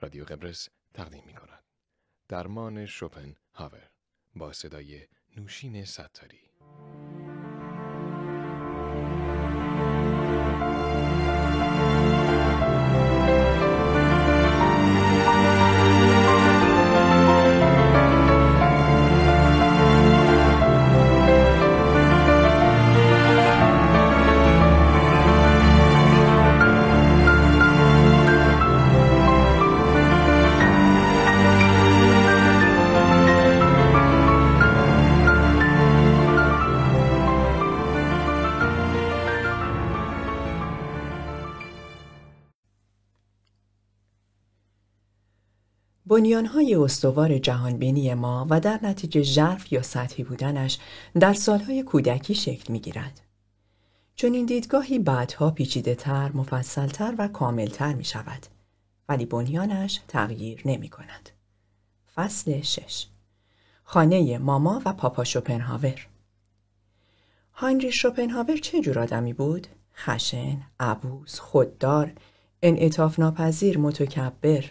رادیو قبرس تقدیم می کند. درمان شوپن هاور با صدای نوشین ستاری بنیانهای استوار جهانبینی ما و در نتیجه ژرف یا سطحی بودنش در سالهای کودکی شکل می‌گیرد. چون این دیدگاهی بعدها پیچیده تر، مفصل تر و کامل تر می شود. ولی بنیانش تغییر نمی کند. فصل شش خانه ماما و پاپا شوپنهاور هاینری شوپنهاور چه جور آدمی بود؟ خشن، عبوز، خوددار، انعطاف ناپذیر، متکبر،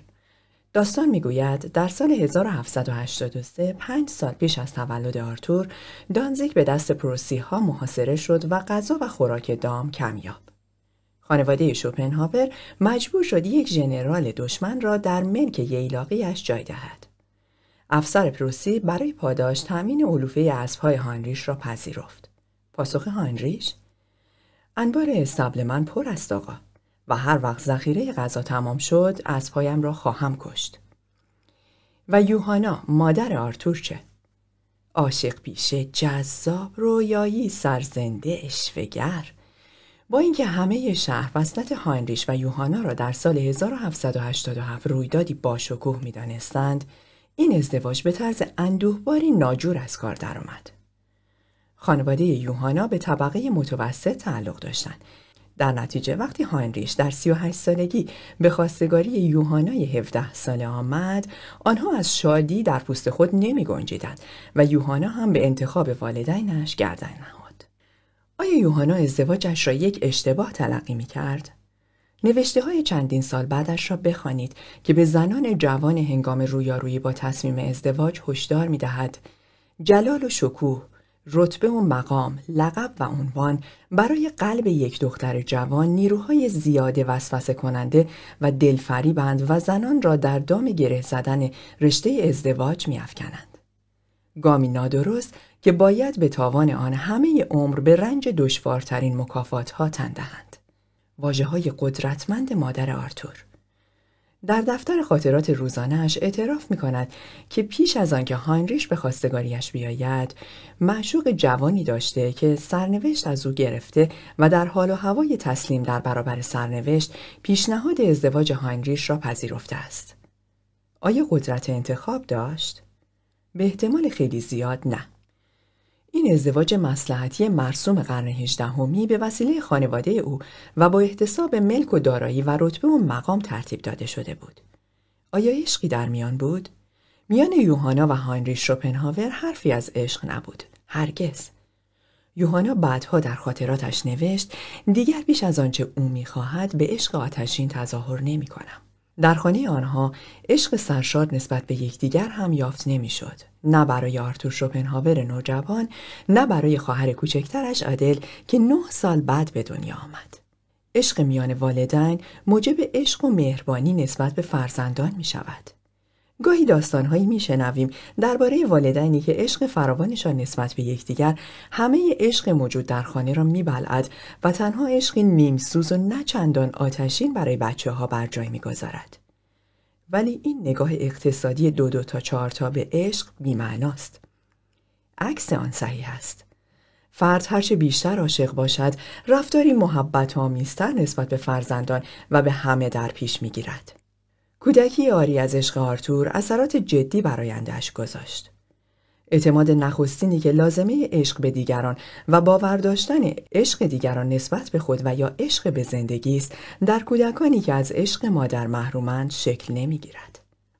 داستان می‌گوید در سال 1783 پنج سال پیش از تولد آرتور دانزیک به دست پروسی ها محاصره شد و غذا و خوراک دام کمیاب. خانواده شوپنهاور مجبور شد یک ژنرال دشمن را در ملک ییلاقیش جای دهد. افسر پروسی برای پاداش تأمین علوفه اسبهای هانریش را پذیرفت. پاسخ هانریش انبار اصطبل من پر است آقا. و هر وقت ذخیره غذا تمام شد اسب‌هایم را خواهم کشت. و یوهانا مادر آرتور چه؟ عاشق پیشه جذاب رویایی سرزنده عشوه‌گر با اینکه همه شهر وصلت هاینریش و یوهانا را در سال 1787 رویدادی باشکوه می دانستند، این ازدواج به طرز اندوهباری ناجور از کار درآمد. خانواده یوهانا به طبقه متوسط تعلق داشتند در نتیجه وقتی هاینریش در 38 سالگی به خواستگاری یوهانای 17 ساله آمد آنها از شادی در پوست خود نمی گنجیدند و یوهانا هم به انتخاب والدینش گردن نهاد آیا یوهانا ازدواجش را یک اشتباه تلقی می کرد؟ نوشته های چندین سال بعدش را بخوانید که به زنان جوان هنگام رویارویی با تصمیم ازدواج هشدار می دهد جلال و شکوه رتبه و مقام، لقب و عنوان برای قلب یک دختر جوان نیروهای زیاده وسوسه کننده و دلفریبند و زنان را در دام گره زدن رشته ازدواج میافکنند. گامی نادرست که باید به تاوان آن همه عمر به رنج دشوارترین مکافات ها تندهند. واجه های قدرتمند مادر آرتور در دفتر خاطرات روزانهش اعتراف می کند که پیش از آنکه هاینریش به خواستگاریش بیاید معشوق جوانی داشته که سرنوشت از او گرفته و در حال و هوای تسلیم در برابر سرنوشت پیشنهاد ازدواج هاینریش را پذیرفته است. آیا قدرت انتخاب داشت؟ به احتمال خیلی زیاد نه. این ازدواج مسلحتی مرسوم قرن هجدهمی به وسیله خانواده او و با احتساب ملک و دارایی و رتبه و مقام ترتیب داده شده بود. آیا عشقی در میان بود؟ میان یوهانا و هاینریش شوپنهاور حرفی از عشق نبود. هرگز. یوهانا بعدها در خاطراتش نوشت دیگر بیش از آنچه او می‌خواهد به عشق آتشین تظاهر نمی کنم. در خانه آنها عشق سرشاد نسبت به یکدیگر هم یافت نمی‌شد. نه برای آرتور شوپنهاور نوجوان نه برای خواهر کوچکترش عادل که نه سال بعد به دنیا آمد. عشق میان والدین موجب عشق و مهربانی نسبت به فرزندان می شود. گاهی داستانهایی میشنویم درباره والدینی که عشق فراوانشان نسبت به یکدیگر همه عشق موجود در خانه را میبلعد و تنها عشقی نیمسوز و نه چندان آتشین برای بچه ها بر جای می‌گذارد ولی این نگاه اقتصادی دو دو تا چهار تا به عشق بیمعناست. عکس آن صحیح است. فرد هرچه بیشتر عاشق باشد رفتاری محبت آمیزتر نسبت به فرزندان و به همه در پیش می‌گیرد. کودکی آری از عشق آرتور اثرات جدی بر آیندهاش گذاشت. اعتماد نخستینی که لازمه عشق به دیگران و باور داشتن عشق دیگران نسبت به خود و یا عشق به زندگی است در کودکانی که از عشق مادر محرومند شکل نمی‌گیرد.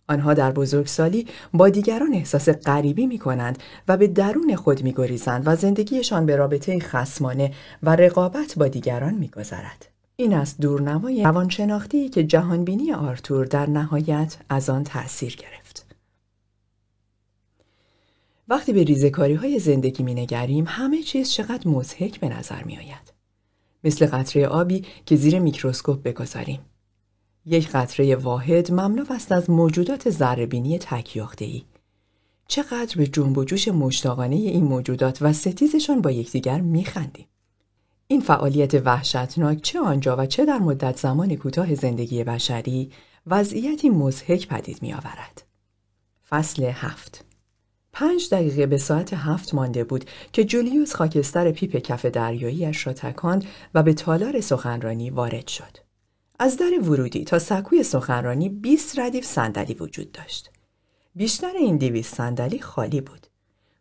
آنها در بزرگسالی با دیگران احساس غریبی می کنند و به درون خود می گریزند و زندگیشان به رابطه خسمانه و رقابت با دیگران می گذارد. این است دورنمای روانشناختی که جهانبینی آرتور در نهایت از آن تأثیر گرفت. وقتی به ریزکاری های زندگی می نگریم همه چیز چقدر مزهک به نظر می آید. مثل قطره آبی که زیر میکروسکوپ بگذاریم. یک قطره واحد مملو است از موجودات ذرهبینی ای. چقدر به جنب و جوش مشتاقانه این موجودات و ستیزشان با یکدیگر میخندیم. این فعالیت وحشتناک چه آنجا و چه در مدت زمان کوتاه زندگی بشری وضعیتی مزهک پدید می آورد. فصل هفت پنج دقیقه به ساعت هفت مانده بود که جولیوس خاکستر پیپ کف دریاییش را تکاند و به تالار سخنرانی وارد شد. از در ورودی تا سکوی سخنرانی 20 ردیف صندلی وجود داشت. بیشتر این دیویس صندلی خالی بود.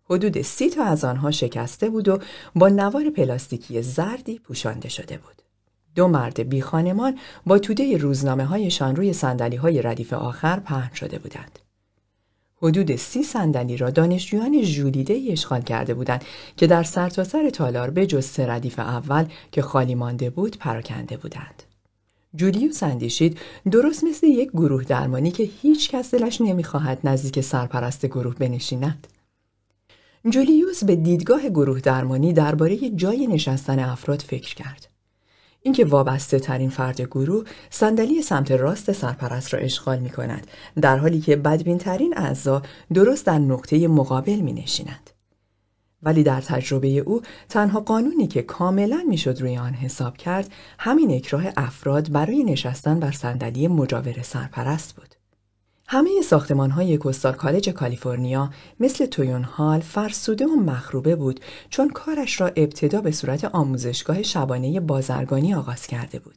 حدود سی تا از آنها شکسته بود و با نوار پلاستیکی زردی پوشانده شده بود. دو مرد بی خانمان با توده روزنامه هایشان روی سندلی های ردیف آخر پهن شده بودند. حدود سی صندلی را دانشجویان ژولیده اشغال کرده بودند که در سرتاسر سر تالار به جز سه ردیف اول که خالی مانده بود پراکنده بودند. جولیوس اندیشید درست مثل یک گروه درمانی که هیچ کس دلش نمی‌خواهد نزدیک سرپرست گروه بنشیند. جولیوس به دیدگاه گروه درمانی درباره جای نشستن افراد فکر کرد. اینکه وابسته ترین فرد گروه صندلی سمت راست سرپرست را اشغال می کند در حالی که بدبین ترین اعضا درست در نقطه مقابل می نشینند. ولی در تجربه او تنها قانونی که کاملا می‌شد روی آن حساب کرد همین اکراه افراد برای نشستن بر صندلی مجاور سرپرست بود. همه ساختمان های کوستال کالج کالیفرنیا مثل تویون هال فرسوده و مخروبه بود چون کارش را ابتدا به صورت آموزشگاه شبانه بازرگانی آغاز کرده بود.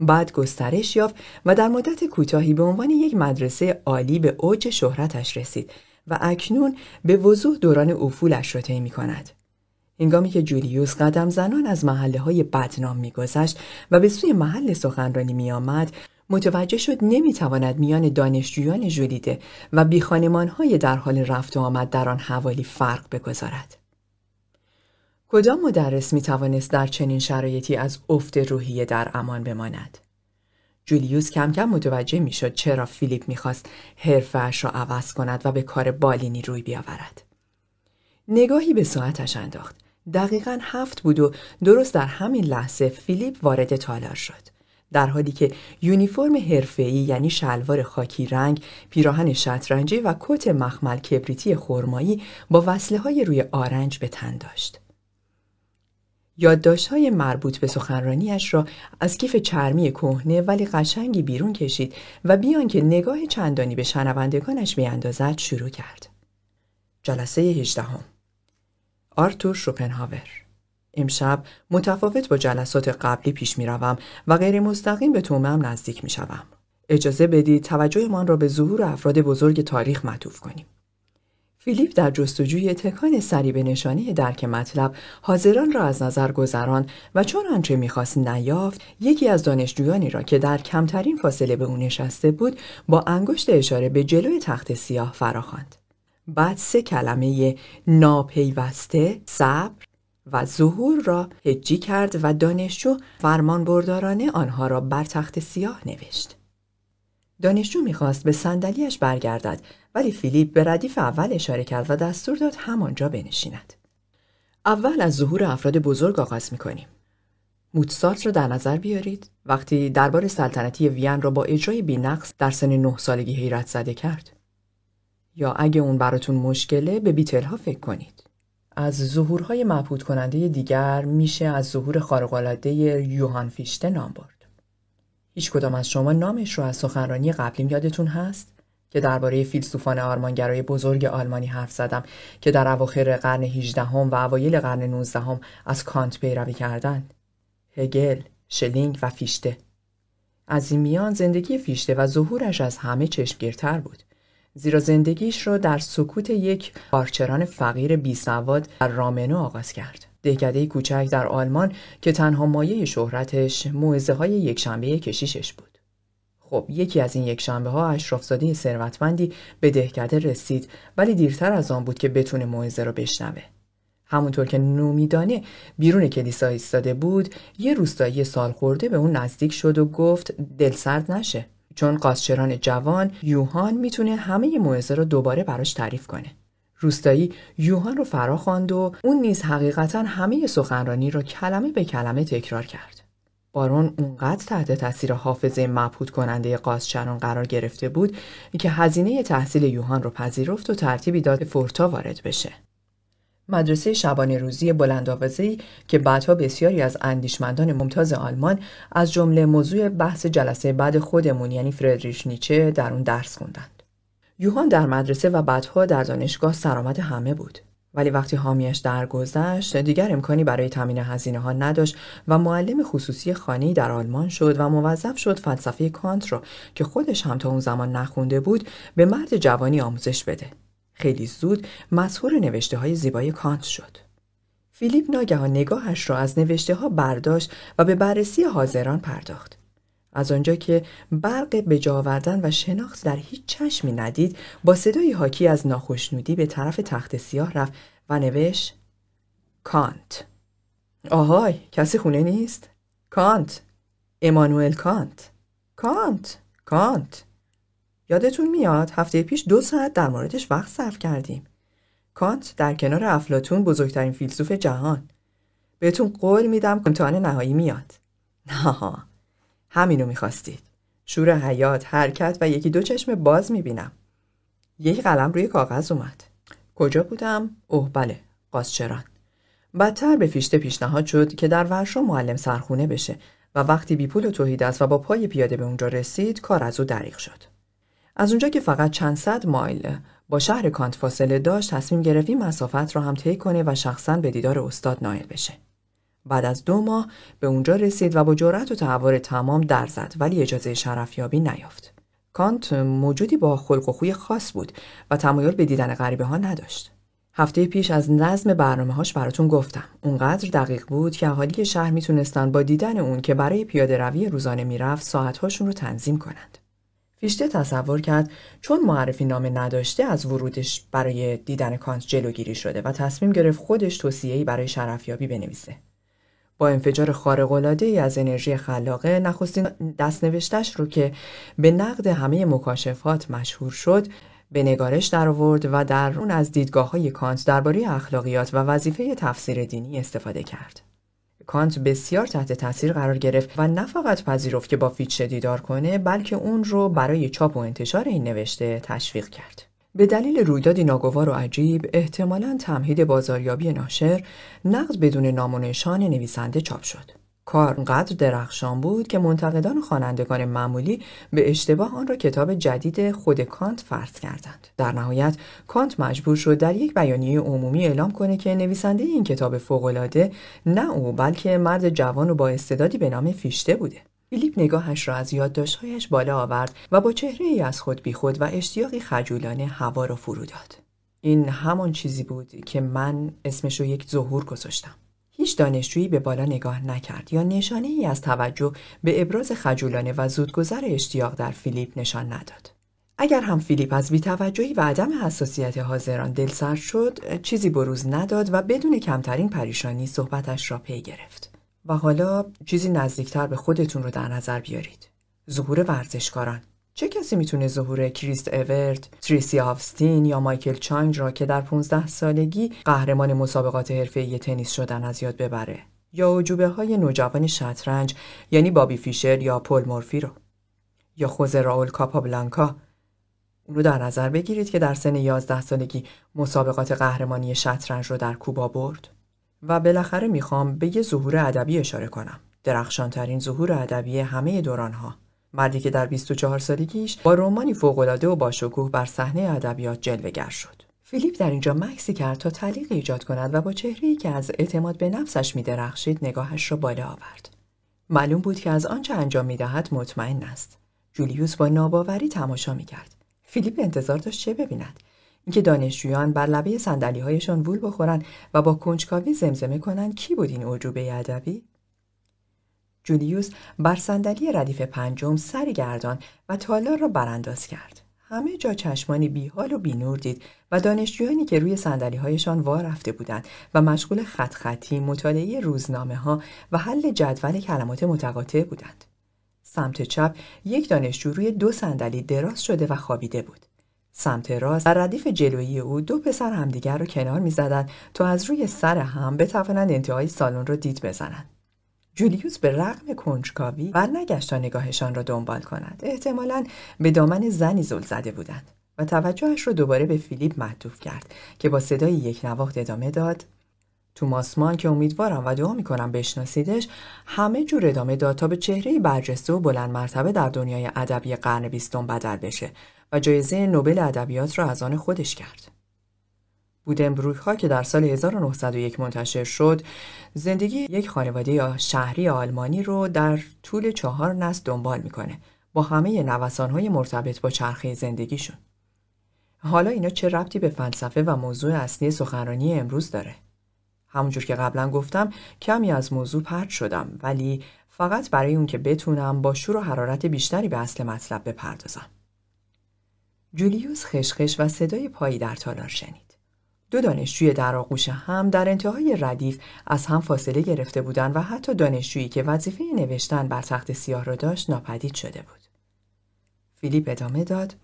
بعد گسترش یافت و در مدت کوتاهی به عنوان یک مدرسه عالی به اوج شهرتش رسید و اکنون به وضوح دوران افولش را طی می کند. هنگامی که جولیوس قدم زنان از محله های بدنام میگذشت و به سوی محل سخنرانی می آمد، متوجه شد نمی‌تواند میان دانشجویان جولیده و های در حال رفت و آمد در آن حوالی فرق بگذارد. کدام مدرس می توانست در چنین شرایطی از افت روحیه در امان بماند؟ جولیوس کم کم متوجه می شد چرا فیلیپ می‌خواست حرفش را عوض کند و به کار بالینی روی بیاورد. نگاهی به ساعتش انداخت. دقیقا هفت بود و درست در همین لحظه فیلیپ وارد تالار شد. در حالی که یونیفرم حرفه‌ای یعنی شلوار خاکی رنگ، پیراهن شطرنجی و کت مخمل کبریتی خرمایی با وصله های روی آرنج به تن داشت. های مربوط به سخنرانیش را از کیف چرمی کهنه ولی قشنگی بیرون کشید و بیان که نگاه چندانی به شنوندگانش بیاندازد شروع کرد. جلسه هجدهم آرتور شوپنهاور امشب متفاوت با جلسات قبلی پیش می روم و غیر مستقیم به تومم نزدیک می شوم. اجازه بدید توجهمان را به ظهور افراد بزرگ تاریخ معطوف کنیم. فیلیپ در جستجوی تکان سری به نشانه درک مطلب حاضران را از نظر گذران و چون آنچه می‌خواست نیافت یکی از دانشجویانی را که در کمترین فاصله به او نشسته بود با انگشت اشاره به جلوی تخت سیاه فراخواند بعد سه کلمه ناپیوسته صبر و ظهور را هجی کرد و دانشجو فرمان بردارانه آنها را بر تخت سیاه نوشت. دانشجو می‌خواست به صندلیاش برگردد ولی فیلیپ به ردیف اول اشاره کرد و دستور داد همانجا بنشیند. اول از ظهور افراد بزرگ آغاز می‌کنیم. موتسارت را در نظر بیارید وقتی دربار سلطنتی وین را با اجرای بینقص در سن نه سالگی حیرت زده کرد. یا اگه اون براتون مشکله به بیتلها فکر کنید. از ظهورهای مبهوت کننده دیگر میشه از ظهور خارق‌العاده یوهان فیشته نام برد. هیچ کدام از شما نامش رو از سخنرانی قبلیم یادتون هست که درباره فیلسوفان آرمانگرای بزرگ آلمانی حرف زدم که در اواخر قرن 18 و اوایل قرن 19 هم از کانت پیروی کردند. هگل، شلینگ و فیشته. از این میان زندگی فیشته و ظهورش از همه چشمگیرتر بود. زیرا زندگیش را در سکوت یک کارچران فقیر بی سواد در رامنو آغاز کرد. دهکده کوچک در آلمان که تنها مایه شهرتش موعظه های یکشنبه کشیشش بود. خب یکی از این یک شنبه ها اشرافزاده ثروتمندی به دهکده رسید ولی دیرتر از آن بود که بتونه موعظه را بشنوه. همونطور که نومیدانه بیرون کلیسا ایستاده بود یه روستایی سال خورده به اون نزدیک شد و گفت دلسرد نشه چون قاسچران جوان یوهان می‌تونه همه موعظه رو دوباره براش تعریف کنه. روستایی یوهان رو فرا خواند و اون نیز حقیقتا همه سخنرانی رو کلمه به کلمه تکرار کرد. بارون اونقدر تحت تاثیر حافظه مبهوت کننده قاسچران قرار گرفته بود که هزینه تحصیل یوهان رو پذیرفت و ترتیبی داد فورتا وارد بشه. مدرسه شبانه روزی بلندآوازهای که بعدها بسیاری از اندیشمندان ممتاز آلمان از جمله موضوع بحث جلسه بعد خودمون یعنی فردریش نیچه در اون درس خوندند. یوهان در مدرسه و بعدها در دانشگاه سرآمد همه بود. ولی وقتی حامیش درگذشت دیگر امکانی برای تامین هزینه ها نداشت و معلم خصوصی خانه در آلمان شد و موظف شد فلسفه کانت را که خودش هم تا اون زمان نخونده بود به مرد جوانی آموزش بده. خیلی زود مسهور نوشته های زیبای کانت شد. فیلیپ ناگهان نگاهش را از نوشته ها برداشت و به بررسی حاضران پرداخت. از آنجا که برق به و شناخت در هیچ چشمی ندید با صدای حاکی از ناخشنودی به طرف تخت سیاه رفت و نوشت کانت آهای کسی خونه نیست؟ کانت امانوئل کانت کانت کانت یادتون میاد هفته پیش دو ساعت در موردش وقت صرف کردیم. کانت در کنار افلاتون بزرگترین فیلسوف جهان. بهتون قول میدم امتحان نهایی میاد. نه همینو می‌خواستید. شور حیات، حرکت و یکی دو چشم باز می‌بینم. یک قلم روی کاغذ اومد. کجا بودم؟ اوه بله، قاسچران. بدتر به فیشته پیشنهاد شد که در ورشو معلم سرخونه بشه و وقتی بی پول و توحید است و با پای پیاده به اونجا رسید کار از او دریغ شد. از اونجا که فقط چند صد مایل با شهر کانت فاصله داشت تصمیم گرفت این مسافت را هم طی کنه و شخصا به دیدار استاد نایل بشه. بعد از دو ماه به اونجا رسید و با جرأت و تحور تمام در زد ولی اجازه شرفیابی نیافت. کانت موجودی با خلق و خوی خاص بود و تمایل به دیدن غریبه ها نداشت. هفته پیش از نظم برنامه هاش براتون گفتم. اونقدر دقیق بود که اهالی شهر می‌تونستن با دیدن اون که برای پیاده روی روزانه می‌رفت ساعتهاشون رو تنظیم کنند. فیشته تصور کرد چون معرفی نامه نداشته از ورودش برای دیدن کانت جلوگیری شده و تصمیم گرفت خودش توصیه‌ای برای شرفیابی بنویسه. با انفجار خارق‌العاده ای از انرژی خلاقه نخستین دستنوشتش رو که به نقد همه مکاشفات مشهور شد به نگارش در آورد و در اون از دیدگاه های کانت درباره اخلاقیات و وظیفه تفسیر دینی استفاده کرد. کانت بسیار تحت تاثیر قرار گرفت و نه فقط پذیرفت که با فیتشه دیدار کنه بلکه اون رو برای چاپ و انتشار این نوشته تشویق کرد. به دلیل رویدادی ناگوار و عجیب احتمالا تمهید بازاریابی ناشر نقد بدون نام و نشان نویسنده چاپ شد. کار قدر درخشان بود که منتقدان و خوانندگان معمولی به اشتباه آن را کتاب جدید خود کانت فرض کردند. در نهایت کانت مجبور شد در یک بیانیه عمومی اعلام کنه که نویسنده این کتاب فوقالعاده نه او بلکه مرد جوان و با استعدادی به نام فیشته بوده. فیلیپ نگاهش را از یادداشتهایش بالا آورد و با چهره ای از خود بیخود و اشتیاقی خجولانه هوا را فرو داد. این همان چیزی بود که من اسمش رو یک ظهور گذاشتم. هیچ دانشجویی به بالا نگاه نکرد یا نشانه ای از توجه به ابراز خجولانه و زودگذر اشتیاق در فیلیپ نشان نداد. اگر هم فیلیپ از بیتوجهی و عدم حساسیت حاضران دلسرد شد چیزی بروز نداد و بدون کمترین پریشانی صحبتش را پی گرفت. و حالا چیزی نزدیکتر به خودتون رو در نظر بیارید. ظهور ورزشکاران. چه کسی می‌تونه ظهور کریس اورت، تریسی آستین یا مایکل چانگ را که در 15 سالگی قهرمان مسابقات حرفه‌ای تنیس شدن از یاد ببره؟ یا عجوبه های نوجوان شطرنج یعنی بابی فیشر یا پل مورفی رو؟ یا خوزه راول کاپابلانکا اونو در نظر بگیرید که در سن 11 سالگی مسابقات قهرمانی شطرنج رو در کوبا برد و بالاخره می‌خوام به یه ظهور ادبی اشاره کنم درخشانترین ظهور ادبی همه دورانها مردی که در 24 سالگیش با رومانی فوق‌العاده و باشکوه بر صحنه ادبیات جلوه‌گر شد. فیلیپ در اینجا مکسی کرد تا تعلیق ایجاد کند و با چهره‌ای که از اعتماد به نفسش میدرخشید نگاهش را بالا آورد. معلوم بود که از آنچه انجام می‌دهد مطمئن است. جولیوس با ناباوری تماشا می‌کرد. فیلیپ انتظار داشت چه ببیند؟ اینکه دانشجویان بر لبه صندلیهایشان وول بخورند و با کنجکاوی زمزمه کنند کی بود این اعجوبه ادبی جولیوس بر صندلی ردیف پنجم سری گردان و تالار را برانداز کرد. همه جا چشمانی بیحال و بینور دید و دانشجویانی که روی سندلی هایشان وا رفته بودند و مشغول خط خطی، مطالعه روزنامه ها و حل جدول کلمات متقاطع بودند. سمت چپ یک دانشجو روی دو صندلی دراز شده و خوابیده بود. سمت راست در ردیف جلویی او دو پسر همدیگر را کنار می‌زدند تا از روی سر هم بتوانند انتهای سالن را دید بزنند. جولیوس به رغم کنجکاوی نگشت تا نگاهشان را دنبال کند احتمالا به دامن زنی زل زده بودند و توجهش را دوباره به فیلیپ معطوف کرد که با صدای یک نواخت ادامه داد توماس مان که امیدوارم و دعا می‌کنم بشناسیدش همه جور ادامه داد تا به چهره برجسته و بلند مرتبه در دنیای ادبی قرن بیستم بدل بشه و جایزه نوبل ادبیات را از آن خودش کرد. بودنبروک ها که در سال 1901 منتشر شد. زندگی یک خانواده یا شهری آلمانی رو در طول چهار نسل دنبال می‌کنه. با همه نوسان های مرتبط با چرخه زندگیشون. حالا اینا چه ربطی به فلسفه و موضوع اصلی سخنرانی امروز داره؟ همونجور که قبلا گفتم کمی از موضوع پرت شدم ولی فقط برای اون که بتونم با شور و حرارت بیشتری به اصل مطلب بپردازم. جولیوس خشخش و صدای پایی در تالار شنید. دو دانشجوی در آغوش هم در انتهای ردیف از هم فاصله گرفته بودند و حتی دانشجویی که وظیفه نوشتن بر تخت سیاه را داشت ناپدید شده بود. فیلیپ ادامه داد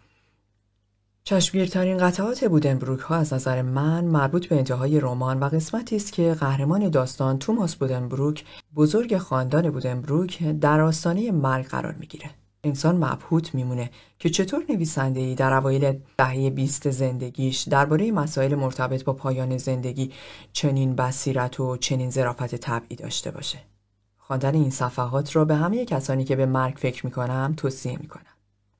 چشمگیرترین قطعات بودنبروک ها از نظر من مربوط به انتهای رمان و قسمتی است که قهرمان داستان توماس بودنبروک بزرگ خاندان بودنبروک در آستانه مرگ قرار می‌گیره. انسان مبهوت میمونه که چطور نویسنده ای در اوایل دهه بیست زندگیش درباره مسائل مرتبط با پایان زندگی چنین بصیرت و چنین ظرافت طبعی داشته باشه. خواندن این صفحات را به همه کسانی که به مرگ فکر می‌کنم توصیه می‌کنم.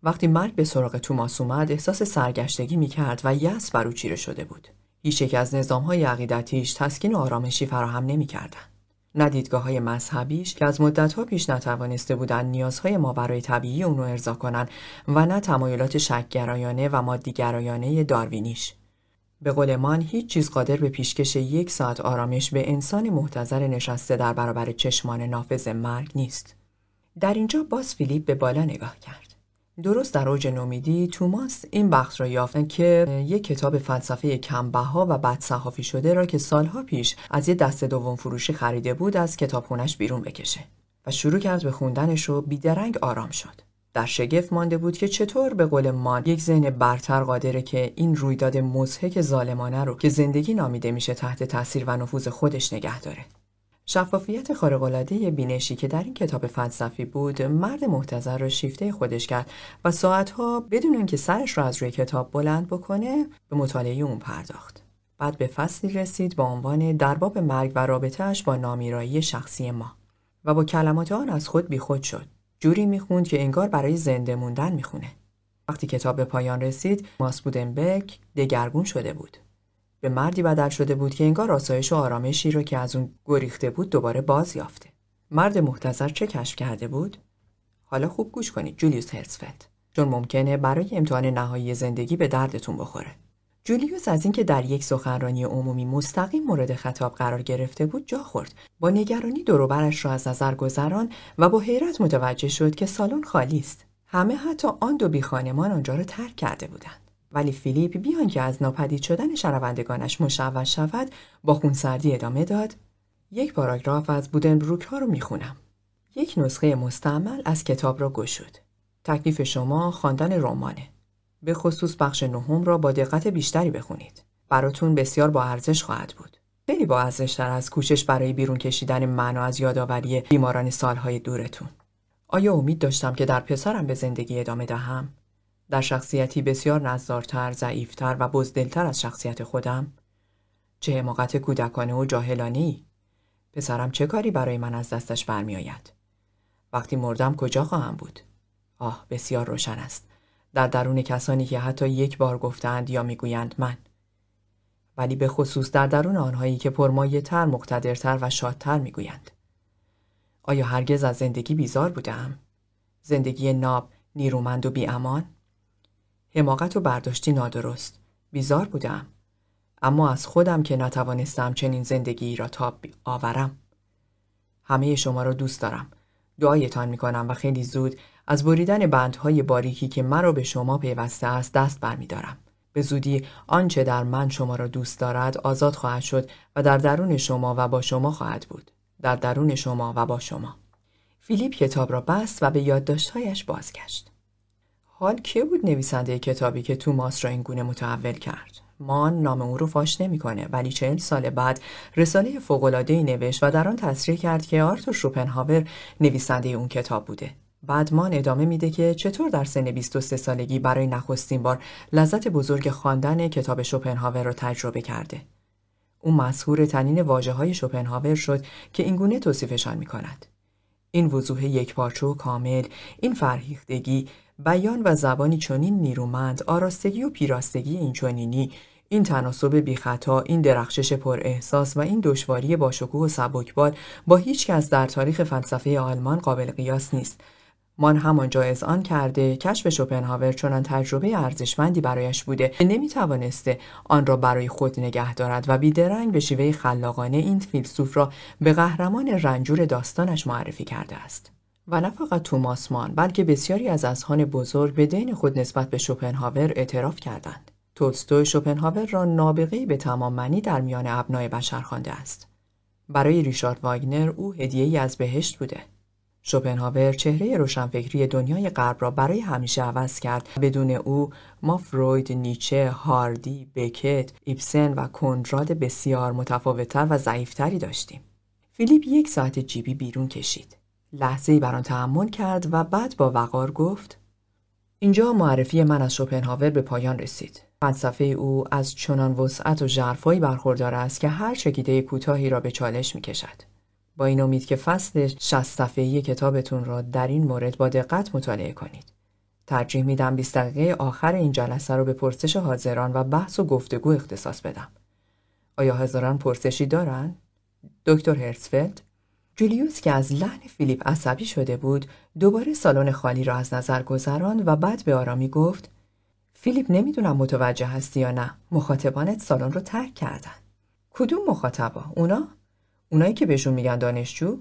وقتی مرگ به سراغ توماس اومد احساس سرگشتگی می‌کرد و یأس بر او چیره شده بود. هیچ یک از نظامهای عقیدتیش تسکین و آرامشی فراهم نمی‌کردند. نه دیدگاه های مذهبیش که از مدتها پیش نتوانسته بودند نیازهای ماورای طبیعی اونو ارضا کنند و نه تمایلات شکگرایانه و مادیگرایانه داروینیش. به قول من هیچ چیز قادر به پیشکش یک ساعت آرامش به انسان محتظر نشسته در برابر چشمان نافذ مرگ نیست. در اینجا باز فیلیپ به بالا نگاه کرد. درست در اوج نومیدی توماس این بخش را یافت که یک کتاب فلسفه کمبها و بد صحافی شده را که سالها پیش از یه دست دوم فروشی خریده بود از کتابخونش بیرون بکشه و شروع کرد به خوندنش و بیدرنگ آرام شد. در شگفت مانده بود که چطور به قول مان یک ذهن برتر قادره که این رویداد مزهک ظالمانه رو که زندگی نامیده میشه تحت تاثیر و نفوذ خودش نگه داره. شفافیت خارق‌العاده بینشی که در این کتاب فلسفی بود مرد محتضر را شیفته خودش کرد و ساعتها بدون اینکه سرش را از روی کتاب بلند بکنه به مطالعه اون پرداخت. بعد به فصلی رسید با عنوان درباب مرگ و رابطهش با نامیرایی شخصی ما. و با کلمات آن از خود بیخود شد. جوری می‌خوند که انگار برای زنده موندن می‌خونه. وقتی کتاب به پایان رسید ماس بودنبک دگرگون شده بود. به مردی بدل شده بود که انگار آسایش و آرامشی را که از اون گریخته بود دوباره باز یافته. مرد محتظر چه کشف کرده بود؟ حالا خوب گوش کنید جولیوس هرسفلد چون ممکنه برای امتحان نهایی زندگی به دردتون بخوره. جولیوس از اینکه در یک سخنرانی عمومی مستقیم مورد خطاب قرار گرفته بود جا خورد با نگرانی دوروبرش را از نظر گذران و با حیرت متوجه شد که سالن خالی است همه حتی آن دو بیخانمان آنجا را ترک کرده بودند ولی فیلیپ بیان که از ناپدید شدن شنوندگانش مشوش شود با خونسردی ادامه داد. یک پاراگراف از بودنبروک ها رو می‌خونم. یک نسخه مستعمل از کتاب را گشود تکلیف شما خواندن رمانه. به خصوص بخش نهم را با دقت بیشتری بخونید. براتون بسیار با ارزش خواهد بود. خیلی با ارزشتر از کوشش برای بیرون کشیدن معنا از یادآوری بیماران سالهای دورتون. آیا امید داشتم که در پسرم به زندگی ادامه دهم؟ در شخصیتی بسیار نزدارتر، ضعیفتر و بزدلتر از شخصیت خودم؟ چه حماقت کودکانه و جاهلانه ای؟ پسرم چه کاری برای من از دستش برمیآید؟ وقتی مردم کجا خواهم بود؟ آه بسیار روشن است. در درون کسانی که حتی یک بار گفتند یا می‌گویند من. ولی به خصوص در درون آنهایی که پرمایه تر، مقتدرتر و شادتر می‌گویند. آیا هرگز از زندگی بیزار بودم؟ زندگی ناب، نیرومند و بیامان؟ حماقت و برداشتی نادرست. بیزار بودم. اما از خودم که نتوانستم چنین زندگی را تاب آورم. همه شما را دوست دارم. دعایتان می کنم و خیلی زود از بریدن بندهای باریکی که مرا به شما پیوسته است دست برمیدارم. به زودی آنچه در من شما را دوست دارد آزاد خواهد شد و در درون شما و با شما خواهد بود. در درون شما و با شما. فیلیپ کتاب را بست و به یادداشتهایش بازگشت. حال که بود نویسنده کتابی که توماس را این گونه متحول کرد مان نام او رو فاش نمی‌کنه ولی چهل سال بعد رساله فوق‌العاده‌ای نوشت و در آن تصریح کرد که آرتور شوپنهاور نویسنده اون کتاب بوده بعد مان ادامه میده که چطور در سن 23 سالگی برای نخستین بار لذت بزرگ خواندن کتاب شوپنهاور را تجربه کرده. او مسهور تنین واجه های شوپنهاور شد که اینگونه توصیفشان می کند. این وضوح یک پارچه و کامل، این فرهیختگی، بیان و زبانی چنین نیرومند، آراستگی و پیراستگی این چنینی، این تناسب بیخطا، این درخشش پر احساس و این دشواری باشکوه و سبکبال با هیچ کس در تاریخ فلسفه آلمان قابل قیاس نیست. مان همانجا از آن کرده کشف شوپنهاور چنان تجربه ارزشمندی برایش بوده که نمی توانسته آن را برای خود نگه دارد و بیدرنگ به شیوه خلاقانه این فیلسوف را به قهرمان رنجور داستانش معرفی کرده است. و نه فقط توماس مان بلکه بسیاری از اذهان بزرگ به دین خود نسبت به شوپنهاور اعتراف کردند تولستوی شوپنهاور را نابغه‌ای به تمام معنی در میان ابنای بشر خوانده است برای ریشارد واگنر او هدیه‌ای از بهشت بوده شوپنهاور چهره روشنفکری دنیای غرب را برای همیشه عوض کرد بدون او ما فروید، نیچه، هاردی، بکت، ایبسن و کنراد بسیار متفاوتتر و ضعیفتری داشتیم. فیلیپ یک ساعت جیبی بیرون کشید. لحظه بر آن تحمل کرد و بعد با وقار گفت اینجا معرفی من از شوپنهاور به پایان رسید. فلسفه او از چنان وسعت و ژرفایی برخوردار است که هر چکیده کوتاهی را به چالش می کشد. با این امید که فصل شست صفحه‌ای کتابتون را در این مورد با دقت مطالعه کنید. ترجیح میدم 20 دقیقه آخر این جلسه رو به پرسش حاضران و بحث و گفتگو اختصاص بدم. آیا حاضران پرسشی دارن؟ دکتر هرسفلد جولیوس که از لحن فیلیپ عصبی شده بود دوباره سالن خالی را از نظر گذراند و بعد به آرامی گفت فیلیپ نمی‌دونم متوجه هستی یا نه. مخاطبانت سالن رو ترک کردن. کدوم مخاطبا؟ اونا؟ اونایی که بهشون میگن دانشجو؟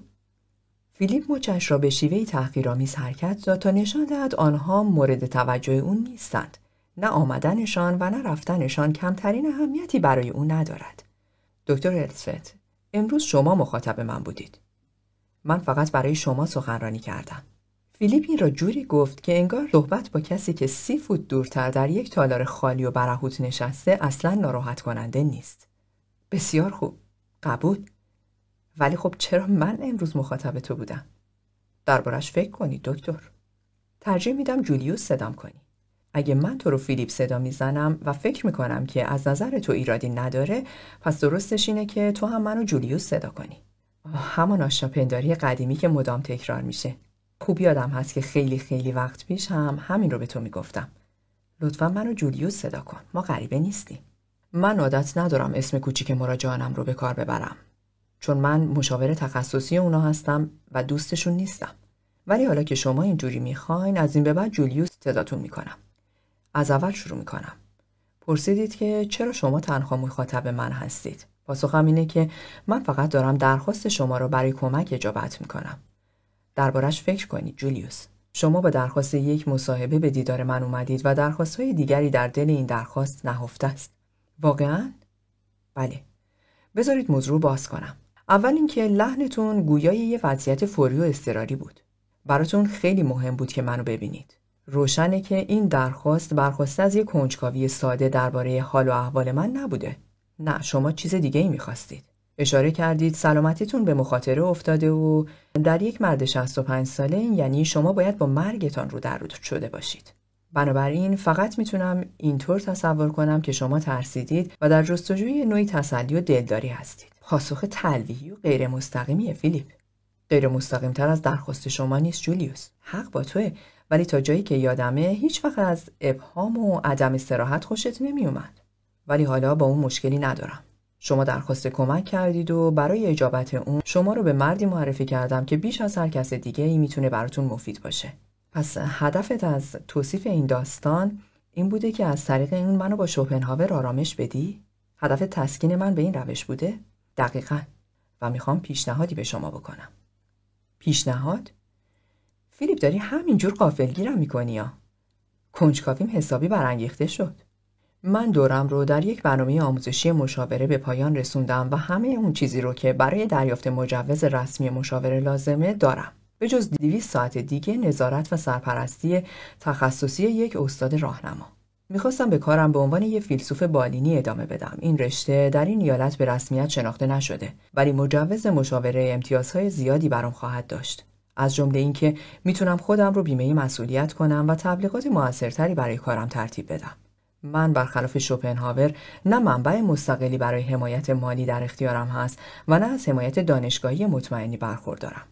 فیلیپ مچش را به شیوهی تحقیرآمیز حرکت داد تا نشان دهد آنها مورد توجه اون نیستند. نه آمدنشان و نه رفتنشان کمترین اهمیتی برای او ندارد. دکتر هرسفت امروز شما مخاطب من بودید. من فقط برای شما سخنرانی کردم. فیلیپ این را جوری گفت که انگار صحبت با کسی که سی فوت دورتر در یک تالار خالی و برهوت نشسته اصلا ناراحت کننده نیست. بسیار خوب. قبول. ولی خب چرا من امروز مخاطب تو بودم؟ دربارش فکر کنی دکتر. ترجیح میدم جولیوس صدام کنی. اگه من تو رو فیلیپ صدا می‌زنم و فکر می‌کنم که از نظر تو ایرادی نداره پس درستش اینه که تو هم منو جولیوس صدا کنی. همان آشناپنداری قدیمی که مدام تکرار میشه. خوب یادم هست که خیلی خیلی وقت پیش هم همین رو به تو می‌گفتم. لطفا منو جولیوس صدا کن. ما غریبه نیستیم. من عادت ندارم اسم کوچیک مراجعانم رو به کار ببرم. چون من مشاور تخصصی اونا هستم و دوستشون نیستم. ولی حالا که شما اینجوری می‌خواین از این به بعد جولیوس صداتون می‌کنم. از اول شروع می‌کنم. پرسیدید که چرا شما تنها مخاطب من هستید؟ پاسخم اینه که من فقط دارم درخواست شما را برای کمک اجابت می‌کنم دربارش فکر کنید جولیوس شما با درخواست یک مصاحبه به دیدار من اومدید و درخواست های دیگری در دل این درخواست نهفته است واقعا بله بذارید موضوع باز کنم اول اینکه لحنتون گویای یه وضعیت فوری و اضطراری بود. براتون خیلی مهم بود که منو ببینید. روشنه که این درخواست برخواسته از یک کنجکاوی ساده درباره حال و احوال من نبوده. نه شما چیز دیگه ای می‌خواستید. اشاره کردید سلامتیتون به مخاطره افتاده و در یک مرد 65 ساله یعنی شما باید با مرگتان رو در رو شده باشید. بنابراین فقط می‌تونم اینطور تصور کنم که شما ترسیدید و در جستجوی نوعی تسلی و دلداری هستید. پاسخ تلویحی و غیر مستقیمی فیلیپ غیر مستقیم تر از درخواست شما نیست جولیوس حق با توه ولی تا جایی که یادمه هیچ وقت از ابهام و عدم استراحت خوشت نمی اومد. ولی حالا با اون مشکلی ندارم شما درخواست کمک کردید و برای اجابت اون شما رو به مردی معرفی کردم که بیش از هر کس دیگه ای می‌تونه براتون مفید باشه پس هدفت از توصیف این داستان این بوده که از طریق این منو با شوپنهاور آرامش بدی؟ هدف تسکین من به این روش بوده؟ دقیقا و می‌خوام پیشنهادی به شما بکنم پیشنهاد؟ فیلیپ داری همینجور قافلگیرم می‌کنی یا کنجکاویم حسابی برانگیخته شد من دورم رو در یک برنامه آموزشی مشاوره به پایان رسوندم و همه اون چیزی رو که برای دریافت مجوز رسمی مشاوره لازمه دارم. به جز 200 ساعت دیگه نظارت و سرپرستی تخصصی یک استاد راهنما. می‌خواستم به کارم به عنوان یک فیلسوف بالینی ادامه بدم. این رشته در این ایالت به رسمیت شناخته نشده ولی مجوز مشاوره امتیازهای زیادی برام خواهد داشت. از جمله اینکه می‌تونم خودم رو بیمه مسئولیت کنم و تبلیغات موثرتری برای کارم ترتیب بدم. من برخلاف شوپنهاور نه منبع مستقلی برای حمایت مالی در اختیارم هست و نه از حمایت دانشگاهی مطمئنی برخوردارم.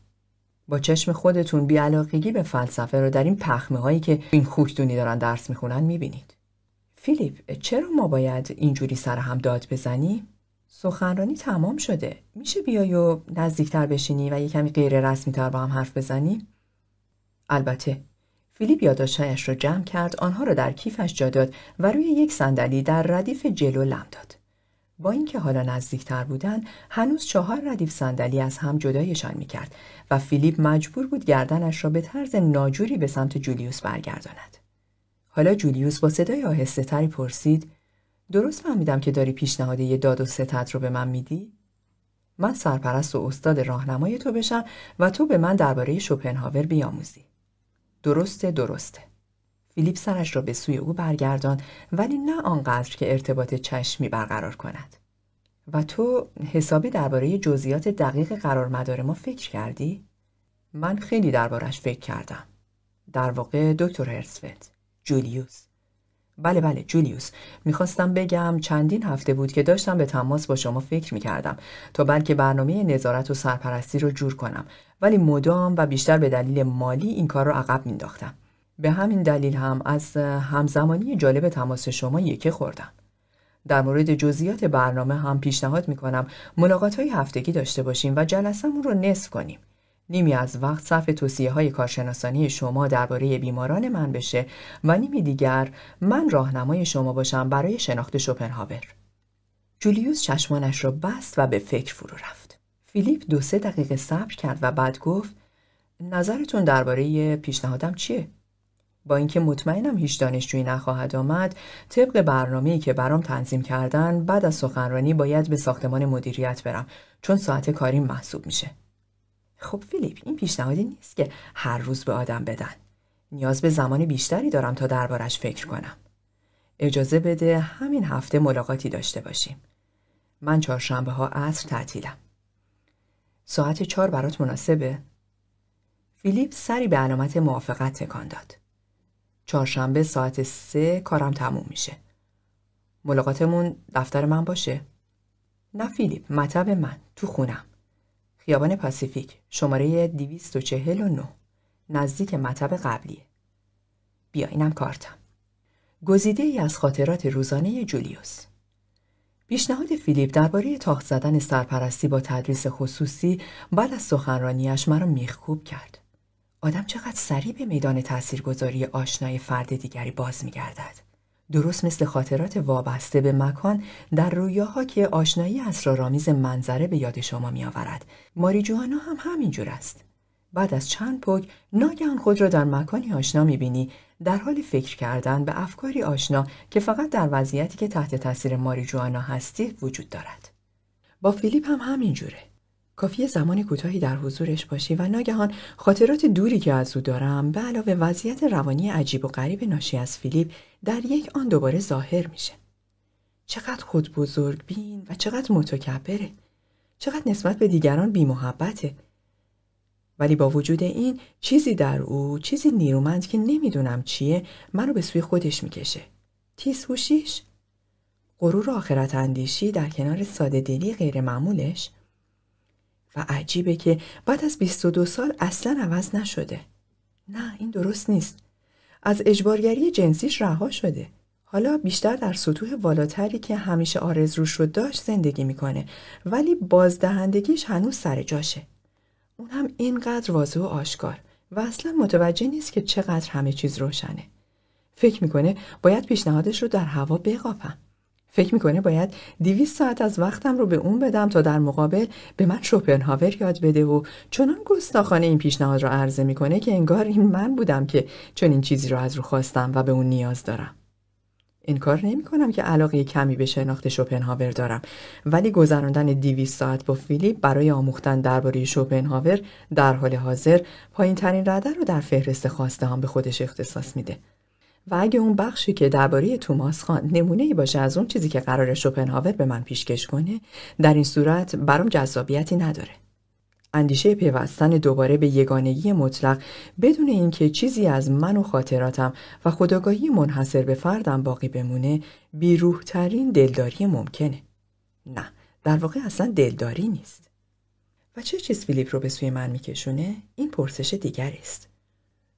با چشم خودتون بیعلاقگی به فلسفه رو در این پخمه هایی که این خوشتونی دارن درس می‌خونن می‌بینید. فیلیپ چرا ما باید اینجوری سر هم داد بزنیم؟ سخنرانی تمام شده. میشه بیای و نزدیکتر بشینی و یه کمی غیر با هم حرف بزنی؟ البته فیلیپ یادداشتهایش را جمع کرد آنها را در کیفش جا داد و روی یک صندلی در ردیف جلو لم داد با اینکه حالا نزدیکتر بودند هنوز چهار ردیف صندلی از هم جدایشان می‌کرد و فیلیپ مجبور بود گردنش را به طرز ناجوری به سمت جولیوس برگرداند حالا جولیوس با صدای آهسته تری پرسید درست فهمیدم که داری پیشنهاد یه داد و ستت رو به من میدی؟ من سرپرست و استاد راهنمای تو بشم و تو به من درباره شوپنهاور بیاموزی. درسته درسته. فیلیپ سرش را به سوی او برگردان ولی نه آنقدر که ارتباط چشمی برقرار کند. و تو حسابی درباره جزئیات دقیق قرار مدار ما فکر کردی؟ من خیلی دربارش فکر کردم. در واقع دکتر هرسفلد جولیوس بله بله جولیوس. می‌خواستم بگم چندین هفته بود که داشتم به تماس با شما فکر می‌کردم تا بلکه برنامه نظارت و سرپرستی رو جور کنم. ولی مدام و بیشتر به دلیل مالی این کار رو عقب مینداختم به همین دلیل هم از همزمانی جالب تماس شما یکی خوردم. در مورد جزئیات برنامه هم پیشنهاد می‌کنم ملاقات های هفتگی داشته باشیم و جلسمون رو نصف کنیم. نیمی از وقت صرف توصیه های کارشناسانی شما درباره بیماران من بشه و نیمی دیگر من راهنمای شما باشم برای شناخت شوپنهاور. جولیوس چشمانش را بست و به فکر فرو رفت. فیلیپ دو سه دقیقه صبر کرد و بعد گفت نظرتون درباره پیشنهادم چیه؟ با اینکه مطمئنم هیچ دانشجویی نخواهد آمد طبق برنامه‌ای که برام تنظیم کردن بعد از سخنرانی باید به ساختمان مدیریت برم چون ساعت کاریم محسوب میشه خب فیلیپ این پیشنهادی نیست که هر روز به آدم بدن. نیاز به زمان بیشتری دارم تا دربارش فکر کنم. اجازه بده همین هفته ملاقاتی داشته باشیم. من چهارشنبه ها عصر تعطیلم. ساعت چهار برات مناسبه؟ فیلیپ سری به علامت موافقت تکان داد. چهارشنبه ساعت سه کارم تموم میشه. ملاقاتمون دفتر من باشه. نه فیلیپ مطب من تو خونم. خیابان پاسیفیک شماره 249 نزدیک مطب قبلیه. بیا اینم کارتم گزیده ای از خاطرات روزانه جولیوس. پیشنهاد فیلیپ درباره تاخت زدن سرپرستی با تدریس خصوصی بعد از سخنرانیش مرا میخکوب کرد. آدم چقدر سریع به میدان تاثیرگذاری آشنای فرد دیگری باز میگردد. درست مثل خاطرات وابسته به مکان در رویاها که آشنایی اسرارآمیز منظره به یاد شما می آورد. ماری جوانا هم همینجور است. بعد از چند پک ناگهان خود را در مکانی آشنا می بینی در حال فکر کردن به افکاری آشنا که فقط در وضعیتی که تحت تاثیر ماری جوانا هستی وجود دارد. با فیلیپ هم همینجوره. کافی زمان کوتاهی در حضورش باشی و ناگهان خاطرات دوری که از او دارم به علاوه وضعیت روانی عجیب و غریب ناشی از فیلیپ در یک آن دوباره ظاهر میشه. چقدر خود بزرگ بین و چقدر متکبره. چقدر نسبت به دیگران بی محبته. ولی با وجود این چیزی در او چیزی نیرومند که نمی‌دونم چیه منو به سوی خودش می‌کشه. تیزهوشیش؟ غرور آخرت اندیشی در کنار ساده دلی غیر معمولش؟ و عجیبه که بعد از 22 سال اصلا عوض نشده. نه این درست نیست. از اجبارگری جنسیش رها شده. حالا بیشتر در سطوح والاتری که همیشه آرزوش رو داشت زندگی می‌کنه ولی بازدهندگیش هنوز سر جاشه. اون هم اینقدر واضح و آشکار و اصلا متوجه نیست که چقدر همه چیز روشنه. فکر می‌کنه باید پیشنهادش رو در هوا بقاپم. فکر می‌کنه باید دیویست ساعت از وقتم رو به اون بدم تا در مقابل به من شوپنهاور یاد بده و چنان گستاخانه این پیشنهاد رو عرضه می‌کنه که انگار این من بودم که چون این چیزی رو از رو خواستم و به اون نیاز دارم. کار نمی کنم که علاقه کمی به شناخت شوپنهاور دارم. ولی گذراندن دیویست ساعت با فیلیپ برای آموختن درباره شوپنهاور در حال حاضر پایین ترین رده رو در فهرست خواسته هم به خودش اختصاص میده. و اگه اون بخشی که درباره توماس خان نمونه ای باشه از اون چیزی که قرار شوپنهاور به من پیشکش کنه در این صورت برام جذابیتی نداره. اندیشه پیوستن دوباره به یگانگی مطلق بدون اینکه چیزی از من و خاطراتم و خداگاهی منحصر به فردم باقی بمونه بیروحترین دلداری ممکنه. نه در واقع اصلا دلداری نیست. و چه چیز فیلیپ رو به سوی من میکشونه؟ این پرسش دیگری است.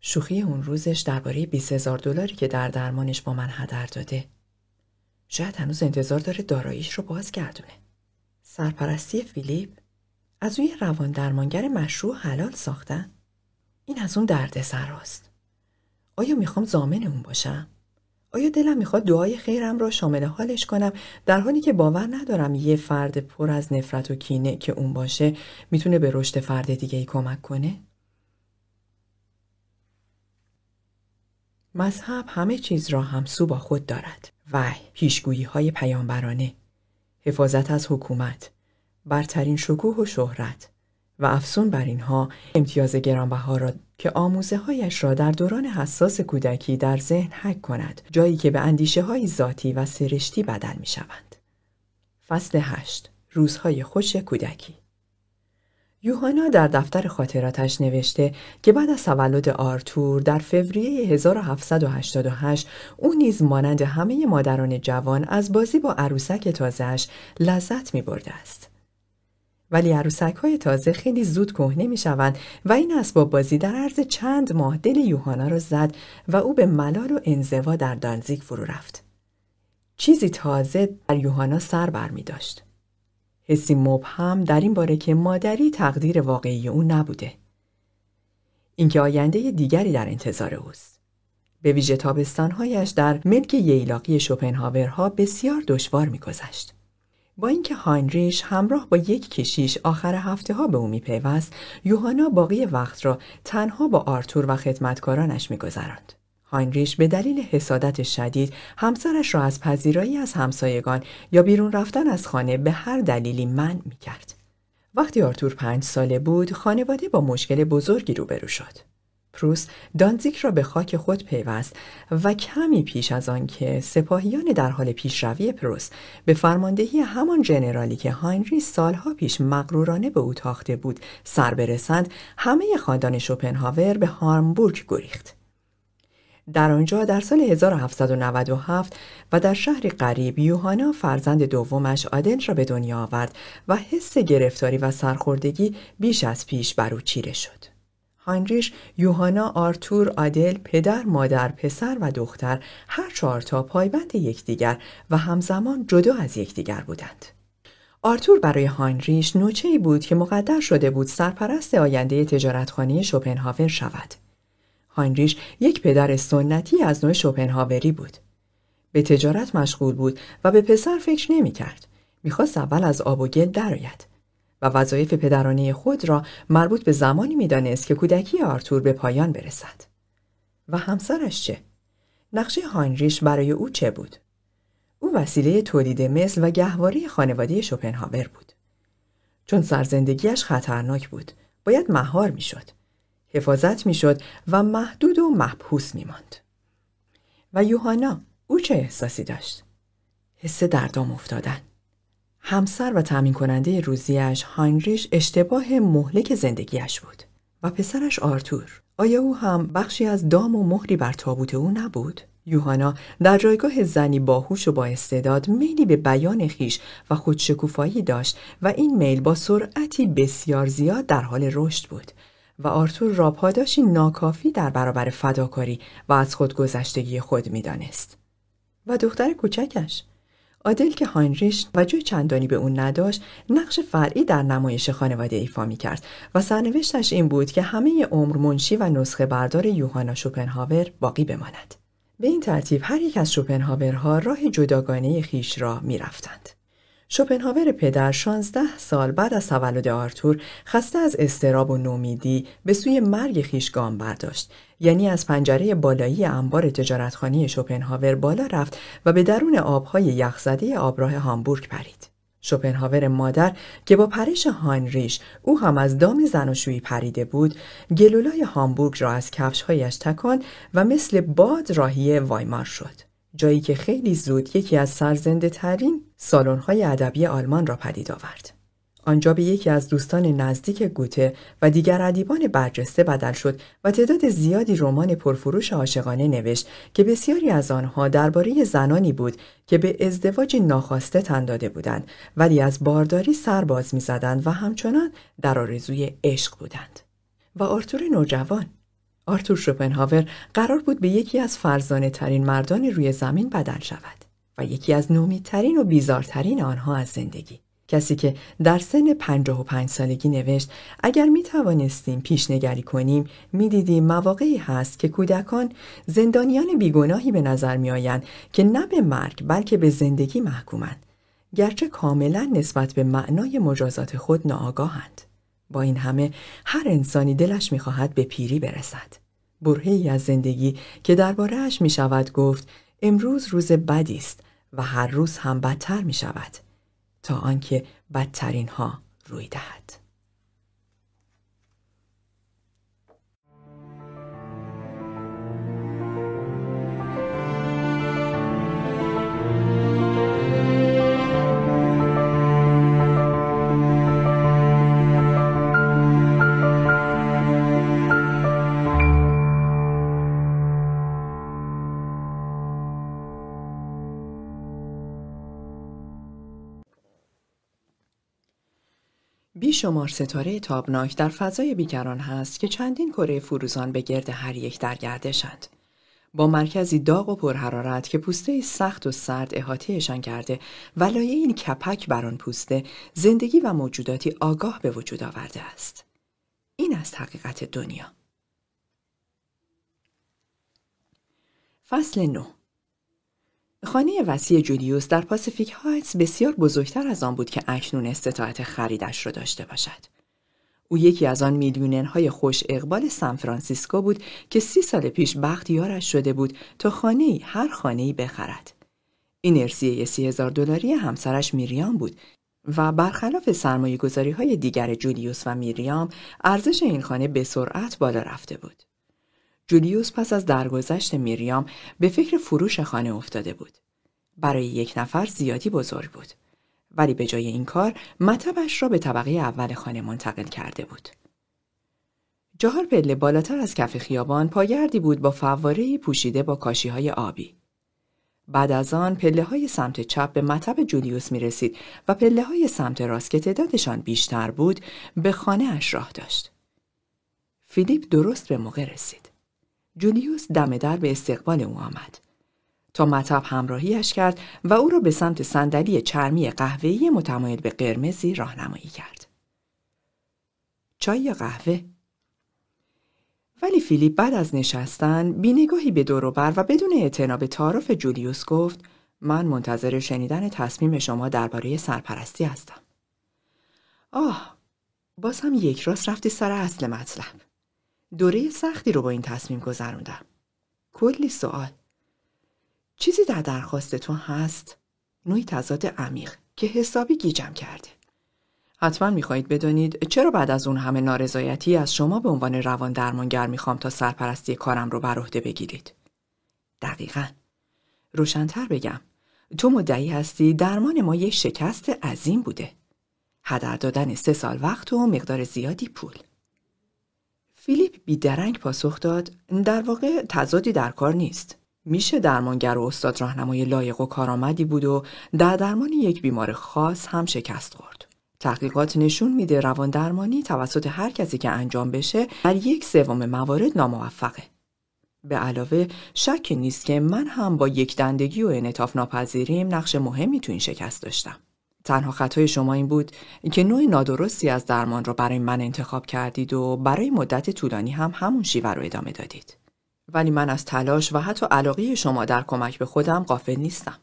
شوخی اون روزش درباره 20 هزار دلاری که در درمانش با من هدر داده. شاید هنوز انتظار داره داراییش رو بازگردونه. سرپرستی فیلیپ از روی روان درمانگر مشروع حلال ساختن؟ این از اون درد سراست. آیا می‌خوام زامن اون باشم؟ آیا دلم می‌خواد دعای خیرم را شامل حالش کنم در حالی که باور ندارم یه فرد پر از نفرت و کینه که اون باشه می‌تونه به رشد فرد دیگه ای کمک کنه؟ مذهب همه چیز را همسو با خود دارد و پیشگویی های پیامبرانه حفاظت از حکومت برترین شکوه و شهرت و افسون بر اینها امتیاز گرانبها را که آموزه هایش را در دوران حساس کودکی در ذهن حک کند جایی که به اندیشه های ذاتی و سرشتی بدل می شوند. فصل هشت روزهای خوش کودکی یوهانا در دفتر خاطراتش نوشته که بعد از تولد آرتور در فوریه 1788 او نیز مانند همه مادران جوان از بازی با عروسک تازهش لذت می برده است. ولی عروسک های تازه خیلی زود کهنه می شوند و این اسباب بازی در عرض چند ماه دل یوهانا را زد و او به ملال و انزوا در دانزیک فرو رفت. چیزی تازه در یوهانا سر بر می داشت. حسی مبهم در این باره که مادری تقدیر واقعی او نبوده. اینکه آینده دیگری در انتظار اوست. به ویژه تابستانهایش در ملک ییلاقی شوپنهاورها بسیار دشوار میگذشت. با اینکه هاینریش همراه با یک کشیش آخر هفته ها به او میپیوست یوهانا باقی وقت را تنها با آرتور و خدمتکارانش میگذراند هاینریش به دلیل حسادت شدید همسرش را از پذیرایی از همسایگان یا بیرون رفتن از خانه به هر دلیلی منع می کرد. وقتی آرتور پنج ساله بود خانواده با مشکل بزرگی روبرو شد. پروس دانزیک را به خاک خود پیوست و کمی پیش از آن که سپاهیان در حال پیشروی پروس به فرماندهی همان ژنرالی که هاینریش سالها پیش مغرورانه به او تاخته بود سر برسند همه خاندان شوپنهاور به هامبورگ گریخت در آنجا در سال 1797 و در شهری غریب یوهانا فرزند دومش آدل را به دنیا آورد و حس گرفتاری و سرخوردگی بیش از پیش بر او چیره شد. هاینریش، یوهانا، آرتور، آدل، پدر، مادر، پسر و دختر هر چهارتا پایبند یکدیگر و همزمان جدا از یکدیگر بودند. آرتور برای هاینریش نوچه بود که مقدر شده بود سرپرست آینده تجارتخانه شوپنهاور شود. هاینریش یک پدر سنتی از نوع شوپنهاوری بود. به تجارت مشغول بود و به پسر فکر نمی کرد. می‌خواست اول از آب و گل درآید و وظایف پدرانه خود را مربوط به زمانی می‌دانست که کودکی آرتور به پایان برسد. و همسرش چه؟ نقشه هاینریش برای او چه بود؟ او وسیله تولید مثل و گهواره خانواده شوپنهاور بود. چون سرزندگیش خطرناک بود، باید مهار می‌شد. حفاظت می‌شد و محدود و محبوس می ماند. و یوهانا او چه احساسی داشت؟ حس دردام افتادن. همسر و تأمین کننده روزیش هاینریش اشتباه مهلک زندگیش بود و پسرش آرتور آیا او هم بخشی از دام و مهری بر تابوت او نبود؟ یوهانا در جایگاه زنی باهوش و با استعداد میلی به بیان خیش و خودشکوفایی داشت و این میل با سرعتی بسیار زیاد در حال رشد بود و آرتور را پاداشی ناکافی در برابر فداکاری و از خودگذشتگی خود می‌دانست. و دختر کوچکش آدل که هاینریش توجه چندانی به اون نداشت نقش فرعی در نمایش خانواده ایفا می کرد و سرنوشتش این بود که همه عمر منشی و نسخه بردار یوهانا شوپنهاور باقی بماند. به این ترتیب هر یک از شوپنهاورها راه جداگانه خویش را می رفتند. شوپنهاور پدر 16 سال بعد از تولد آرتور خسته از اضطراب و نومیدی به سوی مرگ خویش گام برداشت. یعنی از پنجره بالایی انبار تجارتخانه شوپنهاور بالا رفت و به درون آبهای یخزده آبراه هامبورگ پرید. شوپنهاور مادر که با پرش هاینریش او هم از دام زناشویی پریده بود گلولای هامبورگ را از کفشهایش تکان و مثل باد راهی وایمار شد. جایی که خیلی زود یکی از سرزنده ترین سالن های ادبی آلمان را پدید آورد. آنجا به یکی از دوستان نزدیک گوته و دیگر ادیبان برجسته بدل شد و تعداد زیادی رمان پرفروش عاشقانه نوشت که بسیاری از آنها درباره زنانی بود که به ازدواج ناخواسته تن داده بودند ولی از بارداری سر باز می‌زدند و همچنان در آرزوی عشق بودند و آرتور نوجوان آرتور شوپنهاور قرار بود به یکی از فرزانه ترین مردان روی زمین بدل شود و یکی از نومیدترین و بیزارترین آنها از زندگی. کسی که در سن پنجاه و پنج سالگی نوشت اگر می توانستیم پیشنگری کنیم می دیدیم مواقعی هست که کودکان زندانیان بیگناهی به نظر می آیند که نه به مرگ بلکه به زندگی محکومند گرچه کاملا نسبت به معنای مجازات خود ناآگاهند. با این همه هر انسانی دلش می‌خواهد به پیری برسد. برهی از زندگی که دربارهش می گفت امروز روز بدی است و هر روز هم بدتر می شود تا آنکه بدترین ها روی دهد. بیشمار ستاره تابناک در فضای بیکران هست که چندین کره فروزان به گرد هر یک در گردشند. با مرکزی داغ و پرحرارت که پوسته سخت و سرد احاطهشان کرده و لایه این کپک بر آن پوسته زندگی و موجوداتی آگاه به وجود آورده است. این است حقیقت دنیا. فصل 9 خانه وسیع جولیوس در پاسیفیک هایتس بسیار بزرگتر از آن بود که اکنون استطاعت خریدش را داشته باشد. او یکی از آن میلیونرهای های خوش اقبال سان فرانسیسکو بود که سی سال پیش بختیارش شده بود تا خانه هر خانه بخرد. این ارسیه سی هزار دلاری همسرش میریام بود و برخلاف سرمایه گذاری های دیگر جولیوس و میریام ارزش این خانه به سرعت بالا رفته بود. جولیوس پس از درگذشت میریام به فکر فروش خانه افتاده بود. برای یک نفر زیادی بزرگ بود. ولی به جای این کار مطبش را به طبقه اول خانه منتقل کرده بود. چهار پله بالاتر از کف خیابان پاگردی بود با فوارهای پوشیده با کاشی های آبی. بعد از آن پله های سمت چپ به مطب جولیوس می رسید و پله های سمت راست که تعدادشان بیشتر بود به خانه اش راه داشت. فیلیپ درست به موقع رسید. جولیوس دم در به استقبال او آمد. تا مطب همراهیش کرد و او را به سمت صندلی چرمی قهوه‌ای متمایل به قرمزی راهنمایی کرد. چای یا قهوه؟ ولی فیلیپ بعد از نشستن بینگاهی به بر و بدون اعتنا به تعارف جولیوس گفت من منتظر شنیدن تصمیم شما درباره سرپرستی هستم. آه باز هم یک راست رفتی سر اصل مطلب. دوره سختی رو با این تصمیم گذروندم. کلی سوال. چیزی در درخواست تو هست؟ نوعی تضاد عمیق که حسابی گیجم کرده. حتما می‌خواهید بدانید چرا بعد از اون همه نارضایتی از شما به عنوان روان درمانگر می‌خوام تا سرپرستی کارم رو بر عهده بگیرید. دقیقا. روشنتر بگم. تو مدعی هستی درمان ما یک شکست عظیم بوده. هدر دادن سه سال وقت و مقدار زیادی پول. فیلیپ بیدرنگ پاسخ داد در واقع تضادی در کار نیست. میشه درمانگر و استاد راهنمای لایق و کارآمدی بود و در درمان یک بیمار خاص هم شکست خورد. تحقیقات نشون میده روان درمانی توسط هر کسی که انجام بشه در یک سوم موارد ناموفقه. به علاوه شک نیست که من هم با یک دندگی و انعطاف ناپذیریم نقش مهمی تو این شکست داشتم. تنها خطای شما این بود که نوع نادرستی از درمان را برای من انتخاب کردید و برای مدت طولانی هم همون شیوه رو ادامه دادید. ولی من از تلاش و حتی علاقه شما در کمک به خودم قافل نیستم.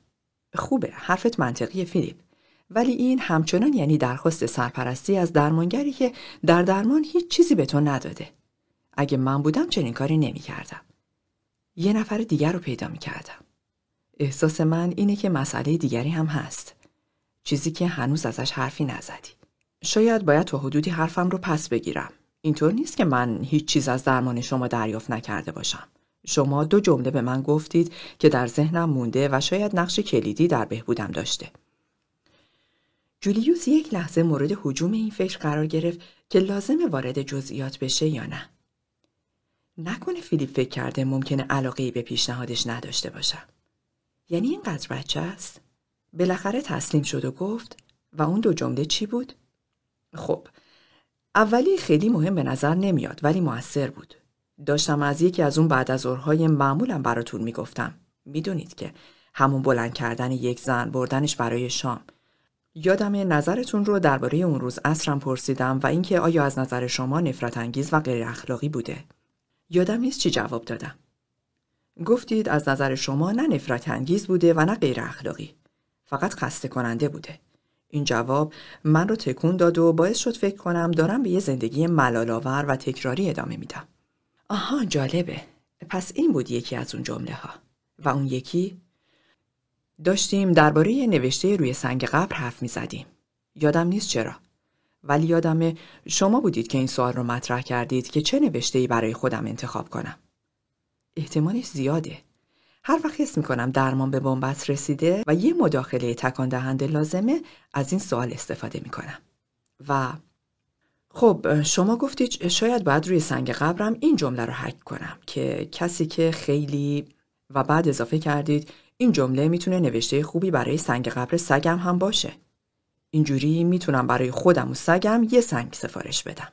خوبه، حرفت منطقی فیلیپ. ولی این همچنان یعنی درخواست سرپرستی از درمانگری که در درمان هیچ چیزی به تو نداده. اگه من بودم چنین کاری نمی کردم. یه نفر دیگر رو پیدا می کردم. احساس من اینه که مسئله دیگری هم هست. چیزی که هنوز ازش حرفی نزدی. شاید باید تا حدودی حرفم رو پس بگیرم. اینطور نیست که من هیچ چیز از درمان شما دریافت نکرده باشم. شما دو جمله به من گفتید که در ذهنم مونده و شاید نقش کلیدی در بهبودم داشته. جولیوس یک لحظه مورد حجوم این فکر قرار گرفت که لازم وارد جزئیات بشه یا نه. نکنه فیلیپ فکر کرده ممکنه علاقه به پیشنهادش نداشته باشم. یعنی اینقدر بچه است؟ بالاخره تسلیم شد و گفت و اون دو جمله چی بود؟ خب اولی خیلی مهم به نظر نمیاد ولی موثر بود. داشتم از یکی از اون بعد از ظهرهای معمولم براتون می‌گفتم. می‌دونید که همون بلند کردن یک زن بردنش برای شام. یادم نظرتون رو درباره اون روز اصرم پرسیدم و اینکه آیا از نظر شما نفرت انگیز و غیر اخلاقی بوده. یادم نیست چی جواب دادم. گفتید از نظر شما نه نفرت انگیز بوده و نه غیر اخلاقی. فقط خسته کننده بوده. این جواب من رو تکون داد و باعث شد فکر کنم دارم به یه زندگی ملالآور و تکراری ادامه میدم. آها جالبه. پس این بود یکی از اون جمله ها. و اون یکی داشتیم درباره نوشته روی سنگ قبر حرف می زدیم. یادم نیست چرا. ولی یادمه شما بودید که این سوال رو مطرح کردید که چه نوشته ای برای خودم انتخاب کنم. احتمالش زیاده. هر وقت حس می‌کنم درمان به بنبست رسیده و یه مداخله تکان دهنده لازمه از این سوال استفاده می‌کنم. و خب شما گفتید شاید باید روی سنگ قبرم این جمله رو حک کنم که کسی که خیلی و بعد اضافه کردید این جمله می‌تونه نوشته خوبی برای سنگ قبر سگم هم باشه. اینجوری می‌تونم برای خودم و سگم یه سنگ سفارش بدم.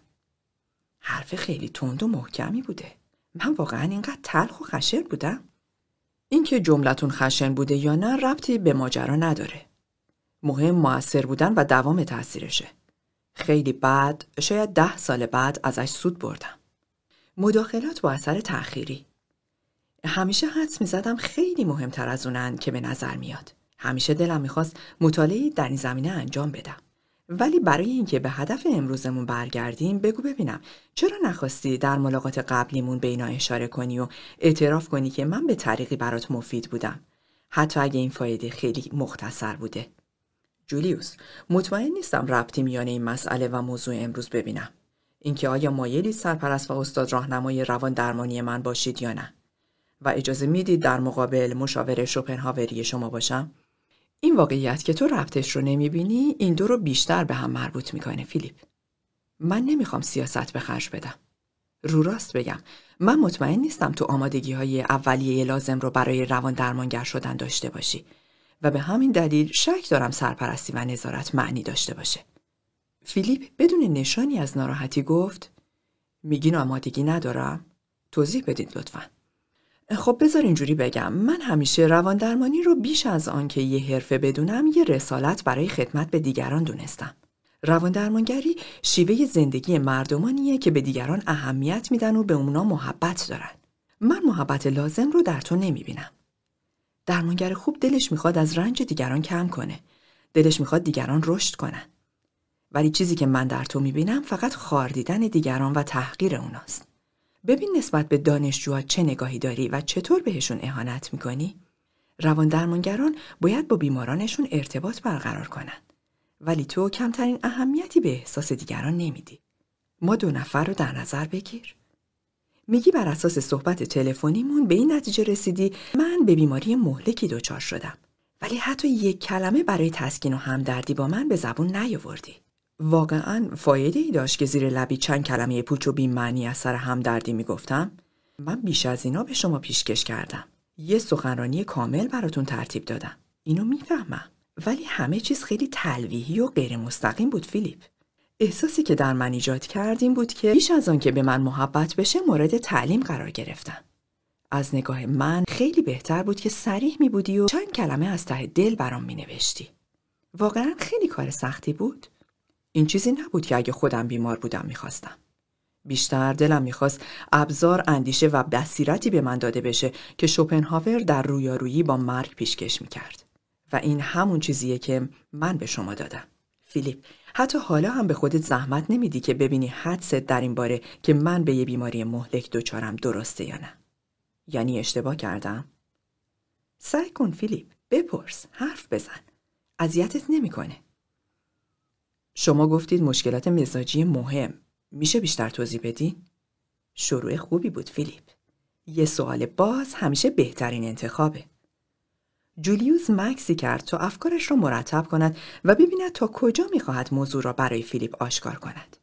حرف خیلی تند و محکمی بوده. من واقعا اینقدر تلخ و خشن بودم؟ اینکه جملتون خشن بوده یا نه ربطی به ماجرا نداره. مهم موثر بودن و دوام تاثیرشه. خیلی بعد، شاید ده سال بعد ازش سود بردم. مداخلات با اثر تأخیری. همیشه حدس می‌زدم خیلی مهمتر از اونن که به نظر میاد. همیشه دلم می‌خواست مطالعه در این زمینه انجام بدم. ولی برای اینکه به هدف امروزمون برگردیم بگو ببینم چرا نخواستی در ملاقات قبلیمون به اینا اشاره کنی و اعتراف کنی که من به طریقی برات مفید بودم؟ حتی اگه این فایده خیلی مختصر بوده. جولیوس مطمئن نیستم ربطی میان این مسئله و موضوع امروز ببینم. اینکه آیا مایلی سرپرست و استاد راهنمای روان درمانی من باشید یا نه؟ و اجازه می‌دید در مقابل مشاور شوپنهاوری شما باشم؟ این واقعیت که تو ربطش رو نمی‌بینی این دو رو بیشتر به هم مربوط می‌کنه فیلیپ. من نمی‌خوام سیاست به خرج بدم. رو راست بگم من مطمئن نیستم تو آمادگی های اولیه لازم رو برای روان درمانگر شدن داشته باشی و به همین دلیل شک دارم سرپرستی و نظارت معنی داشته باشه. فیلیپ بدون نشانی از ناراحتی گفت میگین آمادگی ندارم؟ توضیح بدید لطفاً. خب بذار اینجوری بگم من همیشه روان درمانی رو بیش از آنکه یه حرفه بدونم یه رسالت برای خدمت به دیگران دونستم. روان درمانگری شیوه زندگی مردمانیه که به دیگران اهمیت میدن و به اونا محبت دارن. من محبت لازم رو در تو نمی‌بینم. درمانگر خوب دلش می‌خواد از رنج دیگران کم کنه. دلش می‌خواد دیگران رشد کنن. ولی چیزی که من در تو می‌بینم فقط خار دیدن دیگران و تحقیر اوناست. ببین نسبت به دانشجوها چه نگاهی داری و چطور بهشون اهانت می‌کنی؟ روان درمانگران باید با بیمارانشون ارتباط برقرار کنن. ولی تو کمترین اهمیتی به احساس دیگران نمیدی. ما دو نفر رو در نظر بگیر. میگی بر اساس صحبت تلفنیمون به این نتیجه رسیدی من به بیماری مهلکی دچار شدم. ولی حتی یک کلمه برای تسکین و همدردی با من به زبون نیاوردی. واقعا فایده ای داشت که زیر لبی چند کلمه پوچ و معنی از سر همدردی می‌گفتم. من بیش از اینا به شما پیشکش کردم. یه سخنرانی کامل براتون ترتیب دادم. اینو می‌فهمم. ولی همه چیز خیلی تلویحی و غیر مستقیم بود فیلیپ. احساسی که در من ایجاد کردیم بود که بیش از آن که به من محبت بشه مورد تعلیم قرار گرفتم. از نگاه من خیلی بهتر بود که سریح می بودی و چند کلمه از ته دل برام می نوشتی. واقعا خیلی کار سختی بود. این چیزی نبود که اگه خودم بیمار بودم می‌خواستم. بیشتر دلم می‌خواست ابزار اندیشه و بصیرتی به من داده بشه که شوپنهاور در رویارویی با مرگ پیشکش می‌کرد. و این همون چیزیه که من به شما دادم. فیلیپ حتی حالا هم به خودت زحمت نمیدی که ببینی حدست در این باره که من به یه بیماری مهلک دچارم درسته یا نه. یعنی اشتباه کردم؟ سعی کن فیلیپ بپرس حرف بزن. اذیتت نمی‌کنه. شما گفتید مشکلات مزاجی مهم میشه بیشتر توضیح بدین شروع خوبی بود فیلیپ یه سوال باز همیشه بهترین انتخابه جولیوس مکسی کرد تا افکارش را مرتب کند و ببیند تا کجا می‌خواهد موضوع را برای فیلیپ آشکار کند.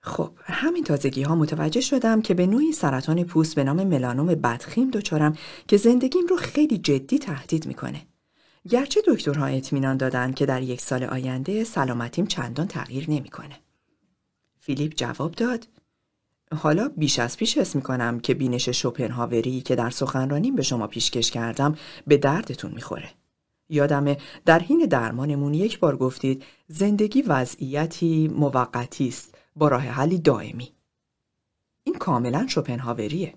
خب همین تازگی ها متوجه شدم که به نوعی سرطان پوست به نام ملانوم بدخیم دچارم که زندگیم رو خیلی جدی تهدید می‌کنه. گرچه دکترها اطمینان دادن که در یک سال آینده سلامتیم چندان تغییر نمی‌کنه. فیلیپ جواب داد حالا بیش از پیش حس می‌کنم که بینش شوپنهاوری که در سخنرانیم به شما پیشکش کردم به دردتون می‌خوره. یادمه در حین درمانمون یک بار گفتید زندگی وضعیتی موقتی است با راه حلی دائمی. این کاملا شوپنهاوریه.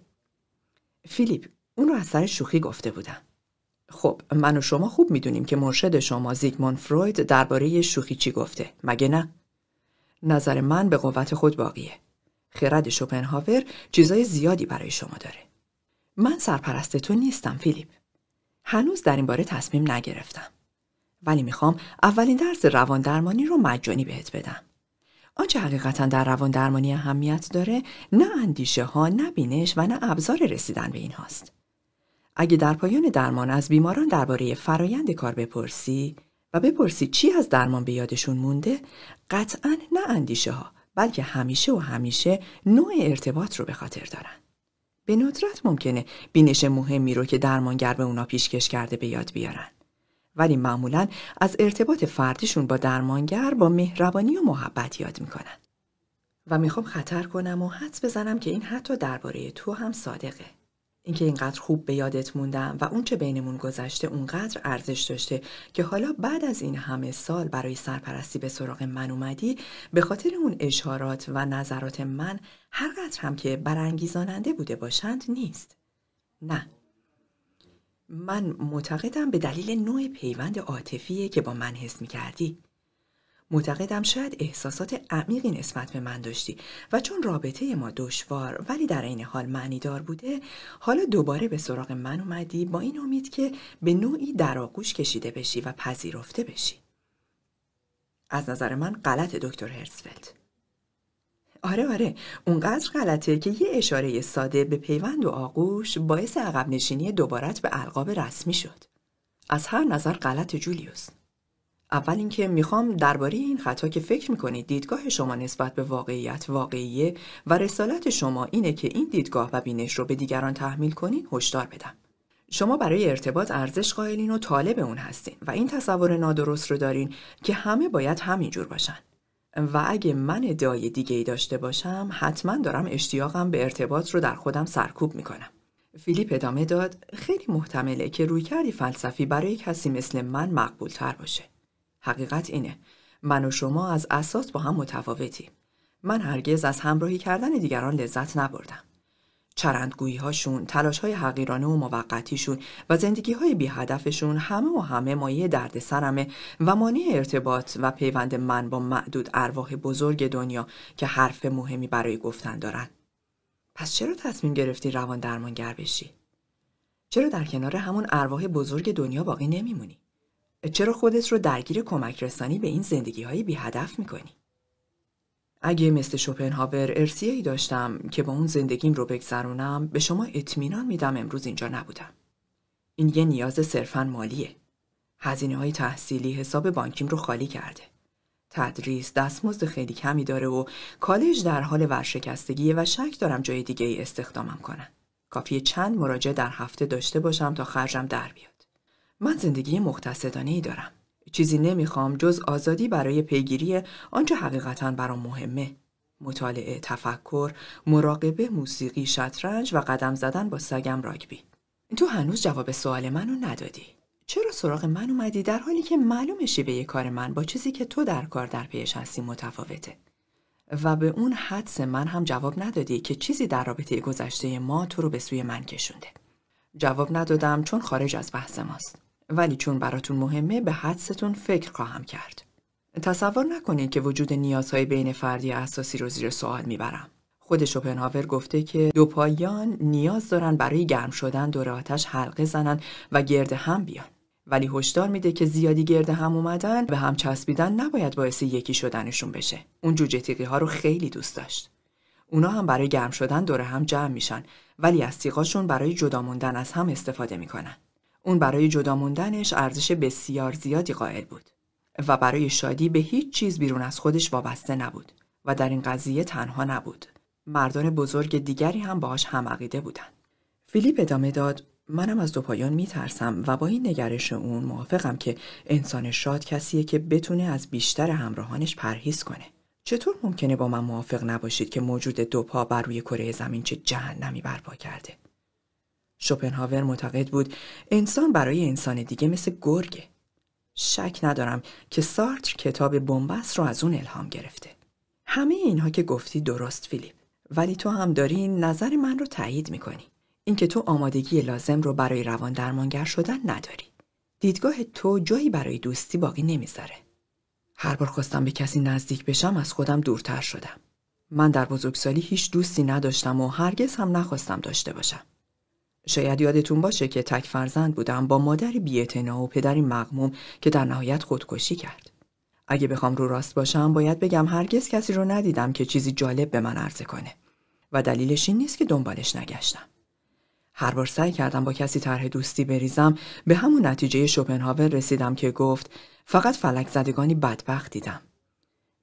فیلیپ اون رو از سر شوخی گفته بودم. خب من و شما خوب می‌دونیم که مرشد شما زیگموند فروید درباره شوخی چی گفته مگه نه؟ نظر من به قوت خود باقیه. خرد شوپنهاور چیزای زیادی برای شما داره. من سرپرست تو نیستم فیلیپ. هنوز در این باره تصمیم نگرفتم. ولی می‌خوام اولین درس روان درمانی رو مجانی بهت بدم. آنچه حقیقتا در روان درمانی اهمیت داره نه اندیشه ها نه بینش و نه ابزار رسیدن به این هاست. اگه در پایان درمان از بیماران درباره فرایند کار بپرسی و بپرسی چی از درمان به یادشون مونده قطعا نه اندیشه ها بلکه همیشه و همیشه نوع ارتباط رو به خاطر دارن. به ندرت ممکنه بینش مهمی رو که درمانگر به اونا پیشکش کرده به یاد بیارن. ولی معمولا از ارتباط فردیشون با درمانگر با مهربانی و محبت یاد می‌کنن. و می‌خوام خطر کنم و حدس بزنم که این حتی درباره تو هم صادقه. اینکه اینقدر خوب به یادت موندم و اونچه بینمون گذشته اونقدر ارزش داشته که حالا بعد از این همه سال برای سرپرستی به سراغ من اومدی به خاطر اون اشارات و نظرات من هر قدر هم که برانگیزاننده بوده باشند نیست. نه. من معتقدم به دلیل نوع پیوند عاطفیه که با من حس می کردی. معتقدم شاید احساسات عمیقی نسبت به من داشتی و چون رابطه ما دشوار ولی در این حال معنیدار بوده حالا دوباره به سراغ من اومدی با این امید که به نوعی در آغوش کشیده بشی و پذیرفته بشی. از نظر من غلط دکتر هرسفلد آره آره اونقدر غلطه که یه اشاره ساده به پیوند و آغوش باعث عقب نشینی دوبارت به القاب رسمی شد. از هر نظر غلط جولیوس. اول اینکه می‌خوام درباره این خطا که فکر می‌کنید دیدگاه شما نسبت به واقعیت واقعیه و رسالت شما اینه که این دیدگاه و بینش رو به دیگران تحمیل کنید هشدار بدم. شما برای ارتباط ارزش قائلین و طالب اون هستین و این تصور نادرست رو دارین که همه باید همینجور باشن. و اگه من ادعای دیگه ای داشته باشم حتما دارم اشتیاقم به ارتباط رو در خودم سرکوب می‌کنم. فیلیپ ادامه داد خیلی محتمله که روی کردی فلسفی برای کسی مثل من مقبول تر باشه. حقیقت اینه من و شما از اساس با هم متفاوتیم من هرگز از همراهی کردن دیگران لذت نبردم چرندگویی هاشون، تلاش های حقیرانه و موقتیشون و زندگی های بی هدفشون همه و همه مایه درد سرمه و مانع ارتباط و پیوند من با معدود ارواح بزرگ دنیا که حرف مهمی برای گفتن دارن. پس چرا تصمیم گرفتی روان درمانگر بشی؟ چرا در کنار همون ارواح بزرگ دنیا باقی نمیمونی؟ چرا خودت رو درگیر کمک رسانی به این زندگی های بی هدف می‌کنی؟ اگه مثل شوپنهاور ارسیهی داشتم که با اون زندگیم رو بگذرونم به شما اطمینان میدم امروز اینجا نبودم. این یه نیاز صرفا مالیه. هزینه های تحصیلی حساب بانکیم رو خالی کرده. تدریس دستمزد خیلی کمی داره و کالج در حال ورشکستگیه و شک دارم جای دیگه ای استخدامم کنن. کافیه چند مراجعه در هفته داشته باشم تا خرجم در بیاد. من زندگی مختصدانه ای دارم. چیزی نمی‌خوام جز آزادی برای پیگیری آنچه حقیقتا برام مهمه. مطالعه، تفکر، مراقبه، موسیقی، شطرنج و قدم زدن با سگم راگبی. تو هنوز جواب سوال منو ندادی. چرا سراغ من اومدی در حالی که معلوم شیوه کار من با چیزی که تو در کار در پیش هستی متفاوته؟ و به اون حدس من هم جواب ندادی که چیزی در رابطه گذشته ما تو رو به سوی من کشونده. جواب ندادم چون خارج از بحث ماست. ولی چون براتون مهمه به حدستون فکر خواهم کرد. تصور نکنید که وجود نیازهای بین فردی اساسی رو زیر سوال می‌برم. خود شوپنهاور گفته که دو پایان نیاز دارن برای گرم شدن دور آتش حلقه زنن و گرد هم بیان. ولی هشدار میده که زیادی گرد هم اومدن به هم چسبیدن نباید باعث یکی شدنشون بشه. اون جوجه تیغی ها رو خیلی دوست داشت. اونا هم برای گرم شدن دور هم جمع میشن ولی از تیغاشون برای جدا موندن از هم استفاده می‌کنن. اون برای جدا موندنش ارزش بسیار زیادی قائل بود و برای شادی به هیچ چیز بیرون از خودش وابسته نبود و در این قضیه تنها نبود. مردان بزرگ دیگری هم باهاش هم عقیده بودن. فیلیپ ادامه داد منم از دو پایان میترسم و با این نگرش اون موافقم که انسان شاد کسیه که بتونه از بیشتر همراهانش پرهیز کنه. چطور ممکنه با من موافق نباشید که موجود دو پا بر روی کره زمین چه جهنمی برپا کرده؟ شوپنهاور معتقد بود انسان برای انسان دیگه مثل گرگه. شک ندارم که سارتر کتاب بنبست رو از اون الهام گرفته. همه اینها که گفتی درست فیلیپ ولی تو هم داری نظر من رو تایید می‌کنی. اینکه تو آمادگی لازم رو برای روان درمانگر شدن نداری. دیدگاه تو جایی برای دوستی باقی نمی‌ذاره. هر بار خواستم به کسی نزدیک بشم از خودم دورتر شدم. من در بزرگسالی هیچ دوستی نداشتم و هرگز هم نخواستم داشته باشم. شاید یادتون باشه که تک فرزند بودم با مادری بی‌اعتنا و پدری مغموم که در نهایت خودکشی کرد. اگه بخوام رو راست باشم باید بگم هرگز کسی رو ندیدم که چیزی جالب به من عرضه کنه و دلیلش این نیست که دنبالش نگشتم. هر بار سعی کردم با کسی طرح دوستی بریزم به همون نتیجه شوپنهاور رسیدم که گفت فقط فلک زدگانی بدبخت دیدم.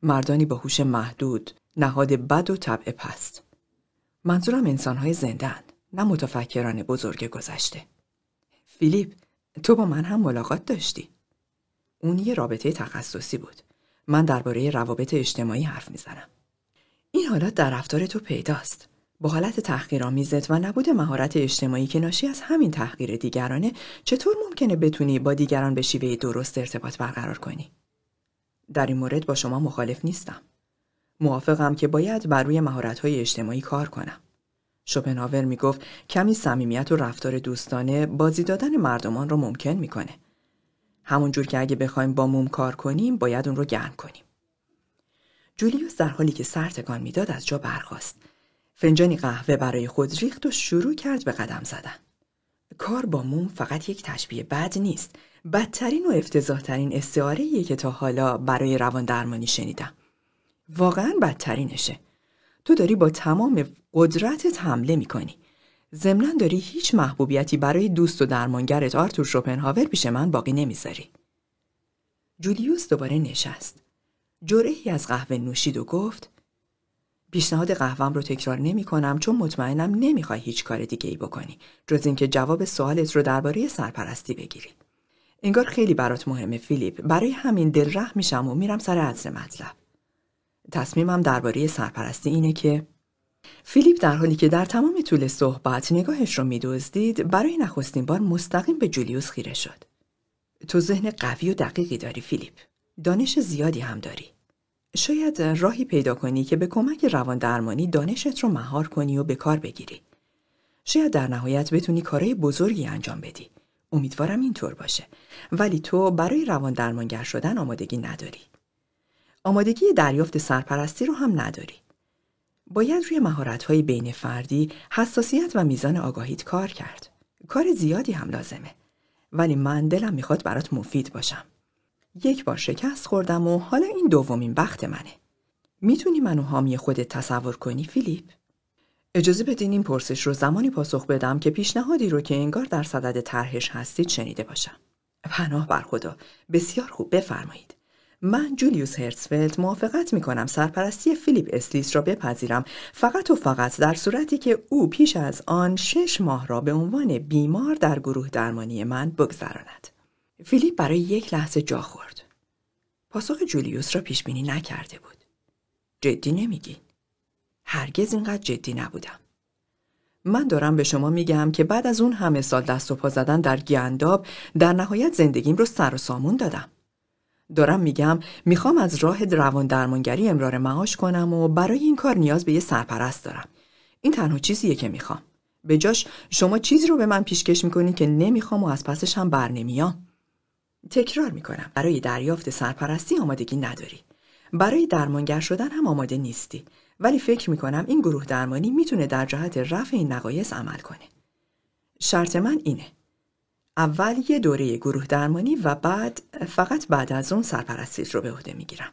مردانی با هوش محدود، نهاد بد و طبع پست. منظورم انسانهای زنده نه متفکران بزرگ گذشته. فیلیپ، تو با من هم ملاقات داشتی. اون یه رابطه تخصصی بود. من درباره روابط اجتماعی حرف می‌زنم. این حالت در رفتار تو پیداست. با حالت تحقیرآمیزت و نبود مهارت اجتماعی که ناشی از همین تحقیر دیگرانه چطور ممکنه بتونی با دیگران به شیوه درست ارتباط برقرار کنی؟ در این مورد با شما مخالف نیستم. موافقم که باید بر روی مهارت‌های اجتماعی کار کنم. شوپنهاور می‌گفت کمی صمیمیت و رفتار دوستانه بازی دادن مردمان رو ممکن می‌کنه. همونجور که اگه بخوایم با موم کار کنیم باید اون رو گرم کنیم. جولیوس در حالی که سر تکان می‌داد از جا برخاست. فنجانی قهوه برای خود ریخت و شروع کرد به قدم زدن. کار با موم فقط یک تشبیه بد نیست. بدترین و افتضاحترین استعاره که تا حالا برای روان درمانی شنیدم. واقعا بدترینشه. تو داری با تمام قدرتت حمله می‌کنی. ضمنا داری هیچ محبوبیتی برای دوست و درمانگرت آرتور شوپنهاور پیش من باقی نمی‌ذاری. جولیوس دوباره نشست. جرعی از قهوه نوشید و گفت پیشنهاد قهوهم رو تکرار نمی کنم چون مطمئنم نمی‌خوای هیچ کار دیگه ای بکنی جز اینکه جواب سوالت رو درباره سرپرستی بگیری. انگار خیلی برات مهمه فیلیپ برای همین دل رحم میشم و میرم سر عصر مطلب. تصمیمم درباره سرپرستی اینه که فیلیپ در حالی که در تمام طول صحبت نگاهش رو میدزدید برای نخستین بار مستقیم به جولیوس خیره شد. تو ذهن قوی و دقیقی داری فیلیپ. دانش زیادی هم داری. شاید راهی پیدا کنی که به کمک روان درمانی دانشت رو مهار کنی و به کار بگیری. شاید در نهایت بتونی کارهای بزرگی انجام بدی. امیدوارم اینطور باشه. ولی تو برای روان درمانگر شدن آمادگی نداری. آمادگی دریافت سرپرستی رو هم نداری. باید روی مهارت‌های بین فردی، حساسیت و میزان آگاهیت کار کرد. کار زیادی هم لازمه. ولی من دلم می‌خواد برات مفید باشم. یک بار شکست خوردم و حالا این دومین بخت منه. می‌تونی منو حامی خودت تصور کنی فیلیپ؟ اجازه بدین این پرسش رو زمانی پاسخ بدم که پیشنهادی رو که انگار در صدد طرحش هستید شنیده باشم. پناه بر خدا بسیار خوب بفرمایید. من جولیوس هرسفلد موافقت می کنم سرپرستی فیلیپ اسلیس را بپذیرم فقط و فقط در صورتی که او پیش از آن شش ماه را به عنوان بیمار در گروه درمانی من بگذراند. فیلیپ برای یک لحظه جا خورد. پاسخ جولیوس را پیش بینی نکرده بود. جدی نمیگی؟ هرگز اینقدر جدی نبودم. من دارم به شما میگم که بعد از اون همه سال دست و پا زدن در گیانداب در نهایت زندگیم رو سر و سامون دادم. دارم میگم می‌خوام از راه روان درمانگری امرار معاش کنم و برای این کار نیاز به یه سرپرست دارم. این تنها چیزیه که می‌خوام. به جاش شما چیزی رو به من پیشکش می‌کنی که نمی‌خوام و از پسش هم بر نمیام. تکرار می‌کنم برای دریافت سرپرستی آمادگی نداری. برای درمانگر شدن هم آماده نیستی. ولی فکر می‌کنم این گروه درمانی می‌تونه در جهت رفع این نقایص عمل کنه. شرط من اینه. اول یه دوره گروه درمانی و بعد فقط بعد از اون سرپرستیت رو به عهده می‌گیرم.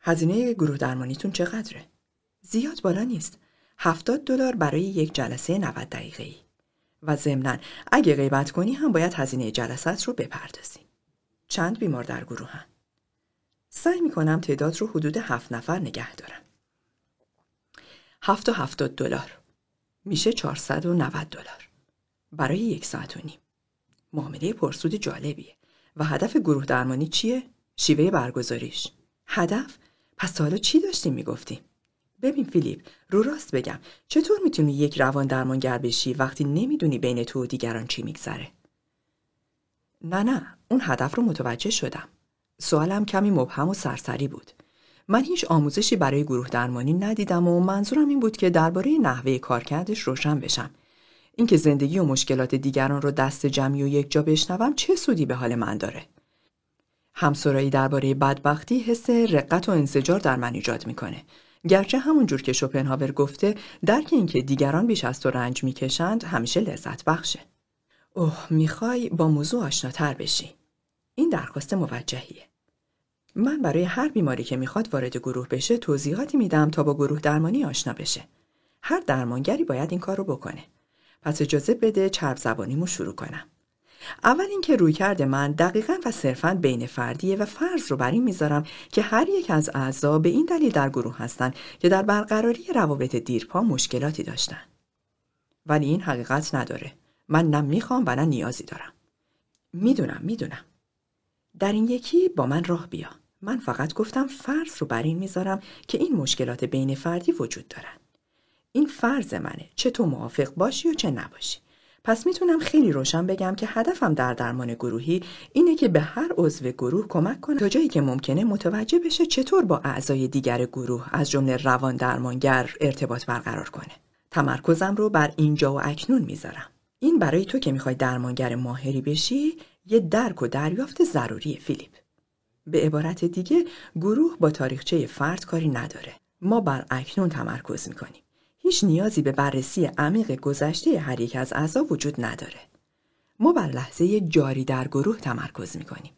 هزینه گروه درمانیتون چقدره؟ زیاد بالا نیست. هفتاد دلار برای یک جلسه 90 دقیقه ای. و ضمنا اگه غیبت کنی هم باید هزینه جلسات رو بپردازی. چند بیمار در گروه هم. سعی می‌کنم تعداد رو حدود هفت نفر نگه دارم. هفت و هفتاد دلار. میشه 490 دلار. برای یک ساعت و نیم. معامله پرسود جالبیه و هدف گروه درمانی چیه؟ شیوه برگزاریش هدف؟ پس حالا چی داشتیم می‌گفتیم؟ ببین فیلیپ رو راست بگم چطور می‌تونی یک روان درمانگر بشی وقتی نمی‌دونی بین تو و دیگران چی میگذره؟ نه نه اون هدف رو متوجه شدم سوالم کمی مبهم و سرسری بود من هیچ آموزشی برای گروه درمانی ندیدم و منظورم این بود که درباره نحوه کارکردش روشن بشم اینکه زندگی و مشکلات دیگران رو دست جمعی و یک جا بشنوم چه سودی به حال من داره؟ همسرایی درباره بدبختی حس رقت و انسجار در من ایجاد می‌کنه. گرچه همونجور که شوپنهاور گفته درک اینکه دیگران بیش از تو رنج می‌کشند همیشه لذت بخشه. اوه می‌خوای با موضوع آشناتر بشی. این درخواست موجهیه. من برای هر بیماری که می‌خواد وارد گروه بشه توضیحاتی میدم تا با گروه درمانی آشنا بشه. هر درمانگری باید این کار رو بکنه. پس اجازه بده چرب زبانیمو شروع کنم. اول اینکه روی کرده من دقیقا و صرفا بین فردیه و فرض رو بر این می‌ذارم که هر یک از اعضا به این دلیل در گروه هستن که در برقراری روابط دیرپا مشکلاتی داشتن. ولی این حقیقت نداره. من نه می‌خوام و نه نیازی دارم. می‌دونم می‌دونم. در این یکی با من راه بیا. من فقط گفتم فرض رو بر این می‌ذارم که این مشکلات بین فردی وجود دارن. این فرض منه. چه تو موافق باشی و چه نباشی. پس می‌تونم خیلی روشن بگم که هدفم در درمان گروهی اینه که به هر عضو گروه کمک کنم تا جایی که ممکنه متوجه بشه چطور با اعضای دیگر گروه از جمله روان درمانگر ارتباط برقرار کنه. تمرکزم رو بر اینجا و اکنون می‌ذارم. این برای تو که می‌خوای درمانگر ماهری بشی یه درک و دریافت ضروری فیلیپ. به عبارت دیگه گروه با تاریخچه فرد کاری نداره. ما بر اکنون تمرکز می‌کنیم. هیچ نیازی به بررسی عمیق گذشته هر یک از اعضا وجود نداره. ما بر لحظه جاری در گروه تمرکز می‌کنیم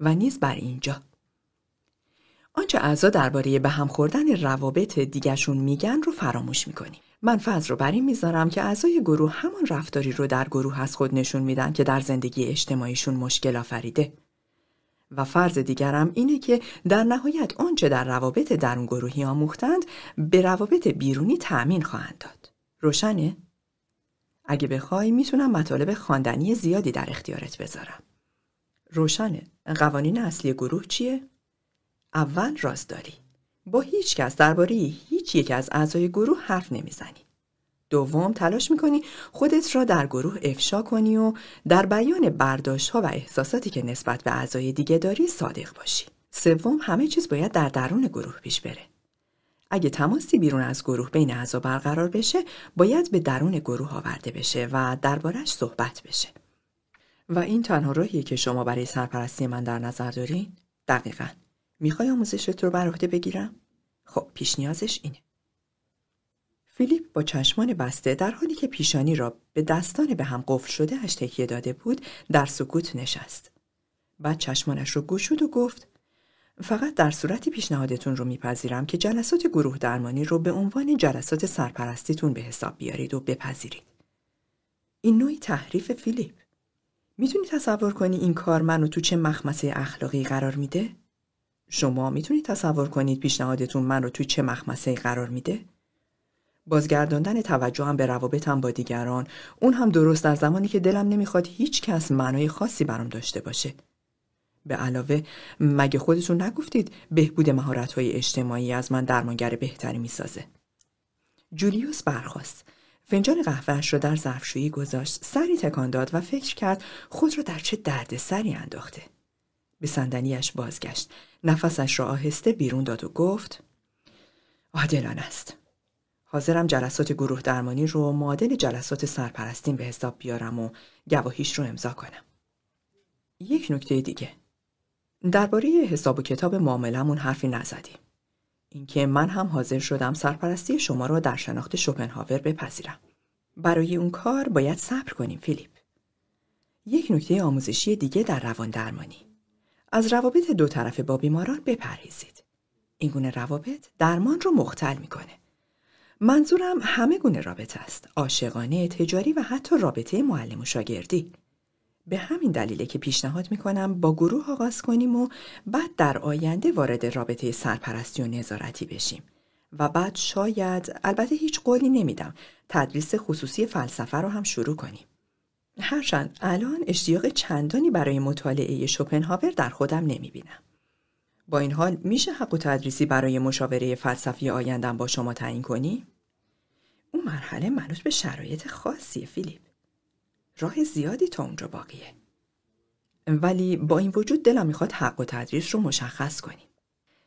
و نیز بر اینجا. آنچه اعضا درباره به هم خوردن روابط دیگرشون میگن رو فراموش می‌کنیم. من فضل رو بر این می‌ذارم که اعضای گروه همان رفتاری رو در گروه از خود نشون میدن که در زندگی اجتماعیشون مشکل آفریده. و فرض دیگرم اینه که در نهایت آنچه در روابط درون گروهی آموختند به روابط بیرونی تأمین خواهند داد. روشنه؟ اگه بخوای می‌تونم مطالب خواندنی زیادی در اختیارت بذارم. روشنه. قوانین اصلی گروه چیه؟ اول رازداری. با هیچ کس درباره هیچ یک از اعضای گروه حرف نمی‌زنی. دوم تلاش می‌کنی خودت را در گروه افشا کنی و در بیان برداشت ها و احساساتی که نسبت به اعضای دیگه داری صادق باشی. سوم همه چیز باید در درون گروه پیش بره. اگه تماسی بیرون از گروه بین اعضا برقرار بشه باید به درون گروه آورده بشه و دربارش صحبت بشه. و این تنها راهیه که شما برای سرپرستی من در نظر دارین؟ دقیقا. می‌خوای آموزشت رو بر عهده بگیرم؟ خب پیش نیازش اینه. فیلیپ با چشمان بسته در حالی که پیشانی را به دستان به هم قفل شده اش تکیه داده بود در سکوت نشست. بعد چشمانش رو گشود و گفت فقط در صورتی پیشنهادتون رو میپذیرم که جلسات گروه درمانی رو به عنوان جلسات سرپرستیتون به حساب بیارید و بپذیرید. این نوعی تحریف فیلیپ. می‌تونی تصور کنی این کار منو تو چه مخمسه اخلاقی قرار میده؟ شما می‌تونید تصور کنید پیشنهادتون من رو توی چه مخمسه قرار میده؟ بازگرداندن توجهم به روابطم با دیگران. اون هم درست در زمانی که دلم نمی‌خواد هیچ کس معنای خاصی برام داشته باشه. به علاوه مگه خودتون نگفتید بهبود مهارت‌های اجتماعی از من درمانگر بهتری می‌سازه؟ جولیوس برخواست فنجان قهوهش را در ظرفشویی گذاشت سری تکان داد و فکر کرد خود را در چه درد سری انداخته. به صندلیاش بازگشت. نفسش را آهسته بیرون داد و گفت عادلان است. حاضرم جلسات گروه درمانی رو معادل جلسات سرپرستیم به حساب بیارم و گواهیش رو امضا کنم. یک نکته دیگه. درباره حساب و کتاب معاملمون حرفی نزدیم. اینکه من هم حاضر شدم سرپرستی شما را در شناخت شوپنهاور بپذیرم. برای اون کار باید صبر کنیم فیلیپ. یک نکته آموزشی دیگه در روان درمانی. از روابط دو طرفه با بیماران بپرهیزید. این گونه روابط درمان رو مختل می‌کنه. منظورم همه گونه رابطه است. عاشقانه تجاری و حتی رابطه معلم و شاگردی. به همین دلیله که پیشنهاد می‌کنم با گروه آغاز کنیم و بعد در آینده وارد رابطه سرپرستی و نظارتی بشیم. و بعد شاید البته هیچ قولی نمیدم تدریس خصوصی فلسفه رو هم شروع کنیم. هرچند الان اشتیاق چندانی برای مطالعه شوپنهاور در خودم نمی‌بینم. با این حال میشه حق و تدریسی برای مشاوره فلسفی آیندم با شما تعیین کنی؟ اون مرحله منوط به شرایط خاصیه فیلیپ. راه زیادی تا اونجا باقیه. ولی با این وجود دلم می‌خواد حق و تدریس رو مشخص کنیم.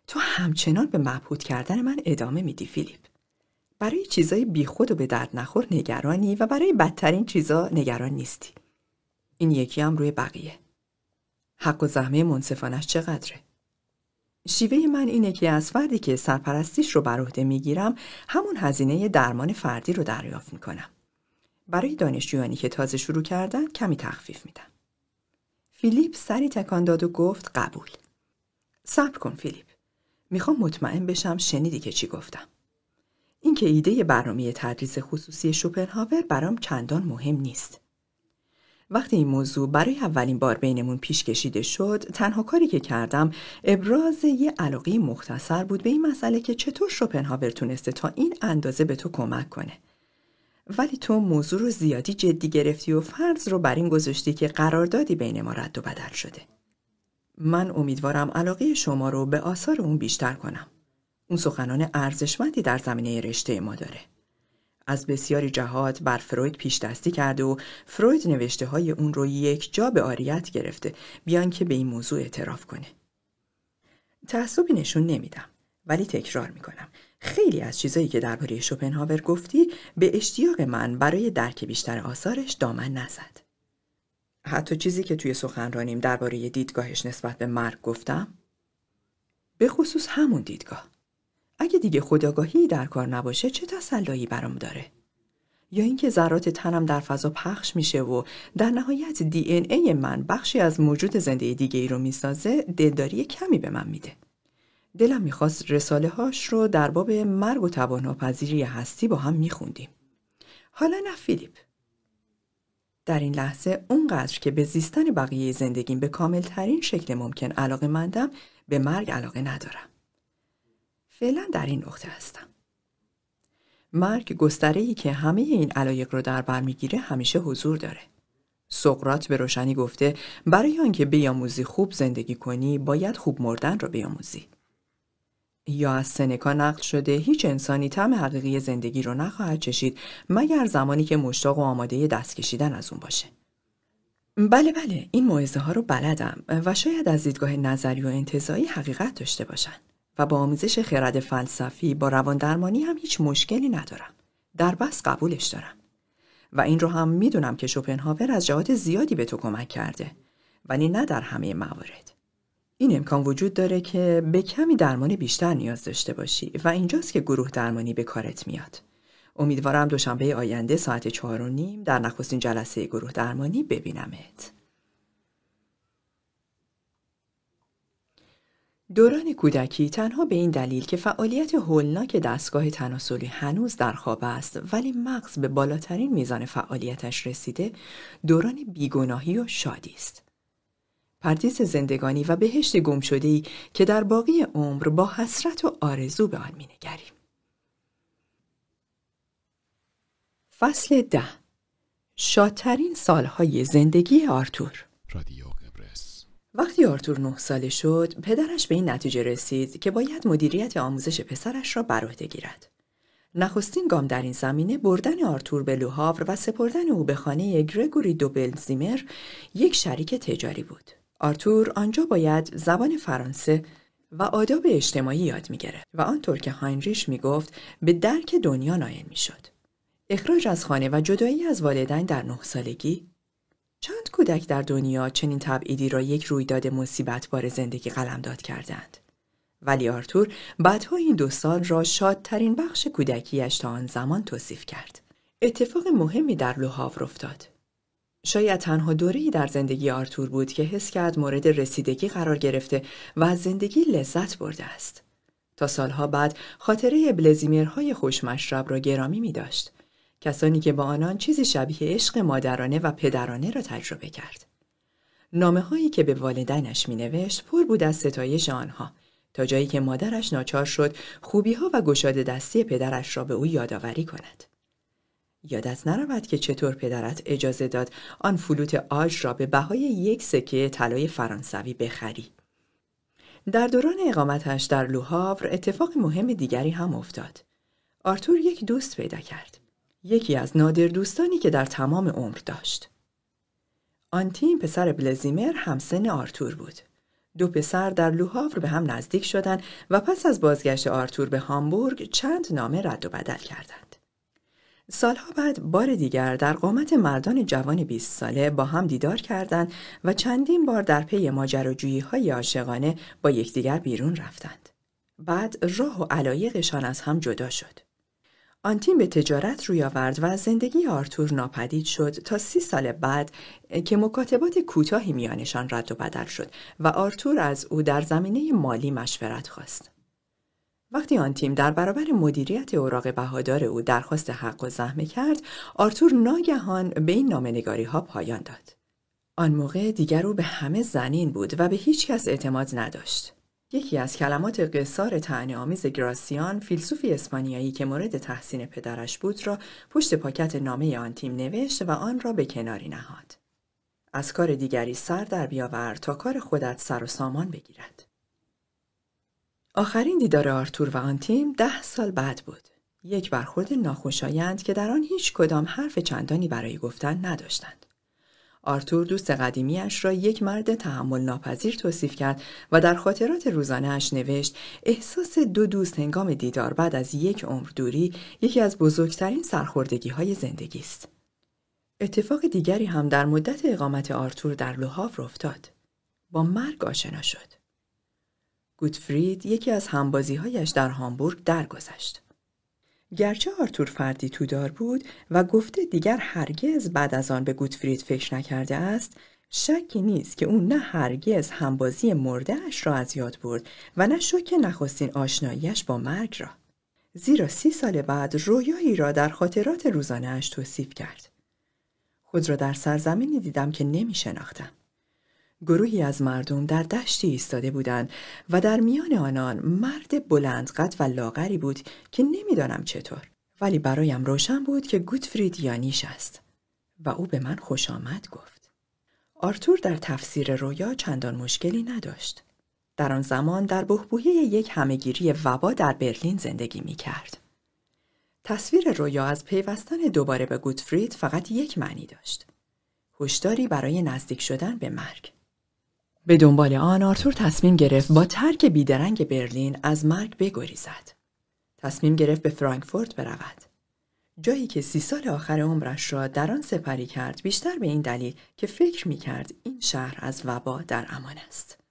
تو همچنان به مبهوت کردن من ادامه میدی فیلیپ. برای چیزای بیخود و به درد نخور نگرانی و برای بدترین چیزا نگران نیستی. این یکی هم روی بقیه. حق و زحمه منصفانش چقدره؟ شیوه من اینه که از فردی که سرپرستیش رو بر عهده می‌گیرم همون هزینه درمان فردی رو دریافت می‌کنم برای دانشجویانی که تازه شروع کردن کمی تخفیف میدم. فیلیپ سری تکان داد و گفت قبول. صبر کن فیلیپ. می‌خوام مطمئن بشم شنیدی که چی گفتم. اینکه ایده برنامه تدریس خصوصی شوپنهاور برام چندان مهم نیست. وقتی این موضوع برای اولین بار بینمون پیش کشیده شد تنها کاری که کردم ابراز یه علاقه مختصر بود به این مسئله که چطور شوپنهاور تونسته تا این اندازه به تو کمک کنه ولی تو موضوع رو زیادی جدی گرفتی و فرض رو بر این گذاشتی که قراردادی بین ما رد و بدل شده. من امیدوارم علاقه شما رو به آثار اون بیشتر کنم. اون سخنان ارزشمندی در زمینه رشته ما داره. از بسیاری جهات بر فروید پیش دستی کرده و فروید نوشته های اون رو یک جا به آریت گرفته بیان که به این موضوع اعتراف کنه. تعصبی نشون نمیدم ولی تکرار می‌کنم خیلی از چیزایی که درباره شوپنهاور گفتی به اشتیاق من برای درک بیشتر آثارش دامن نزد. حتی چیزی که توی سخنرانیم درباره دیدگاهش نسبت به مرگ گفتم به خصوص همون دیدگاه اگه دیگه خداگاهی در کار نباشه چه تسلایی برام داره یا اینکه ذرات تنم در فضا پخش میشه و در نهایت دی این ای من بخشی از موجود زنده دیگه ای رو می‌سازه دلداری کمی به من میده دلم می‌خواست رساله هاش رو در باب مرگ و تواناپذیری هستی با هم میخوندیم. حالا نه فیلیپ. در این لحظه اونقدر که به زیستن بقیه زندگیم به کامل ترین شکل ممکن علاقه مندم به مرگ علاقه ندارم. فعلا در این نقطه هستم. مرگ گستره ای که همه این علایق رو در بر می‌گیره همیشه حضور داره. سقرات به روشنی گفته برای آنکه بیاموزی خوب زندگی کنی باید خوب مردن رو بیاموزی. یا از سنکا نقل شده هیچ انسانی تم حقیقی زندگی رو نخواهد چشید مگر زمانی که مشتاق و آماده دست کشیدن از اون باشه. بله بله این موعظه ها رو بلدم و شاید از دیدگاه نظری و انتظایی حقیقت داشته باشن و با آموزش خرد فلسفی با روان درمانی هم هیچ مشکلی ندارم. در بس قبولش دارم. و این رو هم می‌دونم که شوپنهاور از جهات زیادی به تو کمک کرده ولی نه در همه موارد. این امکان وجود داره که به کمی درمان بیشتر نیاز داشته باشی و اینجاست که گروه درمانی به کارت میاد. امیدوارم دوشنبه آینده ساعت چهار و نیم در نخستین جلسه گروه درمانی ببینمت. دوران کودکی تنها به این دلیل که فعالیت هولناک دستگاه تناسلی هنوز در خواب است ولی مغز به بالاترین میزان فعالیتش رسیده دوران بیگناهی و شادی است. پردیس زندگانی و بهشت گم ای که در باقی عمر با حسرت و آرزو به آن مینگریم. فصل ده شادترین سالهای زندگی آرتور رادیو وقتی آرتور نه ساله شد پدرش به این نتیجه رسید که باید مدیریت آموزش پسرش را بر عهده گیرد نخستین گام در این زمینه بردن آرتور به لوهاور و سپردن او به خانه گرگوری دو بلزیمر یک شریک تجاری بود آرتور آنجا باید زبان فرانسه و آداب اجتماعی یاد می گرفت و آنطور که هاینریش می گفت به درک دنیا نایل می. اخراج از خانه و جدایی از والدین در نه سالگی چند کودک در دنیا چنین تبعیدی را یک رویداد مصیبت بار زندگی قلمداد کردند. ولی آرتور بعدها این دو سال را شادترین بخش کودکیش تا آن زمان توصیف کرد. اتفاق مهمی در لوهاور افتاد. شاید تنها دوره‌ای در زندگی آرتور بود که حس کرد مورد رسیدگی قرار گرفته و از زندگی لذت برده است. تا سالها بعد خاطره بلزیمیرهای خوشمشرب را گرامی می داشت. کسانی که با آنان چیزی شبیه عشق مادرانه و پدرانه را تجربه کرد. نامه هایی که به والدینش می نوشت پر بود از ستایش آنها تا جایی که مادرش ناچار شد خوبی ها و گشاده دستی پدرش را به او یادآوری کند. یادت نرود که چطور پدرت اجازه داد آن فلوت عاج را به بهای یک سکه طلای فرانسوی بخری. در دوران اقامتش در لوهاور اتفاق مهم دیگری هم افتاد. آرتور یک دوست پیدا کرد. یکی از نادر دوستانی که در تمام عمر داشت. آنتیم پسر بلزیمر همسن آرتور بود. دو پسر در لوهاور به هم نزدیک شدند و پس از بازگشت آرتور به هامبورگ چند نامه رد و بدل کردند. سالها بعد بار دیگر در قامت مردان جوان 20 ساله با هم دیدار کردند و چندین بار در پی ماجراجویی های عاشقانه با یکدیگر بیرون رفتند. بعد راه و علایقشان از هم جدا شد. آنتیم به تجارت روی آورد و زندگی آرتور ناپدید شد تا سی سال بعد که مکاتبات کوتاهی میانشان رد و بدل شد و آرتور از او در زمینه مالی مشورت خواست. وقتی آن تیم در برابر مدیریت اوراق بهادار او درخواست حق و زحمه کرد، آرتور ناگهان به این نامنگاری ها پایان داد. آن موقع دیگر او به همه زنین بود و به هیچ کس اعتماد نداشت. یکی از کلمات قصار تعنی آمیز گراسیان فیلسوفی اسپانیایی که مورد تحسین پدرش بود را پشت پاکت نامه آن تیم نوشت و آن را به کناری نهاد. از کار دیگری سر در بیاور تا کار خودت سر و سامان بگیرد. آخرین دیدار آرتور و آن تیم ده سال بعد بود. یک برخورد ناخوشایند که در آن هیچ کدام حرف چندانی برای گفتن نداشتند. آرتور دوست قدیمیش را یک مرد تحمل ناپذیر توصیف کرد و در خاطرات روزانهاش نوشت احساس دو دوست هنگام دیدار بعد از یک عمر دوری یکی از بزرگترین سرخوردگی های زندگی است. اتفاق دیگری هم در مدت اقامت آرتور در لوهاو افتاد. با مرگ آشنا شد. گوتفرید یکی از همبازیهایش در هامبورگ درگذشت. گرچه آرتور فردی تودار بود و گفته دیگر هرگز بعد از آن به گوتفرید فکر نکرده است شکی نیست که او نه هرگز همبازی مرده اش را از یاد برد و نه شک نخستین آشناییش با مرگ را. زیرا سی سال بعد رویایی را در خاطرات روزانه اش توصیف کرد. خود را در سرزمینی دیدم که نمی شناختم گروهی از مردم در دشتی ایستاده بودند و در میان آنان مرد بلند قد و لاغری بود که نمی‌دانم چطور ولی برایم روشن بود که گوتفرید یانیش است و او به من خوش آمد گفت آرتور در تفسیر رویا چندان مشکلی نداشت در آن زمان در بهبوهی یک همهگیری وبا در برلین زندگی می کرد. تصویر رویا از پیوستن دوباره به گوتفرید فقط یک معنی داشت. هشداری برای نزدیک شدن به مرگ. به دنبال آن آرتور تصمیم گرفت با ترک بیدرنگ برلین از مرگ بگریزد. تصمیم گرفت به فرانکفورت برود. جایی که سی سال آخر عمرش را در آن سپری کرد بیشتر به این دلیل که فکر می کرد این شهر از وبا در امان است.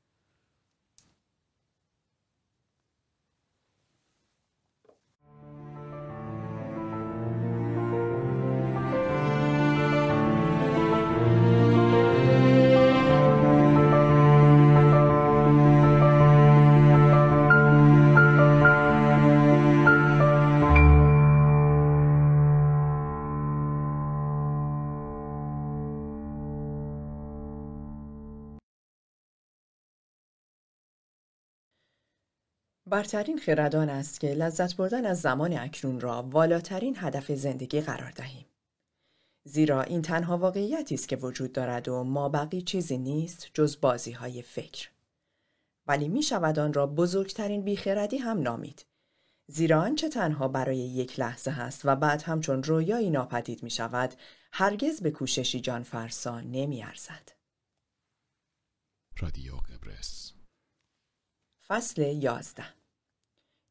برترین خردان است که لذت بردن از زمان اکنون را والاترین هدف زندگی قرار دهیم. زیرا این تنها واقعیتی است که وجود دارد و ما بقی چیزی نیست جز بازی های فکر. ولی می شود آن را بزرگترین بیخردی هم نامید. زیرا آنچه تنها برای یک لحظه هست و بعد همچون رویایی ناپدید می شود هرگز به کوششی جان فرسا نمی ارزد. رادیو قبرس فصل یازده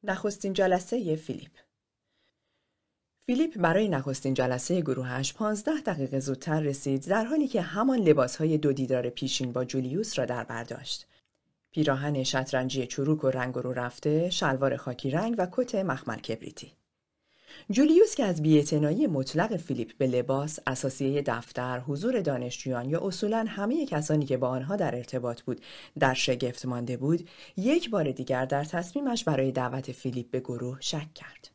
نخستین جلسه فیلیپ فیلیپ برای نخستین جلسه گروهش پانزده دقیقه زودتر رسید در حالی که همان لباسهای دو دیدار پیشین با جولیوس را در برداشت. پیراهن شطرنجی چروک و رنگ رو رفته، شلوار خاکی رنگ و کت مخمل کبریتی. جولیوس که از بیاعتنایی مطلق فیلیپ به لباس، اثاثیه دفتر، حضور دانشجویان یا اصولا همه کسانی که با آنها در ارتباط بود در شگفت مانده بود، یک بار دیگر در تصمیمش برای دعوت فیلیپ به گروه شک کرد.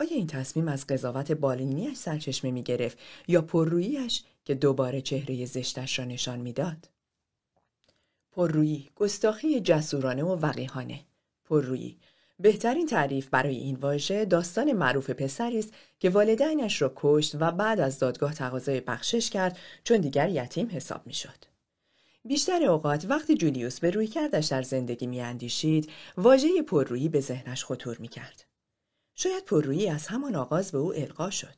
آیا این تصمیم از قضاوت بالینیش سرچشمه می گرفت یا پرروییش که دوباره چهره زشتش را نشان می‌داد؟ پررویی، گستاخی جسورانه و وقیحانه. پررویی، بهترین تعریف برای این واژه داستان معروف پسری است که والدینش را کشت و بعد از دادگاه تقاضای بخشش کرد چون دیگر یتیم حساب می‌شد. بیشتر اوقات وقتی جولیوس به روی کردش در زندگی میاندیشید واژه پررویی به ذهنش خطور می‌کرد شاید پررویی از همان آغاز به او القا شد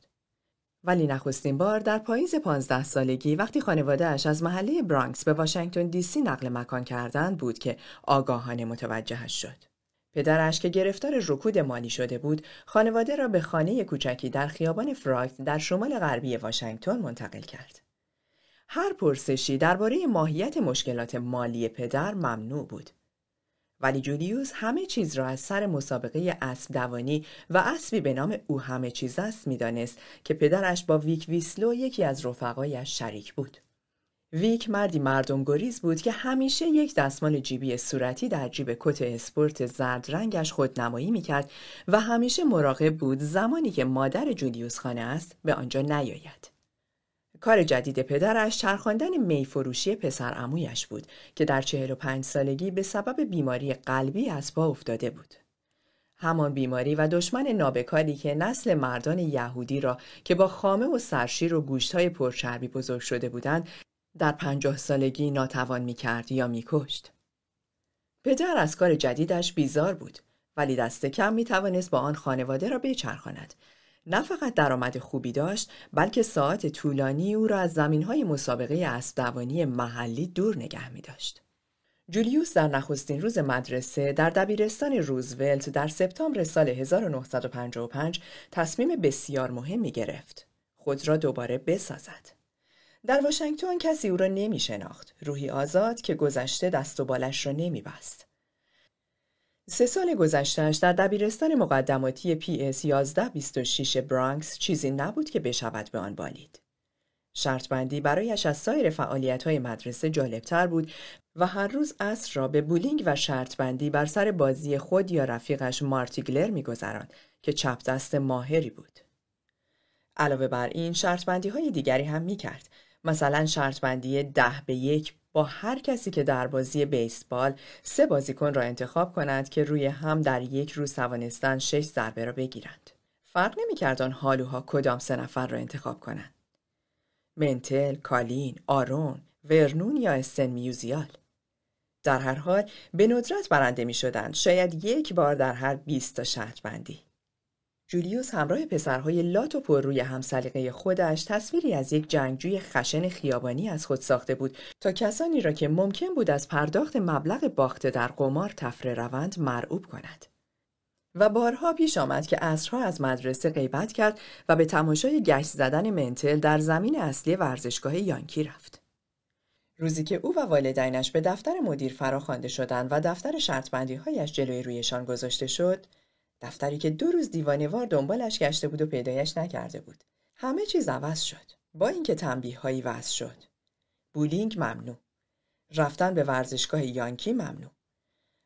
ولی نخستین بار در پاییز پانزده سالگی وقتی خانوادهش از محله برانکس به واشنگتن دی سی نقل مکان کردند بود که آگاهانه متوجهش شد. پدرش که گرفتار رکود مالی شده بود، خانواده را به خانه کوچکی در خیابان فراکت در شمال غربی واشنگتن منتقل کرد. هر پرسشی درباره ماهیت مشکلات مالی پدر ممنوع بود. ولی جولیوس همه چیز را از سر مسابقه اسب دوانی و اسبی به نام او همه چیز است می‌دانست که پدرش با ویک ویسلو یکی از رفقایش شریک بود. ویک مردی مردم گریز بود که همیشه یک دستمال جیبی صورتی در جیب کت اسپورت زرد رنگش خودنمایی می‌کرد و همیشه مراقب بود زمانی که مادر جولیوس خانه است به آنجا نیاید. کار جدید پدرش چرخاندن میفروشی پسر امویش بود که در چهل و پنج سالگی به سبب بیماری قلبی از پا افتاده بود. همان بیماری و دشمن نابکاری که نسل مردان یهودی را که با خامه و سرشیر و گوشتهای پرچربی بزرگ شده بودند در پنجاه سالگی ناتوان می کرد یا می کشت. پدر از کار جدیدش بیزار بود ولی دست کم می توانست با آن خانواده را بچرخاند نه فقط درآمد خوبی داشت بلکه ساعت طولانی او را از زمینهای مسابقه اسبدوانی محلی دور نگه می داشت. جولیوس در نخستین روز مدرسه در دبیرستان روزولت در سپتامبر سال 1955 تصمیم بسیار مهمی گرفت. خود را دوباره بسازد. در واشنگتن کسی او را نمی شناخت. روحی آزاد که گذشته دست و بالش را نمی بست. سه سال گذشتهش در دبیرستان مقدماتی پی اس 1126 برانکس چیزی نبود که بشود به آن بالید. شرط بندی برایش از سایر فعالیت های مدرسه جالبتر بود و هر روز عصر را به بولینگ و شرط بندی بر سر بازی خود یا رفیقش مارتیگلر میگذراند که چپ دست ماهری بود. علاوه بر این شرط بندی های دیگری هم می کرد. مثلا شرط بندی ده به یک با هر کسی که در بازی بیسبال سه بازیکن را انتخاب کنند که روی هم در یک روز توانستند شش ضربه را بگیرند. فرق نمی‌کرد آن حالوها کدام سه نفر را انتخاب کنند. منتل، کالین، آرون، ورنون یا استن میوزیال. در هر حال به ندرت برنده می شدند شاید یک بار در هر 20 تا شرط بندی. جولیوس همراه پسرهای لات و پر روی همسلیقه خودش تصویری از یک جنگجوی خشن خیابانی از خود ساخته بود تا کسانی را که ممکن بود از پرداخت مبلغ باخته در قمار تفره روند مرعوب کند. و بارها پیش آمد که عصرها از مدرسه غیبت کرد و به تماشای گشت زدن منتل در زمین اصلی ورزشگاه یانکی رفت. روزی که او و والدینش به دفتر مدیر فراخوانده شدند و دفتر شرطبندی هایش جلوی رویشان گذاشته شد، دفتری که دو روز دیوانوار دنبالش گشته بود و پیدایش نکرده بود. همه چیز عوض شد. با اینکه تنبیه هایی وضع شد. بولینگ ممنوع. رفتن به ورزشگاه یانکی ممنوع.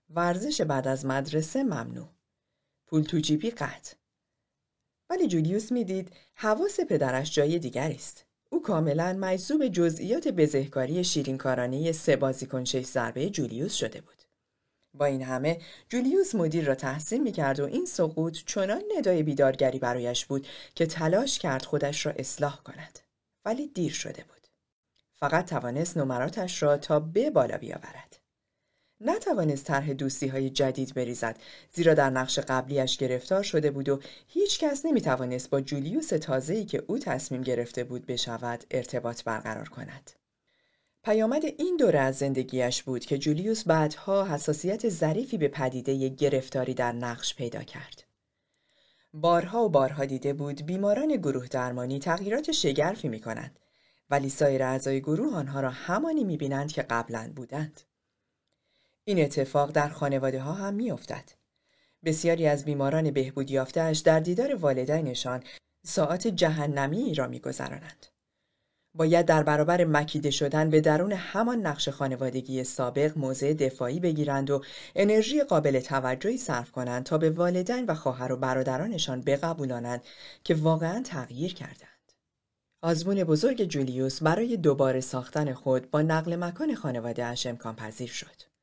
ورزش بعد از مدرسه ممنوع. پول تو جیبی قطع. ولی جولیوس می‌دید حواس پدرش جای دیگری است. او کاملا مجذوب جزئیات بزهکاری شیرینکارانه سه بازیکن شش ضربه جولیوس شده بود. با این همه جولیوس مدیر را تحسین می کرد و این سقوط چنان ندای بیدارگری برایش بود که تلاش کرد خودش را اصلاح کند. ولی دیر شده بود. فقط توانست نمراتش را تا به بالا بیاورد. نتوانست طرح دوستی های جدید بریزد زیرا در نقش قبلیش گرفتار شده بود و هیچ کس نمی توانست با جولیوس تازه‌ای که او تصمیم گرفته بود بشود ارتباط برقرار کند. پیامد این دوره از زندگیش بود که جولیوس بعدها حساسیت ظریفی به پدیده گرفتاری در نقش پیدا کرد. بارها و بارها دیده بود بیماران گروه درمانی تغییرات شگرفی می کنند ولی سایر اعضای گروه آنها را همانی می بینند که قبلا بودند. این اتفاق در خانواده ها هم می افتد. بسیاری از بیماران بهبود یافتهاش در دیدار والدینشان ساعت جهنمی را میگذرانند. باید در برابر مکیده شدن به درون همان نقش خانوادگی سابق موضع دفاعی بگیرند و انرژی قابل توجهی صرف کنند تا به والدین و خواهر و برادرانشان بقبولانند که واقعا تغییر کردند. آزمون بزرگ جولیوس برای دوباره ساختن خود با نقل مکان خانواده اش امکان پذیر شد.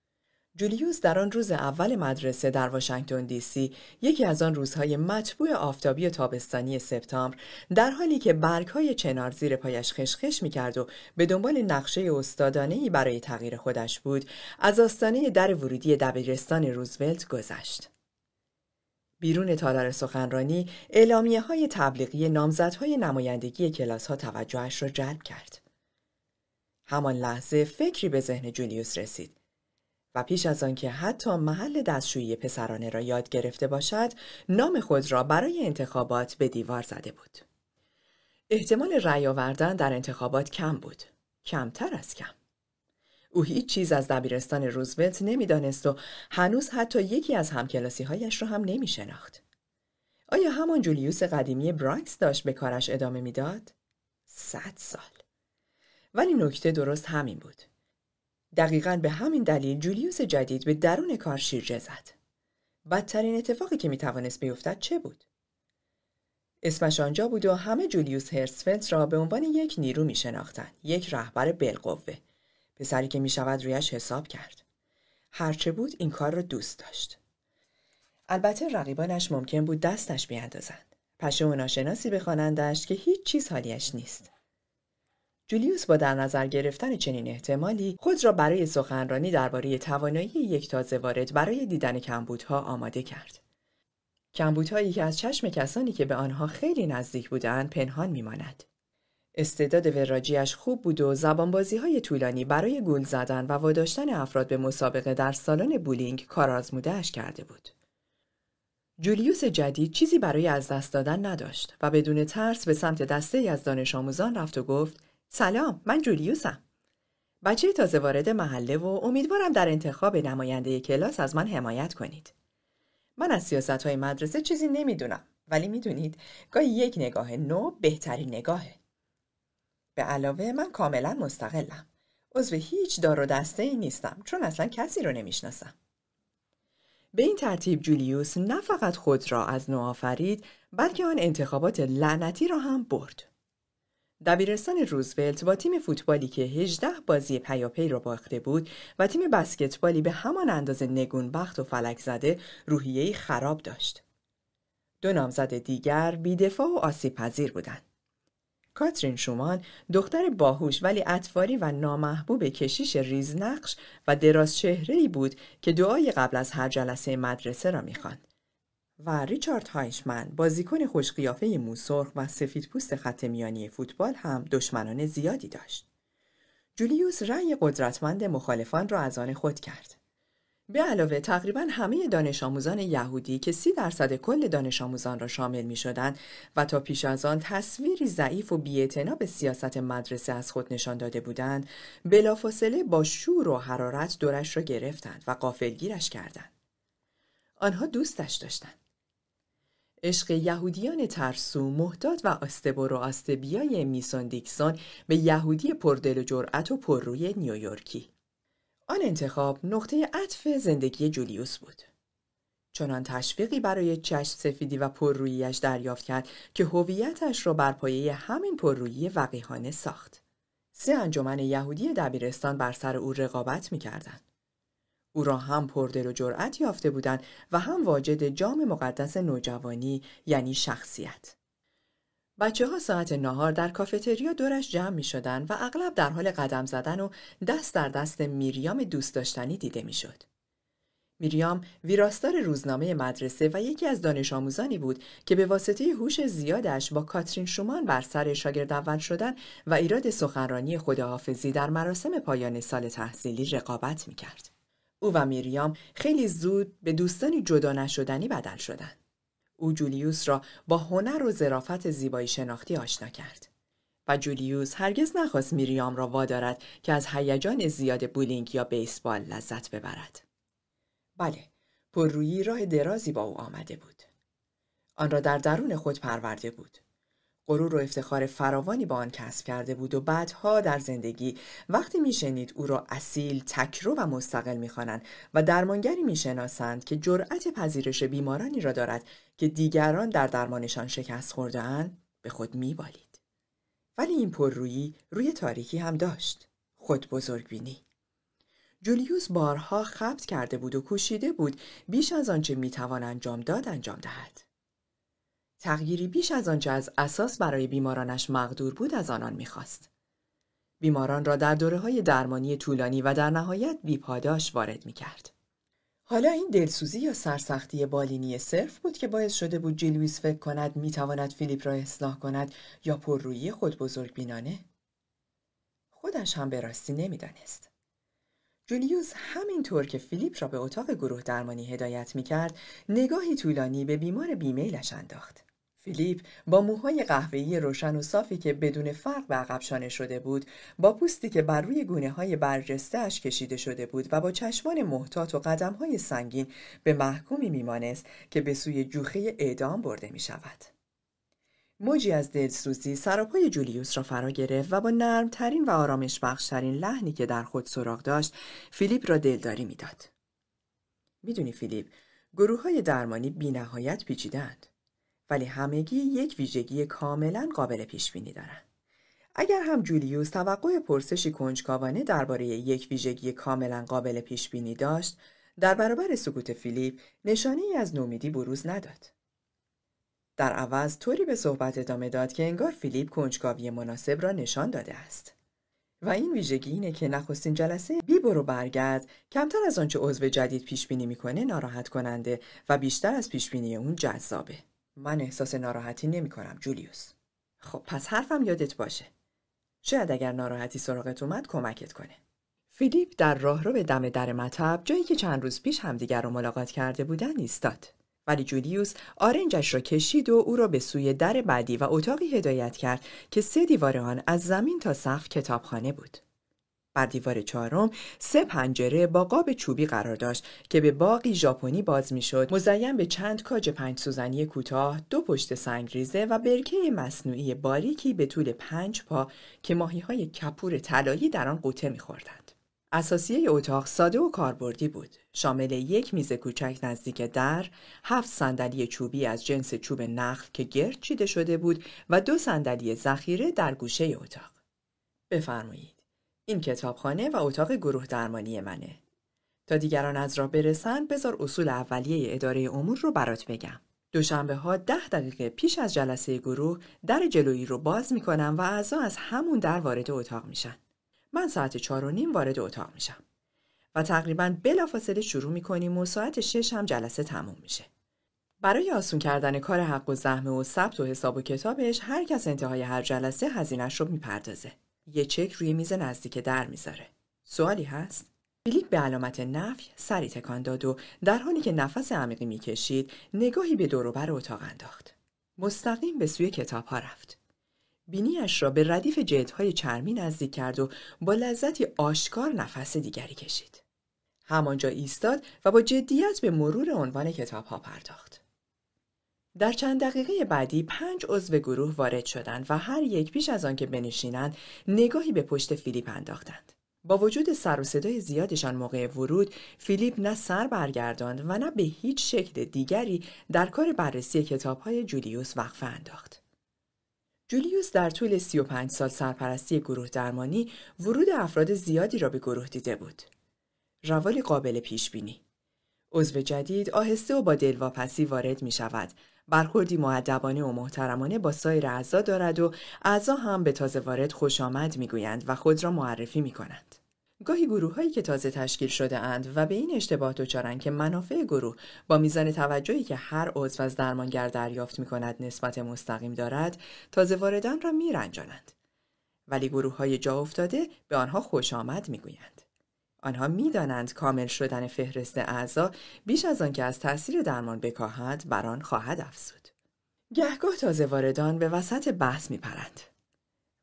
جولیوس در آن روز اول مدرسه در واشنگتن دی سی یکی از آن روزهای مطبوع آفتابی تابستانی سپتامبر در حالی که برگهای چنار زیر پایش خشخش می‌کرد و به دنبال نقشه استادانهای برای تغییر خودش بود از آستانه در ورودی دبیرستان روزولت گذشت. بیرون تالار سخنرانی اعلامیه های تبلیغی نامزدهای نمایندگی کلاس ها توجهش را جلب کرد. همان لحظه فکری به ذهن جولیوس رسید. و پیش از آنکه حتی محل دستشویی پسرانه را یاد گرفته باشد نام خود را برای انتخابات به دیوار زده بود احتمال رأی آوردن در انتخابات کم بود کمتر از کم او هیچ چیز از دبیرستان روزولت نمی‌دانست و هنوز حتی یکی از همکلاسی هایش را هم نمی شناخت. آیا همان جولیوس قدیمی براکس داشت به کارش ادامه می‌داد؟ صد سال. ولی نکته درست همین بود. دقیقا به همین دلیل جولیوس جدید به درون کار شیرجه زد. بدترین اتفاقی که می‌توانست بیفتد چه بود؟ اسمش آنجا بود و همه جولیوس هرسفلت را به عنوان یک نیرو می یک رهبر بالقوه. پسری که می شود رویش حساب کرد. هرچه بود این کار را دوست داشت. البته رقیبانش ممکن بود دستش بیاندازند. پشه و ناشناسی بخوانندش که هیچ چیز حالیش نیست. جولیوس با در نظر گرفتن چنین احتمالی خود را برای سخنرانی درباره توانایی یک تازه وارد برای دیدن کمبودها آماده کرد. کمبودهایی که از چشم کسانی که به آنها خیلی نزدیک بودند پنهان میماند. استعداد وراجیش خوب بود و زبانبازی های طولانی برای گول زدن و واداشتن افراد به مسابقه در سالن بولینگ کار اش کرده بود. جولیوس جدید چیزی برای از دست دادن نداشت و بدون ترس به سمت دسته از دانش آموزان رفت و گفت سلام من جولیوسم. بچه تازه وارد محله و امیدوارم در انتخاب نماینده کلاس از من حمایت کنید. من از سیاست های مدرسه چیزی نمی‌دونم ولی می‌دونید گاهی یک نگاه نو بهترین نگاهه. به علاوه من کاملا مستقلم. عضو هیچ دار و دسته ای نیستم چون اصلا کسی رو نمی‌شناسم. به این ترتیب جولیوس نه فقط خود را از نو آفرید بلکه آن انتخابات لعنتی را هم برد. دبیرستان روزولت با تیم فوتبالی که 18 بازی پیاپی را باخته بود و تیم بسکتبالی به همان اندازه نگونبخت و فلک زده روحیه‌ای خراب داشت. دو نامزد دیگر بیدفاع و آسیب پذیر بودند. کاترین شومان دختر باهوش ولی اطواری و نامحبوب کشیش ریزنقش و دراز چهره بود که دعای قبل از هر جلسه مدرسه را می‌خواند. و ریچارد هایشمن بازیکن خوشقیافه موسرخ و سفید پوست خط میانی فوتبال هم دشمنان زیادی داشت. جولیوس رأی قدرتمند مخالفان را از آن خود کرد. به علاوه تقریبا همه دانش آموزان یهودی که سی درصد کل دانش آموزان را شامل می شدند و تا پیش از آن تصویری ضعیف و بیاعتنا به سیاست مدرسه از خود نشان داده بودند بلافاصله با شور و حرارت دورش را گرفتند و قافلگیرش کردند آنها دوستش داشتند عشق یهودیان ترسو محتاط و آستبور و آستبیای میسون دیکسون به یهودی پردل و جرأت و پرروی نیویورکی. آن انتخاب نقطه عطف زندگی جولیوس بود. چنان تشویقی برای چشم سفیدی و پرروییش دریافت کرد که هویتش را بر پایه همین پررویی وقیحانه ساخت. سه انجمن یهودی دبیرستان بر سر او رقابت می‌کردند. او را هم پردل و جرأت یافته بودند و هم واجد جام مقدس نوجوانی یعنی شخصیت. بچه ها ساعت نهار در کافتریا دورش جمع می شدن و اغلب در حال قدم زدن و دست در دست میریام دوست داشتنی دیده می شد. میریام ویراستار روزنامه مدرسه و یکی از دانش آموزانی بود که به واسطه هوش زیادش با کاترین شومان بر سر شاگرد اول شدن و ایراد سخنرانی خداحافظی در مراسم پایان سال تحصیلی رقابت می‌کرد. او و میریام خیلی زود به دوستانی جدا نشدنی بدل شدند. او جولیوس را با هنر و ظرافت زیبایی شناختی آشنا کرد. و جولیوس هرگز نخواست میریام را وادارد که از هیجان زیاد بولینگ یا بیسبال لذت ببرد. بله، پررویی راه درازی با او آمده بود. آن را در درون خود پرورده بود. غرور و افتخار فراوانی با آن کسب کرده بود و بعدها در زندگی وقتی میشنید او را اصیل، تکرو و مستقل می‌خوانند و درمانگری می‌شناسند که جرأت پذیرش بیمارانی را دارد که دیگران در درمانشان شکست خوردهاند به خود میبالید. ولی این پررویی روی تاریکی هم داشت. خود بزرگ بینی. جولیوس بارها خبت کرده بود و کوشیده بود بیش از آنچه می‌توان انجام داد انجام دهد. تغییری بیش از آنچه از اساس برای بیمارانش مقدور بود از آنان می‌خواست. بیماران را در دوره های درمانی طولانی و در نهایت بیپاداش وارد می‌کرد. حالا این دلسوزی یا سرسختی بالینی صرف بود که باعث شده بود جولیوس فکر کند می‌تواند فیلیپ را اصلاح کند یا پررویی خود بزرگ بینانه؟ خودش هم به راستی نمی‌دانست. جولیوس همینطور که فیلیپ را به اتاق گروه درمانی هدایت می کرد نگاهی طولانی به بیمار بی‌میلش انداخت. فیلیپ با موهای قهوه‌ای روشن و صافی که بدون فرق به عقب شانه شده بود با پوستی که بر روی گونه های برجسته کشیده شده بود و با چشمان محتاط و قدم های سنگین به محکومی میمانست که به سوی جوخه اعدام برده می شود. موجی از دلسوزی سراپای جولیوس را فرا گرفت و با نرمترین و آرامش بخشترین لحنی که در خود سراغ داشت فیلیپ را دلداری می‌داد. می‌دونی فیلیپ گروه های درمانی بی نهایت پیچیدند ولی همگی یک ویژگی کاملا قابل پیش بینی دارند. اگر هم جولیوس توقع پرسشی کنجکاوانه درباره یک ویژگی کاملا قابل پیش بینی داشت در برابر سکوت فیلیپ نشانه ای از نومیدی بروز نداد. در عوض طوری به صحبت ادامه داد که انگار فیلیپ کنجکاوی مناسب را نشان داده است. و این ویژگی اینه که نخستین جلسه بی برو برگرد کمتر از آنچه عضو جدید پیش بینی می‌کنه ناراحت کننده و بیشتر از پیش بینی اون جذابه. من احساس ناراحتی نمی کنم جولیوس. خب پس حرفم یادت باشه. شاید اگر ناراحتی سراغت اومد کمکت کنه. فیلیپ در راه رو به دم در مطب جایی که چند روز پیش همدیگر رو ملاقات کرده بودن ایستاد. ولی جولیوس آرنجش را کشید و او را به سوی در بعدی و اتاقی هدایت کرد که سه دیوار آن از زمین تا سقف کتابخانه بود. بر دیوار چهارم سه پنجره با قاب چوبی قرار داشت که به باقی ژاپنی باز می‌شد مزین به چند کاج پنج سوزنی کوتاه دو پشت سنگریزه و برکه مصنوعی باریکی به طول پنج پا که ماهی های کپور طلایی در آن قوطه میخوردند اساسیه اتاق ساده و کاربردی بود. شامل یک میز کوچک نزدیک در، هفت صندلی چوبی از جنس چوب نخل که گرد چیده شده بود و دو صندلی ذخیره در گوشه اتاق. بفرمایید. این کتابخانه و اتاق گروه درمانی منه. تا دیگران از راه برسن بذار اصول اولیه اداره امور رو برات بگم. دوشنبه ها ده دقیقه پیش از جلسه گروه در جلویی رو باز می‌کنم و اعضا از همون در وارد اتاق میشن. من ساعت چهار و نیم وارد اتاق میشم و تقریبا بلافاصله شروع می‌کنیم و ساعت شش هم جلسه تموم میشه. برای آسون کردن کار حق و زحمه و ثبت و حساب و کتابش هر کس انتهای هر جلسه هزینهش رو می‌پردازه. یه چک روی میز نزدیک در می‌ذاره. سوالی هست؟ فیلیپ به علامت نفی سری تکان داد و در حالی که نفس عمیقی می‌کشید نگاهی به دوروبر اتاق انداخت. مستقیم به سوی کتاب ها رفت. بینیش را به ردیف جلدهای چرمی نزدیک کرد و با لذتی آشکار نفس دیگری کشید. همانجا ایستاد و با جدیت به مرور عنوان کتاب ها پرداخت. در چند دقیقه بعدی پنج عضو گروه وارد شدند و هر یک پیش از آنکه بنشینند نگاهی به پشت فیلیپ انداختند. با وجود سر و صدای زیادشان موقع ورود فیلیپ نه سر برگرداند و نه به هیچ شکل دیگری در کار بررسی کتابهای جولیوس وقفه انداخت. جولیوس در طول 35 سال سرپرستی گروه درمانی ورود افراد زیادی را به گروه دیده بود. روالی قابل پیش بینی. عضو جدید آهسته و با دلواپسی وارد می شود. برخوردی معدبانه و محترمانه با سایر اعضا دارد و اعضا هم به تازه وارد خوش آمد می گویند و خود را معرفی می کنند. گاهی گروه هایی که تازه تشکیل شده اند و به این اشتباه دچارند که منافع گروه با میزان توجهی که هر عضو از درمانگر دریافت می کند نسبت مستقیم دارد تازه واردان را می رنجانند. ولی گروه های جا افتاده به آنها خوش آمد می گویند. آنها می‌دانند کامل شدن فهرست اعضا بیش از آن که از تاثیر درمان بکاهد بر آن خواهد افزود. گهگاه تازه واردان به وسط بحث می پرند.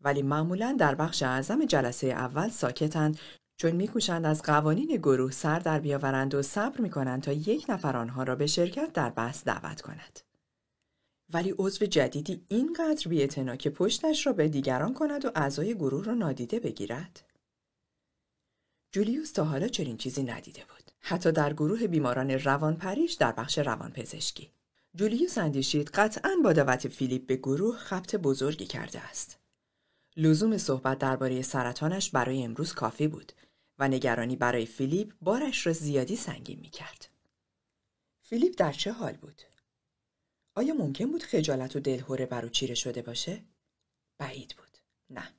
ولی معمولا در بخش اعظم جلسه اول ساکتند چون میکوشند از قوانین گروه سر در بیاورند و صبر می‌کنند تا یک نفر آنها را به شرکت در بحث دعوت کند. ولی عضو جدیدی اینقدر بیاعتنا که پشتش را به دیگران کند و اعضای گروه را نادیده بگیرد جولیوس تا حالا چنین چیزی ندیده بود حتی در گروه بیماران روانپریش در بخش روانپزشکی جولیوس اندیشید قطعا با دعوت فیلیپ به گروه خبت بزرگی کرده است لزوم صحبت درباره سرطانش برای امروز کافی بود و نگرانی برای فیلیپ بارش را زیادی سنگین می کرد. فیلیپ در چه حال بود؟ آیا ممکن بود خجالت و دلهوره بر او چیره شده باشه؟ بعید بود. نه.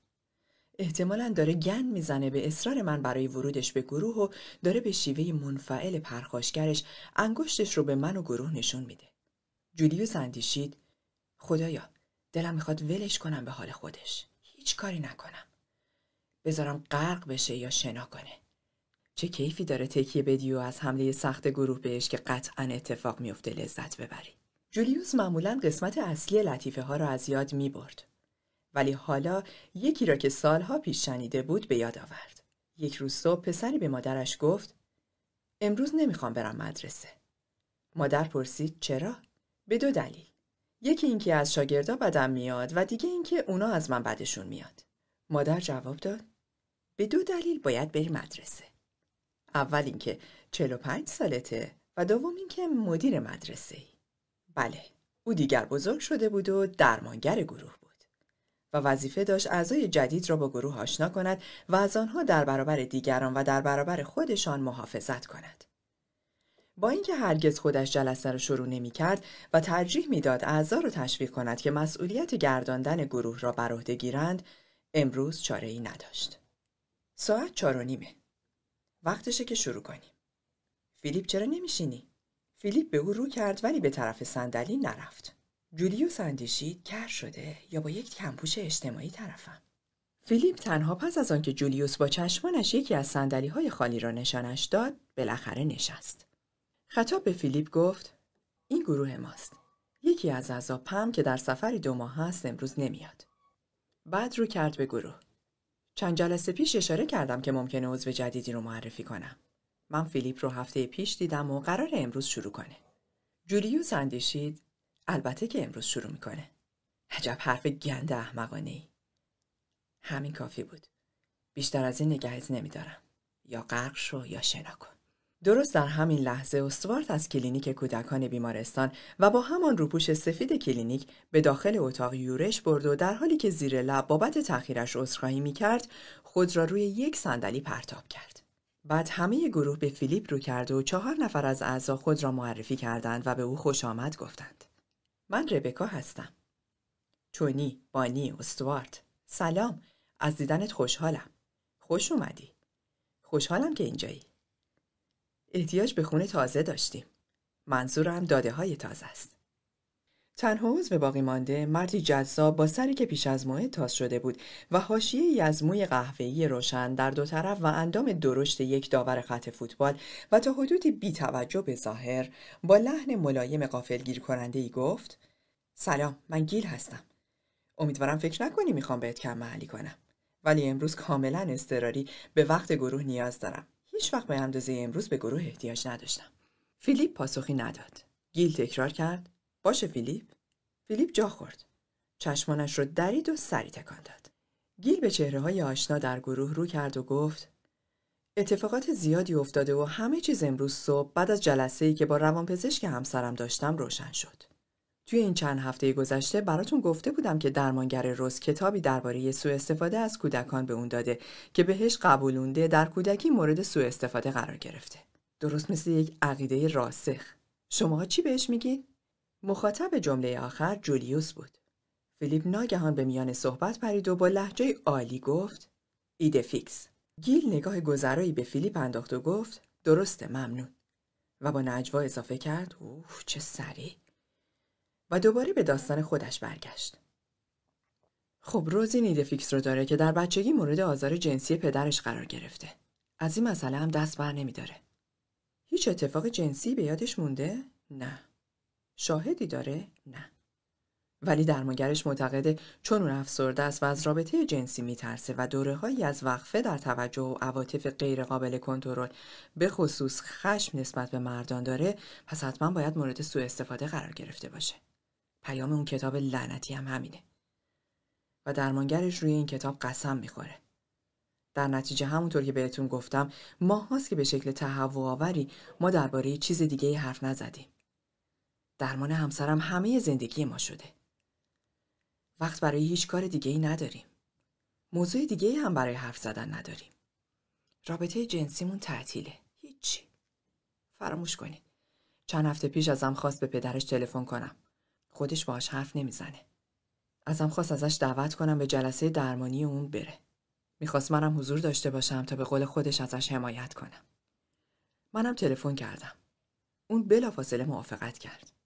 احتمالا داره گن می‌زنه به اصرار من برای ورودش به گروه و داره به شیوه منفعل پرخاشگرش انگشتش رو به من و گروه نشون میده. جولیوس اندیشید خدایا دلم می‌خواد ولش کنم به حال خودش. هیچ کاری نکنم. بذارم غرق بشه یا شنا کنه. چه کیفی داره تکیه بدی و از حمله سخت گروه بهش که قطعا اتفاق میفته لذت ببری. جولیوس معمولا قسمت اصلی لطیفه ها را از یاد می برد. ولی حالا یکی را که سالها پیش شنیده بود به یاد آورد. یک روز صبح پسری به مادرش گفت امروز نمی‌خوام برم مدرسه. مادر پرسید چرا؟ به دو دلیل. یکی اینکه از شاگردا بدم میاد و دیگه اینکه اونا از من بدشون میاد. مادر جواب داد به دو دلیل باید بری مدرسه. اول اینکه 45 سالته و دوم اینکه مدیر مدرسه ای. بله، او دیگر بزرگ شده بود و درمانگر گروه. و وظیفه داشت اعضای جدید را با گروه آشنا کند و از آنها در برابر دیگران و در برابر خودشان محافظت کند. با اینکه هرگز خودش جلسه را شروع نمی کرد و ترجیح می‌داد اعضا را تشویق کند که مسئولیت گرداندن گروه را بر عهده گیرند امروز چاره ای نداشت. ساعت چار و نیمه وقتشه که شروع کنیم. فیلیپ چرا نمیشینی؟ فیلیپ به او رو کرد ولی به طرف صندلی نرفت. جولیوس اندیشید کر شده یا با یک کمپوش اجتماعی طرفم فیلیپ تنها پس از آنکه جولیوس با چشمانش یکی از سندلی های خالی را نشانش داد بالاخره نشست خطاب به فیلیپ گفت این گروه ماست. یکی از اعضا پم که در سفری دو ماه هست امروز نمیاد. بعد رو کرد به گروه. چند جلسه پیش اشاره کردم که ممکنه عضو جدیدی رو معرفی کنم. من فیلیپ رو هفته پیش دیدم و قرار امروز شروع کنه. جولیوس اندیشید البته که امروز شروع می‌کنه. عجب حرف گند احمقانه ای. همین کافی بود. بیشتر از این نگهت نمیدارم. یا غرق شو یا شنا کن. درست در همین لحظه استوارت از کلینیک کودکان بیمارستان و با همان روپوش سفید کلینیک به داخل اتاق یورش برد و در حالی که زیر لب بابت تأخیرش عذرخواهی می کرد خود را روی یک صندلی پرتاب کرد. بعد همه گروه به فیلیپ رو کرد و چهار نفر از اعضا خود را معرفی کردند و به او خوش آمد گفتند. من ربکا هستم. تونی، بانی، استوارت. سلام. از دیدنت خوشحالم. خوش اومدی. خوشحالم که اینجایی. احتیاج به خونه تازه داشتیم. منظورم داده های تازه است. تنها عضو باقی مانده مردی جذاب با سری که پیش از موعد تاز شده بود و حاشیه از موی قهوه‌ای روشن در دو طرف و اندام درشت یک داور خط فوتبال و تا حدودی بی توجه به ظاهر با لحن ملایم گیر کننده ای گفت سلام من گیل هستم امیدوارم فکر نکنی می‌خوام بهت کم محلی کنم ولی امروز کاملا اضطراری به وقت گروه نیاز دارم هیچ وقت به اندازه امروز به گروه احتیاج نداشتم. فیلیپ پاسخی نداد. گیل تکرار کرد. باشه فیلیپ. فیلیپ جا خورد. چشمانش رو درید و سری تکان داد. گیل به چهره های آشنا در گروه رو کرد و گفت اتفاقات زیادی افتاده و همه چیز امروز صبح بعد از جلسه ای که با روانپزشک همسرم داشتم روشن شد. توی این چند هفته گذشته براتون گفته بودم که درمانگر رز کتابی درباره سوء استفاده از کودکان به اون داده که بهش قبولونده در کودکی مورد سوء استفاده قرار گرفته. درست مثل یک عقیده راسخ. شما چی بهش میگید؟ مخاطب جمله آخر جولیوس بود. فیلیپ ناگهان به میان صحبت پرید و با لهجه عالی گفت idée fixe. گیل نگاه گذرایی به فیلیپ انداخت و گفت درسته ممنون و با نجوا اضافه کرد اوه چه سریع و دوباره به داستان خودش برگشت خب روزی نیده فیکس رو داره که در بچگی مورد آزار جنسی پدرش قرار گرفته از این مسئله هم دست بر نمیداره هیچ اتفاق جنسی به یادش مونده؟ نه شاهدی داره؟ نه. ولی درمانگرش معتقده چون اون افسرده است و از رابطه جنسی میترسه و دوره هایی از وقفه در توجه و عواطف غیرقابل کنترل به خصوص خشم نسبت به مردان داره پس حتما باید مورد سوء استفاده قرار گرفته باشه. پیام اون کتاب لعنتی هم همینه. و درمانگرش روی این کتاب قسم می‌خوره. در نتیجه همونطور که بهتون گفتم ماه هاست که به شکل تهوع آوری ما درباره چیز دیگه حرف نزدیم. درمان همسرم همه زندگی ما شده وقت برای هیچ کار دیگه ای نداریم. موضوع دیگه ای هم برای حرف زدن نداریم. رابطه جنسیمون تعطیله. هیچی. فراموش کنید. چند هفته پیش ازم خواست به پدرش تلفن کنم. خودش باهاش حرف نمی‌زنه. ازم خواست ازش دعوت کنم به جلسه درمانی اون بره. می‌خواست منم حضور داشته باشم تا به قول خودش ازش حمایت کنم. منم تلفن کردم. اون بلافاصله موافقت کرد.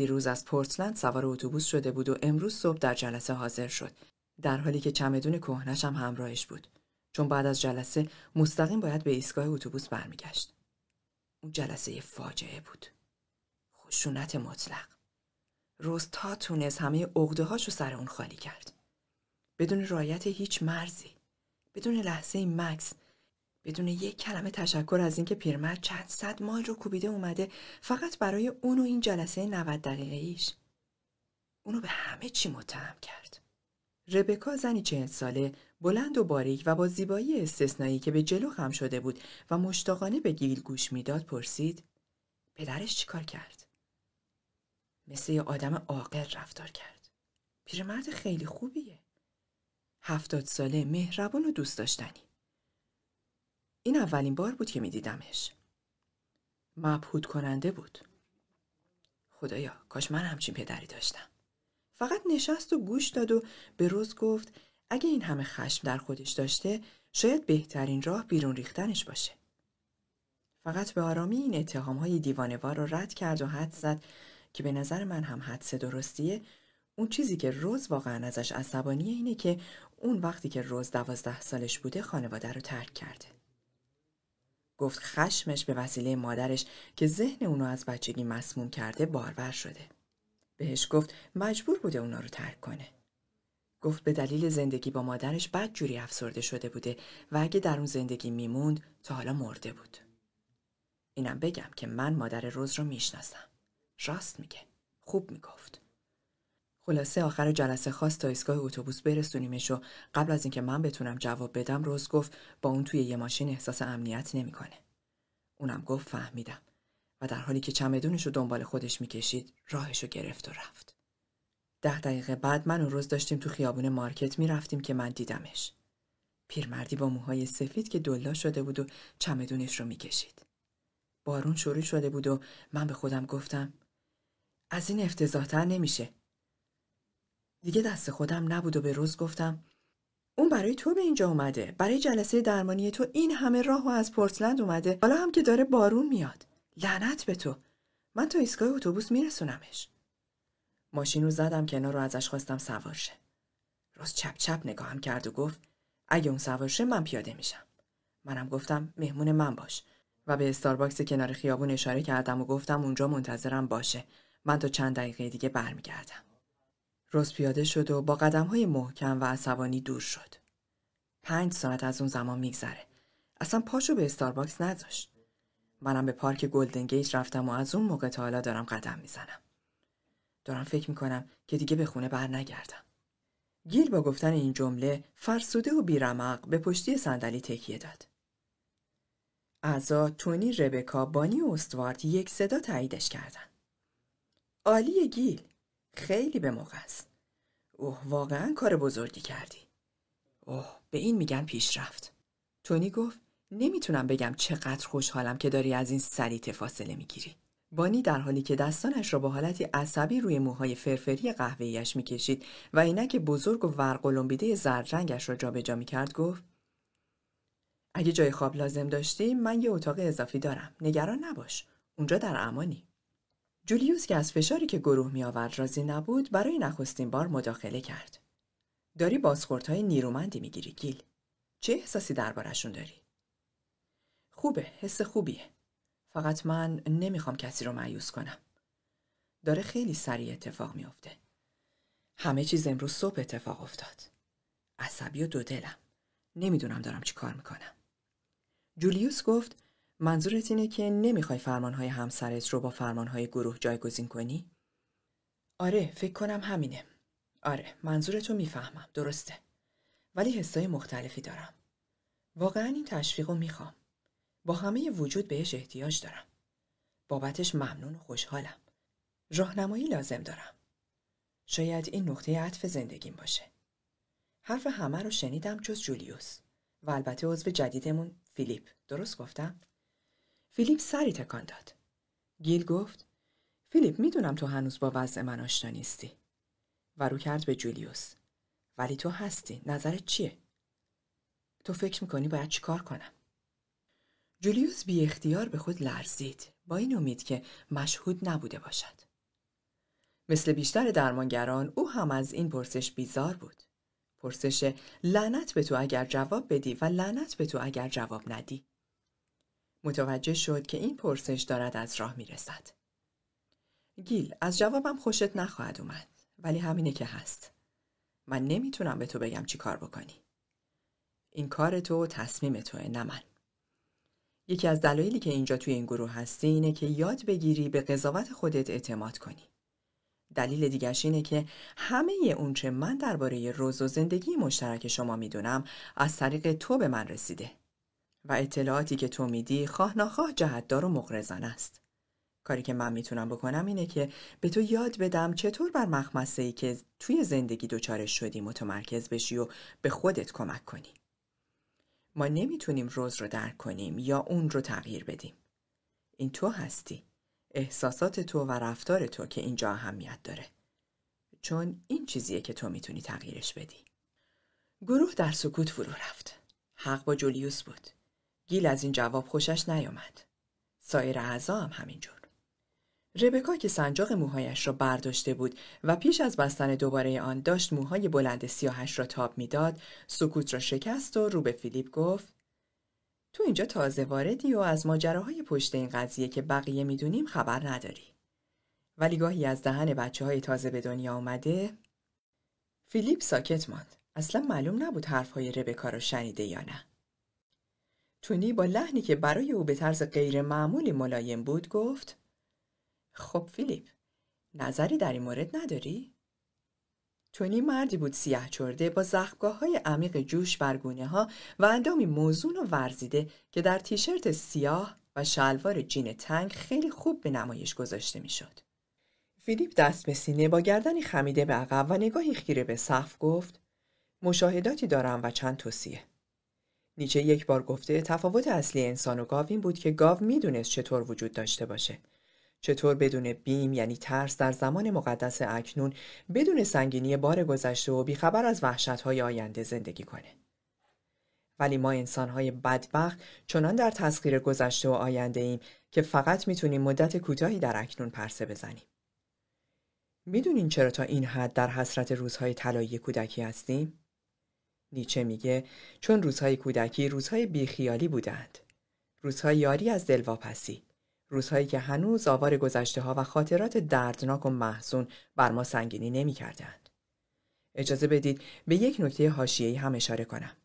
دیروز از پورتلند سوار اتوبوس شده بود و امروز صبح در جلسه حاضر شد. در حالی که چمدون کهنش هم همراهش بود. چون بعد از جلسه مستقیم باید به ایستگاه اتوبوس برمیگشت. اون جلسه فاجعه بود. خشونت مطلق. روز تا تونست همه اغده رو سر اون خالی کرد. بدون رایت هیچ مرزی. بدون لحظه مکس بدون یک کلمه تشکر از اینکه پیرمرد چند صد مایل رو کوبیده اومده فقط برای اون و این جلسه 90 دقیقه ایش. اونو به همه چی متهم کرد. ربکا زنی چهل ساله بلند و باریک و با زیبایی استثنایی که به جلو خم شده بود و مشتاقانه به گیل گوش می‌داد پرسید پدرش چیکار کرد؟ مثل یه آدم عاقل رفتار کرد. پیرمرد خیلی خوبیه. هفتاد ساله مهربان و دوست داشتنی. این اولین بار بود که میدیدمش. مبهود کننده بود. خدایا کاش من همچین پدری داشتم. فقط نشست و گوش داد و به روز گفت اگه این همه خشم در خودش داشته شاید بهترین راه بیرون ریختنش باشه. فقط به آرامی این اتهام های دیوانوار رو رد کرد و حد زد که به نظر من هم حدس درستیه اون چیزی که روز واقعا ازش عصبانیه اینه که اون وقتی که روز دوازده سالش بوده خانواده رو ترک کرده. گفت خشمش به وسیله مادرش که ذهن اونو از بچگی مسموم کرده بارور شده. بهش گفت مجبور بوده اونا رو ترک کنه. گفت به دلیل زندگی با مادرش بد جوری افسرده شده بوده و اگه در اون زندگی میموند تا حالا مرده بود. اینم بگم که من مادر روز رو می‌شناسم. راست میگه. خوب می‌گفت. خلاصه آخر جلسه خواست تا ایستگاه اتوبوس برسونیمش و قبل از اینکه من بتونم جواب بدم روز گفت با اون توی یه ماشین احساس امنیت نمی‌کنه. اونم گفت فهمیدم و در حالی که چمدونش رو دنبال خودش می‌کشید راهش رو گرفت و رفت. ده دقیقه بعد من و روز داشتیم تو خیابون مارکت می‌رفتیم که من دیدمش. پیرمردی با موهای سفید که دلا شده بود و چمدونش رو می‌کشید. بارون شروع شده بود و من به خودم گفتم از این افتضاحتر نمیشه. دیگه دست خودم نبود و به روز گفتم اون برای تو به اینجا اومده برای جلسه درمانی تو این همه راه و از پورتلند اومده حالا هم که داره بارون میاد. لعنت به تو. من تا ایستگاه اتوبوس میرسونمش. ماشین رو زدم کنار رو ازش خواستم سوار شه. روز چپ چپ نگاهم کرد و گفت اگه اون سوار شه من پیاده میشم. منم گفتم مهمون من باش. و به استارباکس کنار خیابون اشاره کردم و گفتم اونجا منتظرم باشه. من تا چند دقیقه دیگه برمیگردم. رز پیاده شد و با قدم های محکم و عصبانی دور شد. پنج ساعت از اون زمان میگذره. اصلا پاشو به استارباکس نذاشت. منم به پارک گلدن گیت رفتم و از اون موقع تا حالا دارم قدم می‌زنم. دارم فکر می‌کنم که دیگه به خونه بر نگردم. گیل با گفتن این جمله فرسوده و بیرمق به پشتی صندلی تکیه داد. اعضا تونی ربکا بانی و استوارد یک صدا تاییدش کردن. عالی گیل خیلی به موقع است. اوه واقعا کار بزرگی کردی. اوه به این میگن پیشرفت. تونی گفت نمی‌تونم بگم چقدر خوشحالم که داری از این سریت فاصله می‌گیری. بانی در حالی که دستانش را با حالتی عصبی روی موهای فرفری قهوه‌ایش می‌کشید و عینک بزرگ و ورقلمبیده زرد رنگش را جابجا می‌کرد گفت اگه جای خواب لازم داشتی من یه اتاق اضافی دارم. نگران نباش. اونجا در امانی. جولیوس که از فشاری که گروه می آورد راضی نبود برای نخستین بار مداخله کرد. داری بازخوردهای نیرومندی می‌گیری گیل. چه احساسی دربارشون داری؟ خوبه، حس خوبیه. فقط من نمی‌خوام کسی رو معیوس کنم. داره خیلی سریع اتفاق میافته. همه چیز امروز صبح اتفاق افتاد. عصبی و دو دلم. نمی‌دونم دارم چی کار می‌کنم. جولیوس گفت منظورت اینه که نمی‌خوای فرمانهای همسرت رو با فرمانهای گروه جایگزین کنی؟ آره فکر کنم همینه. آره منظورتو می‌فهمم درسته. ولی حسای مختلفی دارم. واقعا این تشویق رو می‌خوام. با همه وجود بهش احتیاج دارم. بابتش ممنون و خوشحالم. راهنمایی لازم دارم. شاید این نقطه عطف زندگیم باشه. حرف همه رو شنیدم جز جولیوس و البته عضو جدیدمون فیلیپ. درست گفتم؟ فیلیپ سری تکان داد. گیل گفت فیلیپ می‌دونم تو هنوز با وضع من آشنا نیستی. و رو کرد به جولیوس. ولی تو هستی. نظرت چیه؟ تو فکر می‌کنی باید چیکار کنم؟ جولیوس بی اختیار به خود لرزید با این امید که مشهود نبوده باشد. مثل بیشتر درمانگران او هم از این پرسش بیزار بود. پرسش لعنت به تو اگر جواب بدی و لعنت به تو اگر جواب ندی. متوجه شد که این پرسش دارد از راه می‌رسد. گیل از جوابم خوشت نخواهد اومد ولی همینه که هست. من نمی‌تونم به تو بگم چی کار بکنی. این کار تو تصمیم توه نه من. یکی از دلایلی که اینجا توی این گروه هستی اینه که یاد بگیری به قضاوت خودت اعتماد کنی. دلیل دیگرش اینه که همه اونچه من درباره روز و زندگی مشترک شما می‌دونم از طریق تو به من رسیده و اطلاعاتی که تو میدی خواه ناخواه جهتدار و مغرزان است. کاری که من می‌تونم بکنم اینه که به تو یاد بدم چطور بر مخمسه ای که توی زندگی دچارش شدی متمرکز بشی و به خودت کمک کنی. ما نمی‌تونیم روز رو درک کنیم یا اون رو تغییر بدیم. این تو هستی. احساسات تو و رفتار تو که اینجا اهمیت داره. چون این چیزیه که تو می‌تونی تغییرش بدی. گروه در سکوت فرو رفت. حق با جولیوس بود. گیل از این جواب خوشش نیامد. سایر اعضا هم همینجور. ربکا که سنجاق موهایش را برداشته بود و پیش از بستن دوباره آن داشت موهای بلند سیاهش را تاب می‌داد سکوت را شکست و رو به فیلیپ گفت تو اینجا تازه واردی و از ماجراهای پشت این قضیه که بقیه می‌دونیم خبر نداری ولی گاهی از دهن بچه های تازه به دنیا آمده فیلیپ ساکت ماند اصلا معلوم نبود حرفهای ربکا را شنیده یا نه تونی با لحنی که برای او به طرز غیر معمولی ملایم بود گفت خب فیلیپ نظری در این مورد نداری؟ تونی مردی بود سیاه چرده با زخگاه های عمیق جوش برگونه ها و اندامی موزون و ورزیده که در تیشرت سیاه و شلوار جین تنگ خیلی خوب به نمایش گذاشته می‌شد. فیلیپ دست به سینه با گردنی خمیده به عقب و نگاهی خیره به سقف گفت مشاهداتی دارم و چند توصیه. نیچه یک بار گفته تفاوت اصلی انسان و گاو این بود که گاو می‌دونست چطور وجود داشته باشه چطور بدون بیم یعنی ترس در زمان مقدس اکنون بدون سنگینی بار گذشته و بیخبر از وحشتهای آینده زندگی کنه. ولی ما انسانهای بدبخت چنان در تسخیر گذشته و آینده ایم که فقط می‌تونیم مدت کوتاهی در اکنون پرسه بزنیم. می‌دونین چرا تا این حد در حسرت روزهای طلایی کودکی هستیم؟ نیچه میگه چون روزهای کودکی روزهای بیخیالی بودند. روزهای یاری از دلواپسی. روزهایی که هنوز آوار گذشته ها و خاطرات دردناک و محزون بر ما سنگینی نمی کردند. اجازه بدید به یک نکته حاشیه‌ای هم اشاره کنم.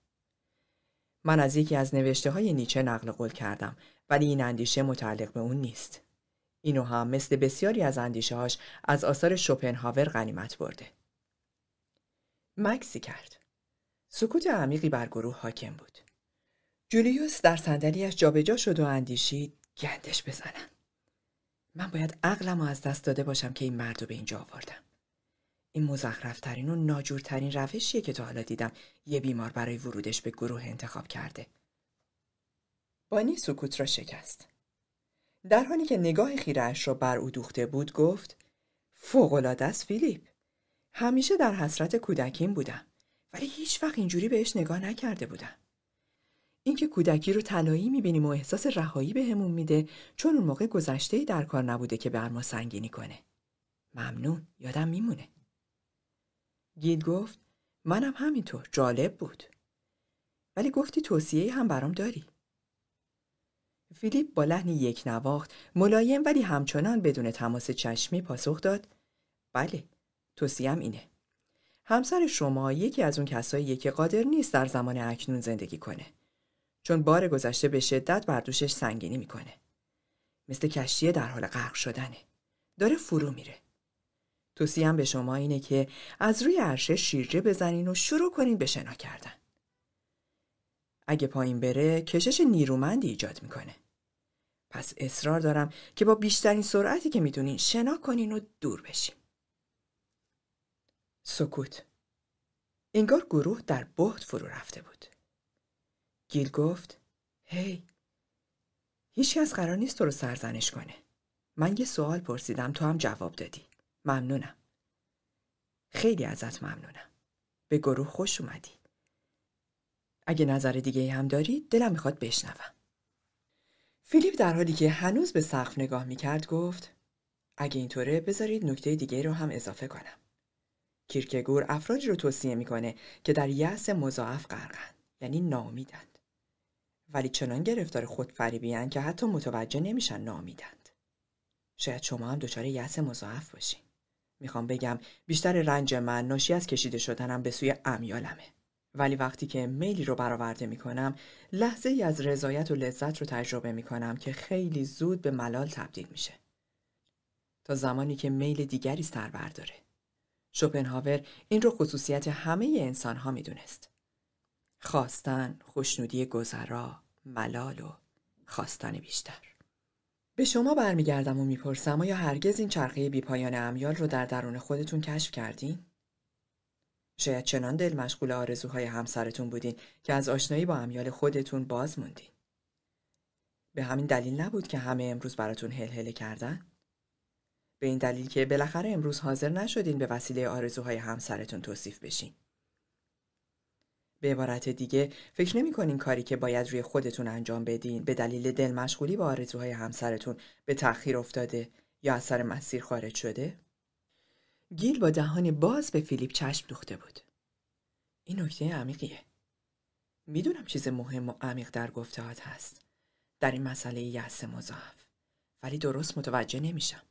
من از یکی از نوشته های نیچه نقل قول کردم ولی این اندیشه متعلق به اون نیست. اینو هم مثل بسیاری از اندیشه هاش از آثار شوپنهاور غنیمت برده. مکسی کرد. سکوت عمیقی بر گروه حاکم بود. جولیوس در صندلیاش جابجا شد و اندیشید گندش بزنم. من باید عقلم از دست داده باشم که این مرد رو به اینجا آوردم. این مزخرفترین و ناجورترین روشیه که تا حالا دیدم یه بیمار برای ورودش به گروه انتخاب کرده. بانی سکوت را شکست. در حالی که نگاه خیرش را بر او دوخته بود گفت فوقالعاده است فیلیپ. همیشه در حسرت کودکیم بودم. ولی هیچ وقت اینجوری بهش نگاه نکرده بودم اینکه کودکی رو طلایی می‌بینیم و احساس رهایی بهمون میده چون اون موقع گذشته در کار نبوده که بر ما سنگینی کنه. ممنون یادم میمونه. گیل گفت منم همینطور جالب بود. ولی گفتی توصیه هم برام داری. فیلیپ با لحنی یک نواخت ملایم ولی همچنان بدون تماس چشمی پاسخ داد بله توصیم اینه همسر شما یکی از اون کساییه که قادر نیست در زمان اکنون زندگی کنه. چون بار گذشته به شدت بر دوشش سنگینی می‌کنه. مثل کشتی در حال غرق شدنه. داره فرو میره. توصیم به شما اینه که از روی عرشه شیرجه بزنین و شروع کنین به شنا کردن. اگه پایین بره کشش نیرومندی ایجاد می‌کنه. پس اصرار دارم که با بیشترین سرعتی که می‌تونین شنا کنین و دور بشین. سکوت. انگار گروه در بهت فرو رفته بود. گیل گفت هی هیچ کس قرار نیست تو رو سرزنش کنه. من یه سوال پرسیدم تو هم جواب دادی. ممنونم. خیلی ازت ممنونم. به گروه خوش اومدی. اگه نظر دیگه هم داری دلم می‌خواد بشنوم. فیلیپ در حالی که هنوز به سقف نگاه می‌کرد گفت اگه اینطوره بذارید نکته دیگه رو هم اضافه کنم. کیرکگور افرادی رو توصیه می‌کنه که در یأس مضاعف غرقن یعنی نامیدند. ولی چنان گرفتار خودفریبیان که حتی متوجه نمیشن نامیدند. شاید شما هم دچار یأس مضاعف باشین. می‌خوام بگم بیشتر رنج من ناشی از کشیده شدنم به سوی امیالمه. ولی وقتی که میلی رو برآورده می‌کنم لحظه ای از رضایت و لذت رو تجربه می‌کنم که خیلی زود به ملال تبدیل میشه. تا زمانی که میل دیگری سر برداره شوپنهاور این رو خصوصیت همه انسان ها می‌دونست خواستن، خوشنودی گذرا، ملال و خواستن بیشتر به شما برمیگردم و می‌پرسم آیا هرگز این چرخه بیپایان امیال رو در درون خودتون کشف کردین؟ شاید چنان دل مشغول آرزوهای همسرتون بودین که از آشنایی با امیال خودتون باز موندین. به همین دلیل نبود که همه امروز براتون هل کردن؟ به این دلیل که بالاخره امروز حاضر نشدین به وسیله آرزوهای همسرتون توصیف بشین. به عبارت دیگه فکر نمی کنین کاری که باید روی خودتون انجام بدین به دلیل دل مشغولی با آرزوهای همسرتون به تأخیر افتاده یا از سر مسیر خارج شده؟ گیل با دهان باز به فیلیپ چشم دوخته بود. این نکته عمیقیه. می‌دونم چیز مهم و عمیق در گفتهات هست. در این مسئله یأس مضاعف. ولی درست متوجه نمیشم.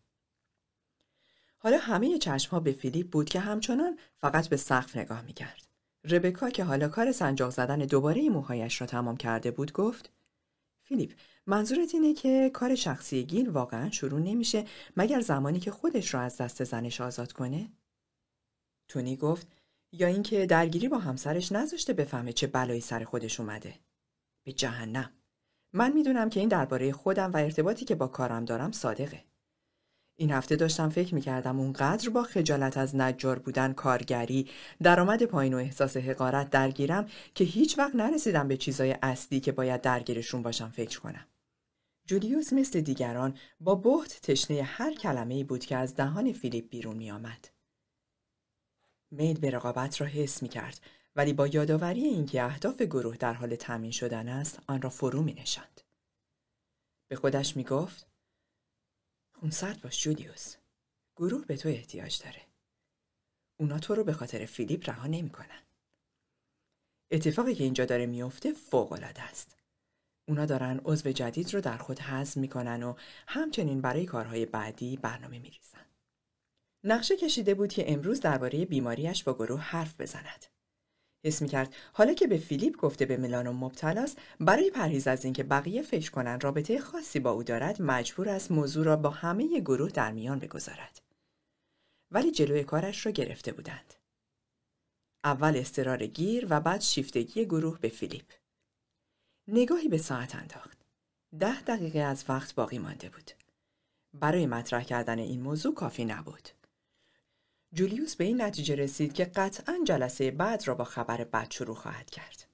حالا همه چشم ها به فیلیپ بود که همچنان فقط به سقف نگاه می‌کرد. ربکا که حالا کار سنجاق زدن دوباره موهایش را تمام کرده بود گفت فیلیپ منظورت اینه که کار شخصی گیل واقعا شروع نمیشه مگر زمانی که خودش را از دست زنش آزاد کنه؟ تونی گفت یا اینکه درگیری با همسرش نذاشته بفهمه چه بلایی سر خودش اومده. به جهنم. من می‌دونم که این درباره خودم و ارتباطی که با کارم دارم صادقه. این هفته داشتم فکر می‌کردم اونقدر با خجالت از نجار بودن کارگری درآمد پایین و احساس حقارت درگیرم که هیچ وقت نرسیدم به چیزای اصلی که باید درگیرشون باشم فکر کنم. جولیوس مثل دیگران با بحت تشنه هر کلمه بود که از دهان فیلیپ بیرون می آمد. میل به رقابت را حس می کرد ولی با یادآوری اینکه اهداف گروه در حال تامین شدن است آن را فرو می نشند. به خودش می گفت خونسرد باش جولیوس. گروه به تو احتیاج داره. اونا تو رو به خاطر فیلیپ رها نمی‌کنن. اتفاقی که اینجا داره میفته فوق العاده است. اونا دارن عضو جدید رو در خود هضم می‌کنن و همچنین برای کارهای بعدی برنامه میریزن. نقشه کشیده بود که امروز درباره بیماریش با گروه حرف بزند. حس می‌کرد. حالا که به فیلیپ گفته به ملانوم مبتلاست برای پرهیز از اینکه بقیه فکر کنند رابطه خاصی با او دارد مجبور است موضوع را با همه گروه در میان بگذارد. ولی جلوی کارش را گرفته بودند. اول استرار گیر و بعد شیفتگی گروه به فیلیپ. نگاهی به ساعت انداخت. ده دقیقه از وقت باقی مانده بود. برای مطرح کردن این موضوع کافی نبود. جولیوس به این نتیجه رسید که قطعا جلسه بعد را با خبر بد شروع خواهد کرد.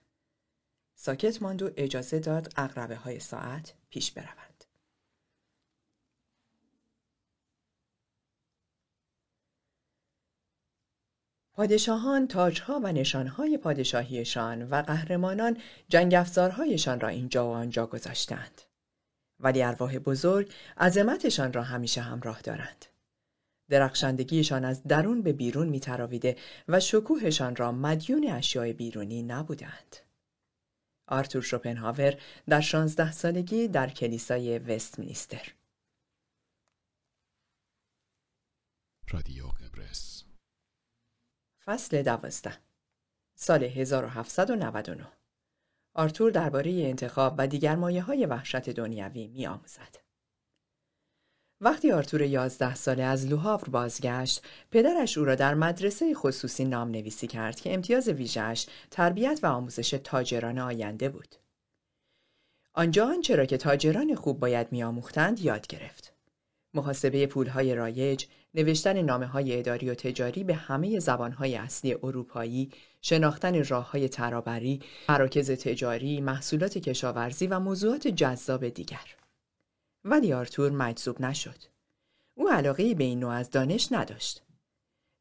ساکت ماند و اجازه داد اقربه های ساعت پیش بروند. پادشاهان تاجها و نشانهای پادشاهیشان و قهرمانان جنگ را اینجا و آنجا گذاشتند. ولی ارواح بزرگ عظمتشان را همیشه همراه دارند. درخشندگیشان از درون به بیرون میتراویده و شکوهشان را مدیون اشیاء بیرونی نبودند. آرتور شوپنهاور در شانزده سالگی در کلیسای وستمینستر رادیو قبرس فصل دوازده سال 1799 آرتور درباره انتخاب و دیگر مایه های وحشت دنیوی می آموزد. وقتی آرتور یازده ساله از لوهاور بازگشت، پدرش او را در مدرسه خصوصی نام نویسی کرد که امتیاز ویژهش تربیت و آموزش تاجران آینده بود. آنجا آنچه که تاجران خوب باید میآموختند یاد گرفت. محاسبه پولهای رایج، نوشتن نامه های اداری و تجاری به همه زبانهای اصلی اروپایی، شناختن راه های ترابری، مراکز تجاری، محصولات کشاورزی و موضوعات جذاب دیگر. ولی آرتور مجذوب نشد. او علاقه به این نوع از دانش نداشت.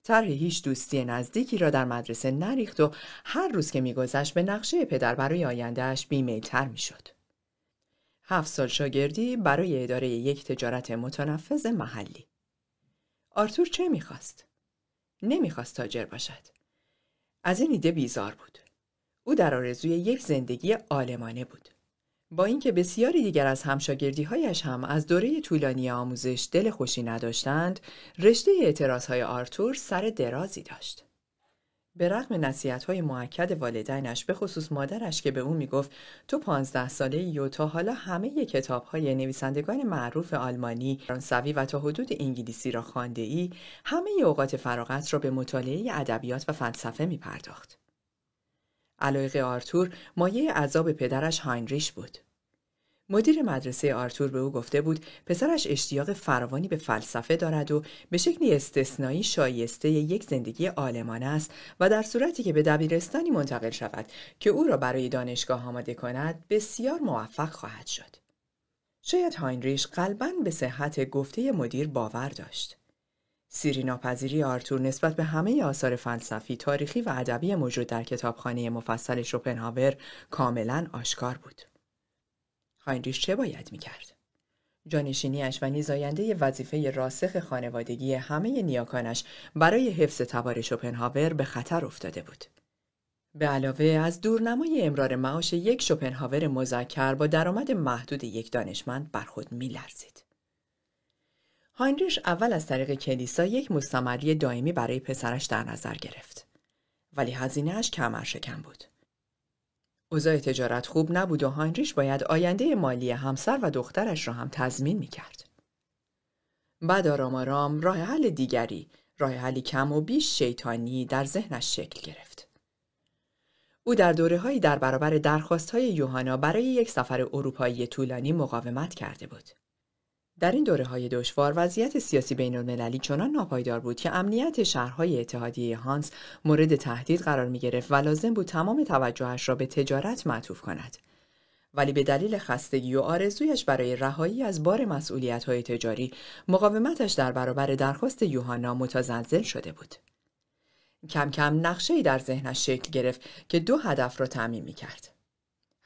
طرح هیچ دوستی نزدیکی را در مدرسه نریخت و هر روز که میگذشت به نقشه پدر برای آیندهش بیمیلتر می‌شد. هفت سال شاگردی برای اداره یک تجارت متنفذ محلی. آرتور چه می‌خواست؟ نمی‌خواست تاجر باشد. از این ایده بیزار بود. او در آرزوی یک زندگی آلمانه بود. با اینکه بسیاری دیگر از همشاگردی هایش هم از دوره طولانی آموزش دل خوشی نداشتند، رشته اعتراض های آرتور سر درازی داشت. به رغم نصیحت های معکد والدینش به خصوص مادرش که به او می‌گفت تو پانزده ساله ای و تا حالا همه کتاب های نویسندگان معروف آلمانی، فرانسوی و تا حدود انگلیسی را خوانده ای، همه اوقات فراغت را به مطالعه ادبیات و فلسفه می پرداخت. علایق آرتور مایه عذاب پدرش هاینریش بود. مدیر مدرسه آرتور به او گفته بود پسرش اشتیاق فراوانی به فلسفه دارد و به شکلی استثنایی شایسته یک زندگی عالمانه است و در صورتی که به دبیرستانی منتقل شود که او را برای دانشگاه آماده کند بسیار موفق خواهد شد. شاید هاینریش قلبا به صحت گفته مدیر باور داشت. سیری ناپذیری آرتور نسبت به همه آثار فلسفی، تاریخی و ادبی موجود در کتابخانه مفصل شوپنهاور کاملا آشکار بود. هاینریش چه باید می‌کرد؟ جانشینیش و نیز آینده وظیفه راسخ خانوادگی همه نیاکانش برای حفظ تبار شوپنهاور به خطر افتاده بود. به علاوه از دورنمای امرار معاش یک شوپنهاور مذکر با درآمد محدود یک دانشمند بر خود میلرزید. هاینریش اول از طریق کلیسا یک مستمری دائمی برای پسرش در نظر گرفت. ولی هزینهش کمر شکم بود. اوضاع تجارت خوب نبود و هاینریش باید آینده مالی همسر و دخترش را هم تضمین می کرد. بعد آرام آرام راه حل دیگری، راه حلی کم و بیش شیطانی در ذهنش شکل گرفت. او در دوره هایی در برابر درخواست های یوهانا برای یک سفر اروپایی طولانی مقاومت کرده بود. در این دوره های دشوار وضعیت سیاسی بین المللی چنان ناپایدار بود که امنیت شهرهای اتحادیه هانس مورد تهدید قرار می گرفت و لازم بود تمام توجهش را به تجارت معطوف کند. ولی به دلیل خستگی و آرزویش برای رهایی از بار مسئولیت های تجاری مقاومتش در برابر درخواست یوحنا متزلزل شده بود. کم کم نقشه در ذهنش شکل گرفت که دو هدف را تعمین می کرد.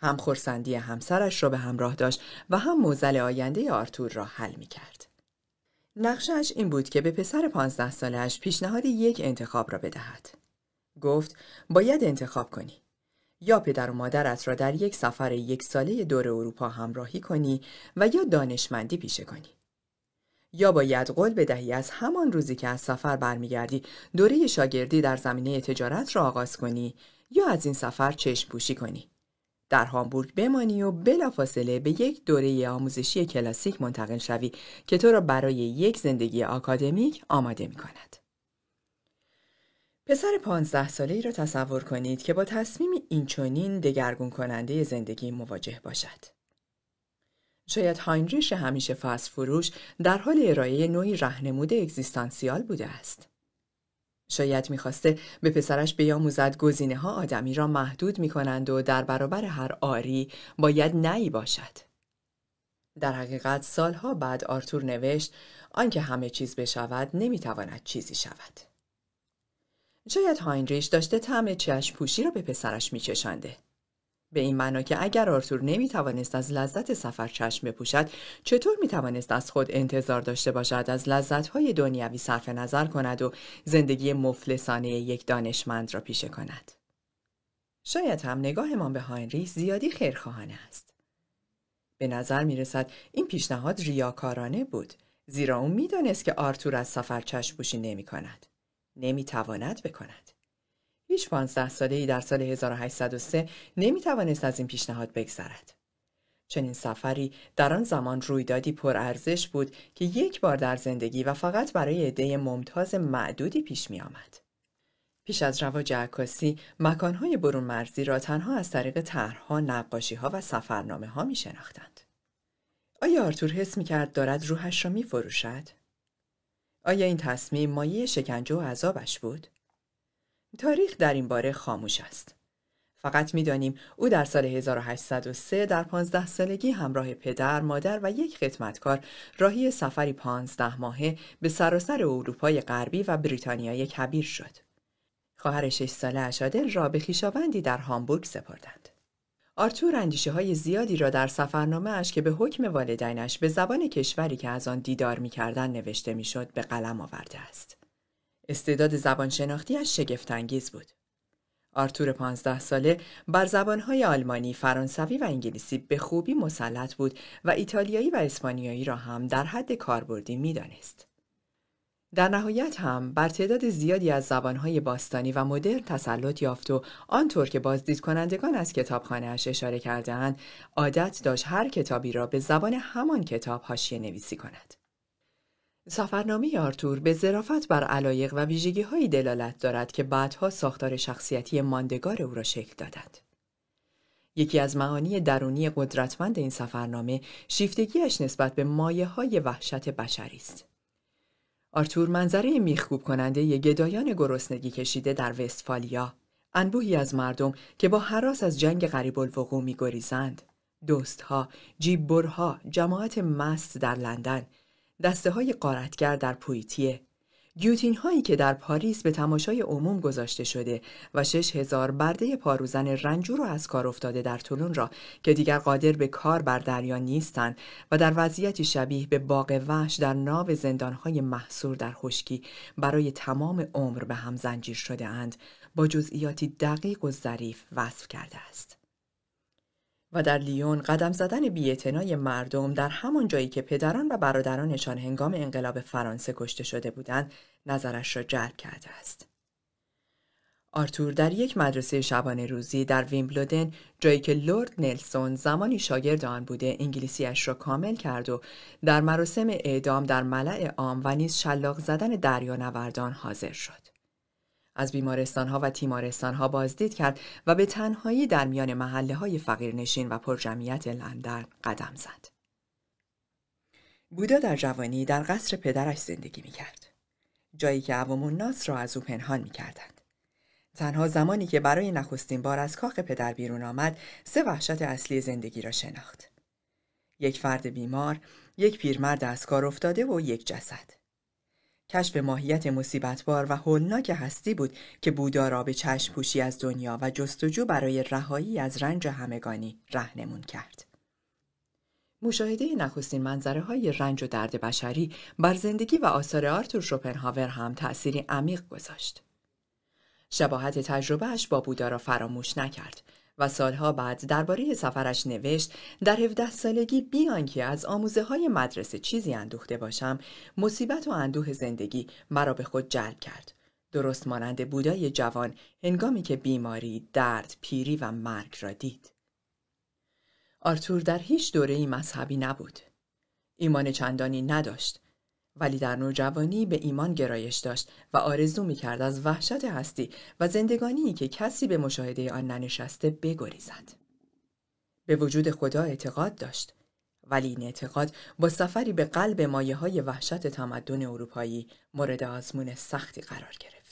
هم خورسندی همسرش را به همراه داشت و هم موزل آینده آرتور را حل می کرد. نقشش این بود که به پسر پانزده سالش پیشنهاد یک انتخاب را بدهد. گفت باید انتخاب کنی. یا پدر و مادرت را در یک سفر یک ساله دور اروپا همراهی کنی و یا دانشمندی پیشه کنی. یا باید قول بدهی از همان روزی که از سفر برمیگردی دوره شاگردی در زمینه تجارت را آغاز کنی یا از این سفر چشم پوشی کنی. در هامبورگ بمانی و بلافاصله به یک دوره آموزشی کلاسیک منتقل شوی که تو را برای یک زندگی آکادمیک آماده می کند. پسر پانزده ساله ای را تصور کنید که با تصمیم اینچنین دگرگون کننده زندگی مواجه باشد. شاید هاینریش همیشه فاوست فروش در حال ارائه نوعی رهنمود اگزیستانسیال بوده است. شاید می‌خواسته به پسرش بیاموزد گزینه ها آدمی را محدود می کنند و در برابر هر آری باید نه‌ای باشد. در حقیقت سالها بعد آرتور نوشت آنکه همه چیز بشود نمی‌تواند چیزی شود. شاید هاینریش داشته طعم چشم پوشی را به پسرش میچشانده. به این معنا که اگر آرتور نمی توانست از لذت سفر چشم بپوشد چطور می توانست از خود انتظار داشته باشد؟ از لذتهای دنیوی صرف نظر کند و زندگی مفلسانه یک دانشمند را پیشه کند. شاید هم نگاهمان به هاینریش زیادی خیرخواهانه است. به نظر می رسد این پیشنهاد ریاکارانه بود زیرا او می‌دانست که آرتور از سفر چشم پوشی نمی کند نمی تواند بکند. هیچ پانزده ساله ای در سال 1803 نمی توانست از این پیشنهاد بگذرد. چنین سفری در آن زمان رویدادی پرارزش بود که یک بار در زندگی و فقط برای عده ممتاز معدودی پیش می آمد. پیش از رواج عکاسی مکانهای برون مرزی را تنها از طریق طرحها، نقاشیها و سفرنامه ها می شناختند. آیا آرتور حس می کرد دارد روحش را می فروشد؟ آیا این تصمیم مایه شکنجه و عذابش بود؟ تاریخ در این باره خاموش است. فقط می‌دانیم او در سال 1803 در پانزده سالگی همراه پدر، مادر و یک خدمتکار راهی سفری پانزده ماهه به سراسر اروپای غربی و بریتانیای کبیر شد. خواهر شش ساله اشادل را به خویشاوندی در هامبورگ سپردند. آرتور اندیشه های زیادی را در سفرنامه اش که به حکم والدینش به زبان کشوری که از آن دیدار می‌کردن نوشته می‌شد به قلم آورده است. استعداد زبانشناختیش شگفتانگیز بود. آرتور پانزده ساله بر زبانهای آلمانی، فرانسوی و انگلیسی به خوبی مسلط بود و ایتالیایی و اسپانیایی را هم در حد کاربردی می‌دانست. در نهایت هم بر تعداد زیادی از زبانهای باستانی و مدرن تسلط یافت و آنطور که بازدید کنندگان از کتابخانهاش اشاره کردهاند عادت داشت هر کتابی را به زبان همان کتاب حاشیه نویسی کند. سفرنامه آرتور به ظرافت بر علایق و ویژگی هایی دلالت دارد که بعدها ساختار شخصیتی ماندگار او را شکل دادند. یکی از معانی درونی قدرتمند این سفرنامه شیفتگیش نسبت به مایه های وحشت بشری است. آرتور منظره میخکوب کننده ی گدایان گرسنگی کشیده در وستفالیا، انبوهی از مردم که با حراس از جنگ غریب الوقوع میگریزند، دوستها، جیببرها، جماعت مست در لندن، دسته های قارتگر در پویتیه گیوتین هایی که در پاریس به تماشای عموم گذاشته شده و شش هزار برده پاروزن رنجور و از کار افتاده در طولون را که دیگر قادر به کار بر دریا نیستند و در وضعیتی شبیه به باغ وحش در ناو های محصور در خشکی برای تمام عمر به هم زنجیر شده اند با جزئیاتی دقیق و ظریف وصف کرده است. و در لیون قدم زدن بیاعتنای مردم در همان جایی که پدران و برادرانشان هنگام انقلاب فرانسه کشته شده بودند نظرش را جلب کرده است. آرتور در یک مدرسه شبانه روزی در ویمبلودن جایی که لورد نلسون زمانی شاگرد آن بوده انگلیسیش را کامل کرد و در مراسم اعدام در ملع عام و نیز شلاق زدن دریانوردان حاضر شد. از بیمارستانها و تیمارستانها بازدید کرد و به تنهایی در میان محله های فقیرنشین و پرجمعیت لندن قدم زد. بودا در جوانی در قصر پدرش زندگی می کرد. جایی که عوام الناس را از او پنهان می کردند. تنها زمانی که برای نخستین بار از کاخ پدر بیرون آمد سه وحشت اصلی زندگی را شناخت. یک فرد بیمار، یک پیرمرد از کار افتاده و یک جسد. کشف ماهیت مصیبتبار و هولناک هستی بود که بودا را به چشم پوشی از دنیا و جستجو برای رهایی از رنج همگانی رهنمون کرد. مشاهده نخستین منظره های رنج و درد بشری بر زندگی و آثار آرتور شوپنهاور هم تأثیری عمیق گذاشت. شباهت تجربهش با بودا را فراموش نکرد و سالها بعد درباره سفرش نوشت در 17 سالگی بیان که از آموزه های مدرسه چیزی اندوخته باشم مصیبت و اندوه زندگی مرا به خود جلب کرد درست مانند بودای جوان هنگامی که بیماری، درد، پیری و مرگ را دید. آرتور در هیچ دوره مذهبی نبود. ایمان چندانی نداشت ولی در نوجوانی به ایمان گرایش داشت و آرزو می کرد از وحشت هستی و زندگانی که کسی به مشاهده آن ننشسته بگریزد. به وجود خدا اعتقاد داشت ولی این اعتقاد با سفری به قلب مایه های وحشت تمدن اروپایی مورد آزمون سختی قرار گرفت.